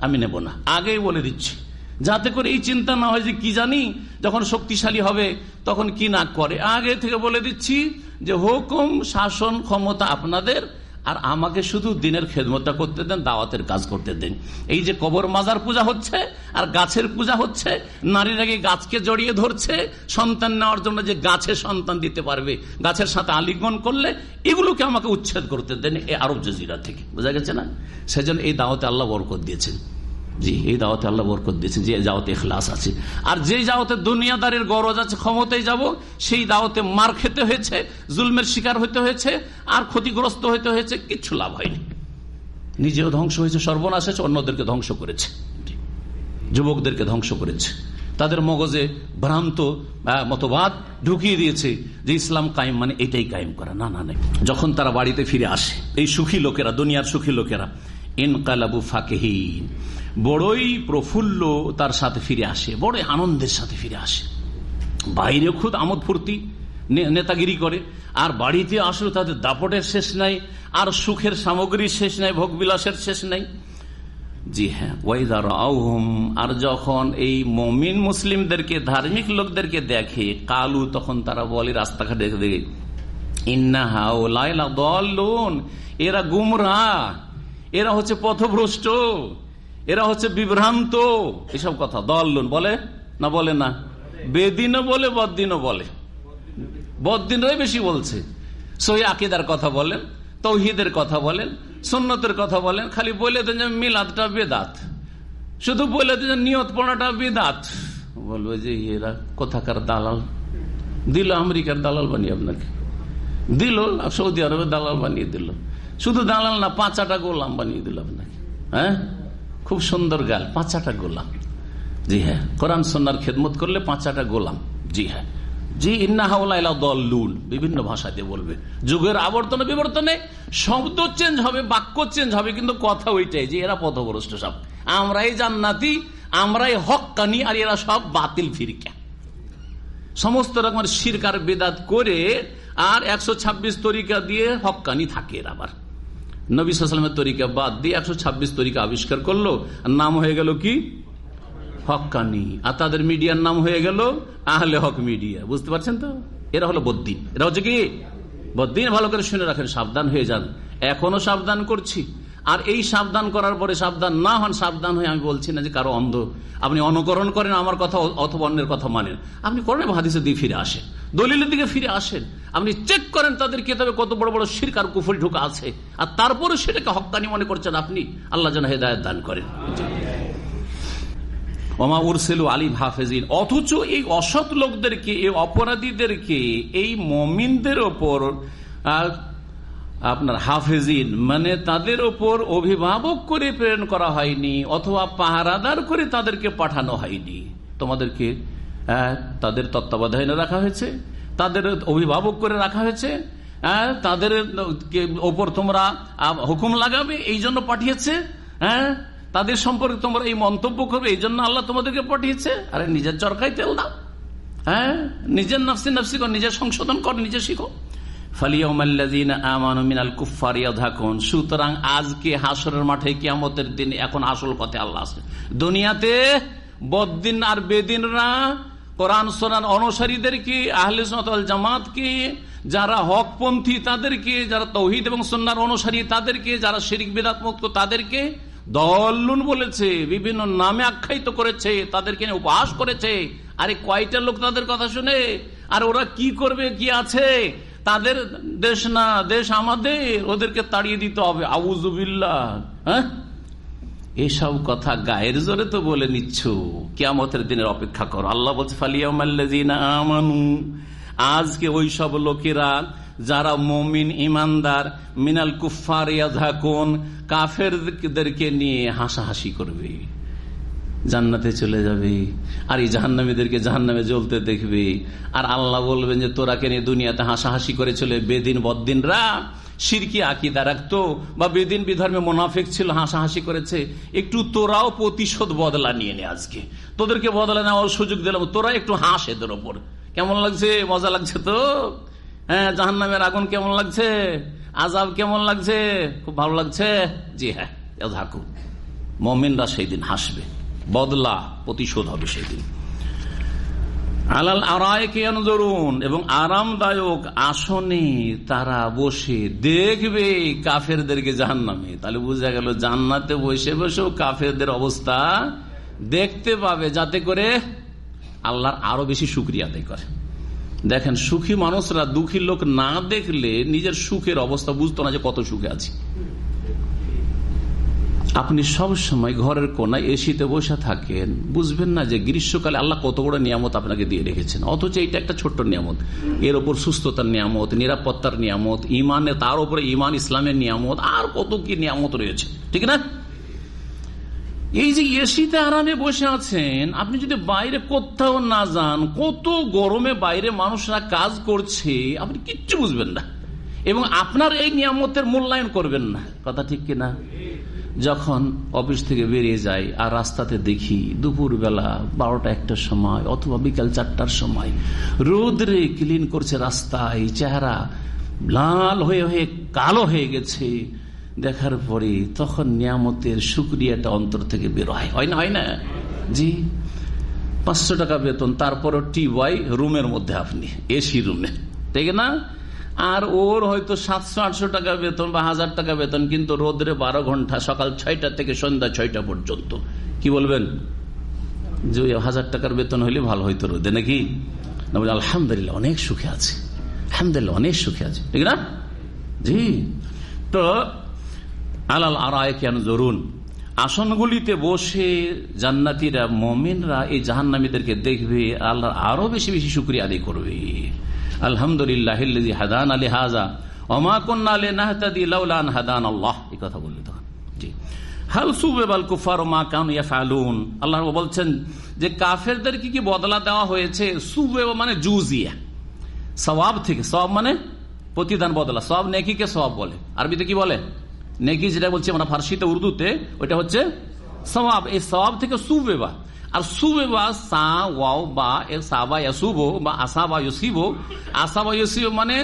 আমি নেব না। আগেই বলে দিচ্ছি। যাতে করে এই চিন্তা না হয় যে কি জানি, যখন শক্তিশালী হবে, তখন কি না করে। আগে থেকে বলে দিচ্ছি যে হুকুম, শাসন ক্ষমতা আপনাদের আর আমাকে শুধু দিনের খেদমতটা করতে দেন, দাওয়াতের কাজ করতে দেন। এই যে কবর মাজার পূজা হচ্ছে, আর গাছের পূজা হচ্ছে, নারীরা গাছকে জড়িয়ে ধরছে, সন্তান নেওয়ার জন্য যে গাছে সন্তান দিতে পারবে, গাছের সাথে আলিঙ্গন করলে, এগুলোকে আমাকে উচ্ছেদ করতে দেন এই আরব জজিরা থেকে। বোঝা গেছে না? সেজন্য এই দাওয়াতে আল্লাহ বরকত দিয়েছেন। জি, এই দাওয়াতে আল্লাহ বরকত দিয়েছে, যে দাওয়াতে এখলাস আছে। আর যে দাওয়াতে দুনিয়াদারের গরজ আছে, ক্ষমতায় যাব, সেই দাওয়াতে মার খেতে হয়েছে, জুলমের শিকার হইতে হয়েছে, আর ক্ষতিগ্রস্ত হইতে হয়েছে, কিচ্ছু লাভ হয়নি। নিজেও ধ্বংস হয়েছে, সর্বনাশ হয়েছে, অন্যদেরকে ধ্বংস করেছে। যুবকদেরকে ধ্বংস করেছে। তাদের মগজে ভ্রান্ত মতবাদ ঢুকিয়ে দিয়েছে যে ইসলাম কায়েম মানে এটাই কায়েম করা। না না। যখন তারা বাড়িতে ফিরে আসে, এই সুখী লোকেরা, দুনিয়ার সুখী লোকেরা, ইনকালাবু ফাকেহীন। বড়ই প্রফুল্ল তার সাথে ফিরে আসে বড় আনন্দের সাথে ফিরে আসে। বাইরে খুদ আমোদ ফুর্তি নেতাগিরি করে, আর বাড়িতে আসলে তাদের দাপটের শেষ নাই, আর সুখের সামগ্রীর শেষ নাই ভোগবিলাসের শেষ নাই। জি হ্যাঁ ওয়াইদার আহম আর যখন এই মমিন মুসলিমদেরকে, ধার্মিক লোকদেরকে দেখে, কালু তখন তারা বলে, রাস্তাঘাট দেখে দেখে, ইন্না হাও লাইলা দল এরা গুমরা, এরা হচ্ছে পথভ্রষ্ট। এরা হচ্ছে বিভ্রান্ত। এসব কথা দল বলে না বলে না? বেদিনও বলে বদিনও বলে। বদিনরাই বেশি বলছে। সহি আকিদার কথা বলেন, তৌহিদের কথা বলেন সন্ন্যতের কথা বলেন, খালি বলে দেন যে মিলাদটা বেদাত। শুধু বলে দেন নিয়ত পড়াটা বেদাত। বলবে যে এরা কোথাকার দালাল? দিল আমেরিকার দালাল বানিয়ে আপনাকে। দিল সৌদি আরবের দালাল বানিয়ে দিল। শুধু দালাল না পাঁচাটা গোলাম বানিয়ে দিল আপনাকে। হ্যাঁ? খুব সুন্দর গাল, পাঁচাটা গোলাম। জি হ্যাঁ কোরআন সন্ন্যার খেদমত করলে পাঁচাটা গোলাম। জি হ্যাঁ। জি, ইন্না হাউলা দল্লুন বিভিন্ন ভাষা দিয়ে বলবে। যুগের আবর্তনে বিবর্তনে শব্দ চেঞ্জ হবে, বাক্য চেঞ্জ হবে, কিন্তু কথা ওইটাই যে এরা পথভ্রষ্ট সব। আমরাই জান্নাতি, আমরাই হকানি আর এরা সব বাতিল ফিরিকা। সমস্ত রকমের শিরকার বেদাত করে আর একশো ছাব্বিশ তরিকা দিয়ে হকানি থাকে এর আবার। নবী সালামের তরিকা বাদ দিয়ে একশো ছাব্বিশ তরিকা আবিষ্কার করল। আর নাম হয়ে গেল কি? হকানি। আর তাদের মিডিয়ার নাম হয়ে গেল আহলে হক মিডিয়া। বুঝতে পারছেন তো? এরা হলো বদ্দিন। এরা হচ্ছে কি? বদ্দিন ভালো করে শুনে রাখেন, সাবধান হয়ে যান। এখনও সাবধান করছি। আর এই সাবধান করার পরে সাবধান না হন, সাবধান হয়ে আমি বলছি না যে কারও অন্ধ। আপনি অনুকরণ করেন, আমার কথা অথবা অন্যের কথা মানেন। আপনি করেন হাদিসে দিয়ে ফিরে আসেন। দলিলের দিকে ফিরে আসেন। আপনি চেক করেন তাদের কেতাবে কত বড় বড় শিরকার কুফল ঢুকা আছে। আর তারপরে সেটাকে হকানি মনে করছেন আপনি, আল্লাহ যেন হেদায়ত দান করেন। হাফেজিন। অথচ এই অসৎ লোকদেরকে, এই অপরাধীদেরকে, এই মমিনদের ওপর আপনার হাফেজিন মানে তাদের ওপর অভিভাবক করে প্রেরণ করা হয়নি, অথবা পাহারাদার করে তাদেরকে পাঠানো হয়নি। তোমাদেরকে তাদের তত্ত্বাবধানে রাখা হয়েছে, তাদের অভিভাবক করে রাখা হয়েছে হ্যাঁ তাদের ওপর তোমরা হুকুম লাগাবে, এই জন্য পাঠিয়েছে হ্যাঁ তাদের সম্পর্কে তোমরা এই মন্তব্য করবে, এই জন্য আল্লাহ তোমাদেরকে পাঠিয়েছে। আরে নিজের চরকায় তেল দাও হ্যাঁ নিজের নফসি নফসি কর নিজের সংশোধন কর, নিজে শিখো। সুতরাং আজকে হাসরের মাঠে কিয়ামতের দিন এখন আসল পথে আল্লাহ আছে। দুনিয়াতে বদিন আর বেদিনরা, কোরআন সোনার অনুসারীদেরকে আহলে সনাতল জামাতকে যারা হকপন্থী তাদেরকে যারা তৌহিদ এবং সন্ন্যার অনুসারী তাদেরকে যারা শিরিক, বিদাত মুক্ত তাদেরকে দল্লুন বলেছে, বিভিন্ন নামে আখ্যায়িত করেছে, তাদেরকে উপহাস করেছে। আরে কয়টা লোক তাদের কথা শুনে? আর ওরা কি করবে, কি আছে? তাদের দেশ না, দেশ আমাদের, ওদেরকে তাড়িয়ে দিতে হবে। আউজুবিল্লা হ্যাঁ? এসব কথা গায়ের জোরে তো বলে নিচ্ছ। কেয়ামতের দিনের অপেক্ষা করো। আল্লাহ বলছে আমানু। আজকে ওই সব লোকেরা, যারা মমিন ইমানদার মিনাল কুফার ইয়াধাকুন কাফেরদেরকে নিয়ে হাসাহাসি করবে। জান্নাতে চলে যাবে। আর এই জাহান্নামীদেরকে জাহান্নামে জ্বলতে দেখবে। আর আল্লাহ বলবেন যে তোরাকে নিয়ে দুনিয়াতে হাসাহাসি করে চলে? বেদিন বদিনরা সিরকি আকিদা রাখতো বা বেদিন বিধর্মে মোনাফেক ছিল, হাসাহাসি করেছে। একটু তোরাও প্রতিশোধ বদলা নিয়ে নে আজকে। তোদেরকে বদলা নেওয়ার সুযোগ দিলাম। তোরা একটু হাস এদের ওপর। কেমন লাগছে? মজা লাগছে তো? হ্যাঁ জাহান্নামের আগুন কেমন লাগছে? আজাব কেমন লাগছে? খুব ভালো লাগছে? জি হ্যাঁ মমিনরা সেই দিন হাসবে। বদলা প্রতিশোধ হবে সেই দিন আলাল আরায় ধরুন এবং আরামদায়ক আসনে তারা বসে দেখবে কাফেরদেরকে জাহান্নামে। তাহলে বোঝা গেল জান্নাতে বসে বসেও কাফেরদের অবস্থা দেখতে পাবে, যাতে করে আল্লাহর আরও বেশি সুক্রিয়া আদায় করে। দেখেন, সুখী মানুষরা, দুঃখী লোক না দেখলে নিজের সুখের অবস্থা বুঝতো না যে কত সুখে আছে। আপনি সব সময় ঘরের কোনায় এসিতে বসে থাকেন। বুঝবেন না যে গ্রীষ্মকালে আল্লাহ কত বড় নিয়ামত আপনাকে দিয়ে রেখেছেন। অথচ এটা একটা ছোট্ট নিয়ামত। এর ওপর সুস্থতার নিয়ামত, নিরাপত্তার নিয়ামত ইমানে তার উপরে ইমান ইসলামের নিয়ামত, আর কত কি নিয়ামত রয়েছে। ঠিক না? এই যে এসিতে আরামে বসে আছেন, আপনি যদি বাইরে কোথাও না যান, কত গরমে বাইরে মানুষরা কাজ করছে, আপনি কিচ্ছু বুঝবেন না। এবং আপনার এই নিয়ামতের মূল্যায়ন করবেন না। কথা ঠিক কিনা? যখন অফিস থেকে বেরিয়ে যাই আর রাস্তাতে দেখি দুপুর বেলা বারোটা একটার সময় অথবা বিকাল চারটার সময় রোদরে ক্লিন করছে রাস্তায় চেহারা লাল হয়ে হয়ে কালো হয়ে গেছে। দেখার পরে তখন নিয়ামতের সুক্রিয়াটা অন্তর থেকে বের হয়। হয় না হয় না? জি। পাঁচশো টাকা বেতন, তারপরও টি ওয়াই রুমের মধ্যে আপনি এসি রুমে ঠিক না? আর ওর হয়তো সাতশো, আটশো টাকা বেতন বা হাজার টাকা বেতন, কিন্তু রোদ্রে বারো ঘণ্টা, সকাল ছয়টা থেকে সন্ধ্যা ছয়টা পর্যন্ত। কি বলবেন? যে হাজার টাকার বেতন হইলে ভালো হইতো রোদে, নাকি? আলহামদুলিল্লাহ, অনেক সুখে আছে। আলহামদুলিল্লাহ, অনেক সুখে আছে। ঠিক না? জি। তো, আলাল আরায় কেন জরুন আসনগুলিতে বসে জান্নাতিরা, মমিনরা এই জাহান্নামীদেরকে দেখবে আল্লাহ আরও বেশি বেশি শুক্রিয়া আদায় করবে। আলহামদুলিল্লাহ হাদান আলী হাজা অমা কন্যা আলী নাহতাদি লাউলান হাদান আল্লাহ। এই কথা বললে তখন। জি। আল্লাহ বলছেন যে কাফেরদেরকে কি কি বদলা দেওয়া হয়েছে? সুবে মানে জুজিয়া। সবাব থেকে সব মানে প্রতিদান বদলা। সব নেকিকে সব বলে। আরবিতে কি বলে? নেকি যেটা বলছে আমরা ফার্সিতে, উর্দুতে, ওইটা হচ্ছে সবাব এই সবাব থেকে সুবেবা। আর সুবে বা সা ওয়াও বা সাবা ইয়াসুবো বা আসা বা ইউসিবো আসা বা ইউসিবো মানে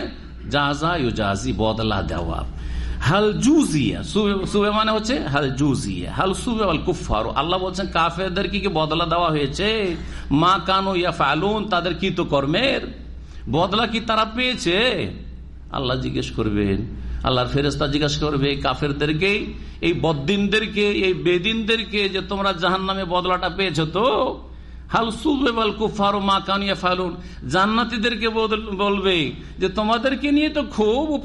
জাজা ইউজাজি বদলা দেওয়া হাল জুজিয়া সুবে মানে হচ্ছে হাল জুজিয়া হাল সুবে আল কুফার আল্লাহ বলছেন কাফেরদের কি কি বদলা দেওয়া হয়েছে মা কানু ইয়া ফালুন তাদের কি তো কর্মের বদলা কি তারা পেয়েছে আল্লাহ জিজ্ঞেস করবেন আল্লাহর ফেরেস্তা জিজ্ঞাসা করবে কাফেরদেরকে, এই বদিনদেরকে এই বেদিনদেরকে যে তোমরা জাহান নামে বদলাটা পেয়েছ তো? জান্নাতিদেরকে বলবে যে, তোমাদেরকে নিয়ে তো খুব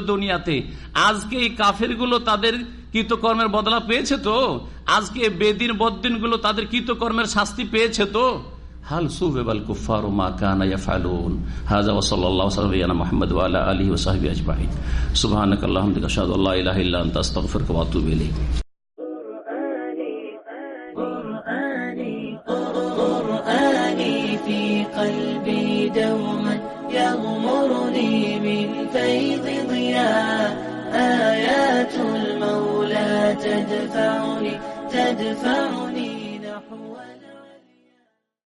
দুনিয়াতে। আজকে এই কাফেরগুলো তাদের কৃতকর্মের বদলা পেয়েছে তো? আজকে বেদিন বদিনগুলো তাদের কৃতকর্মের শাস্তি পেয়েছে তো? هل صوب الكفار ما كان يفعلون؟ هذا وصلى الله وسلم على محمد وعلى آله وصحبه أجمعين. سبحانك اللهم وبحمدك أشهد أن لا إله إلا أنت أستغفرك وأتوب إليك. في قلبي دوما يغمرني من فيض ضياء. آيات المولى تدفعني تدفعني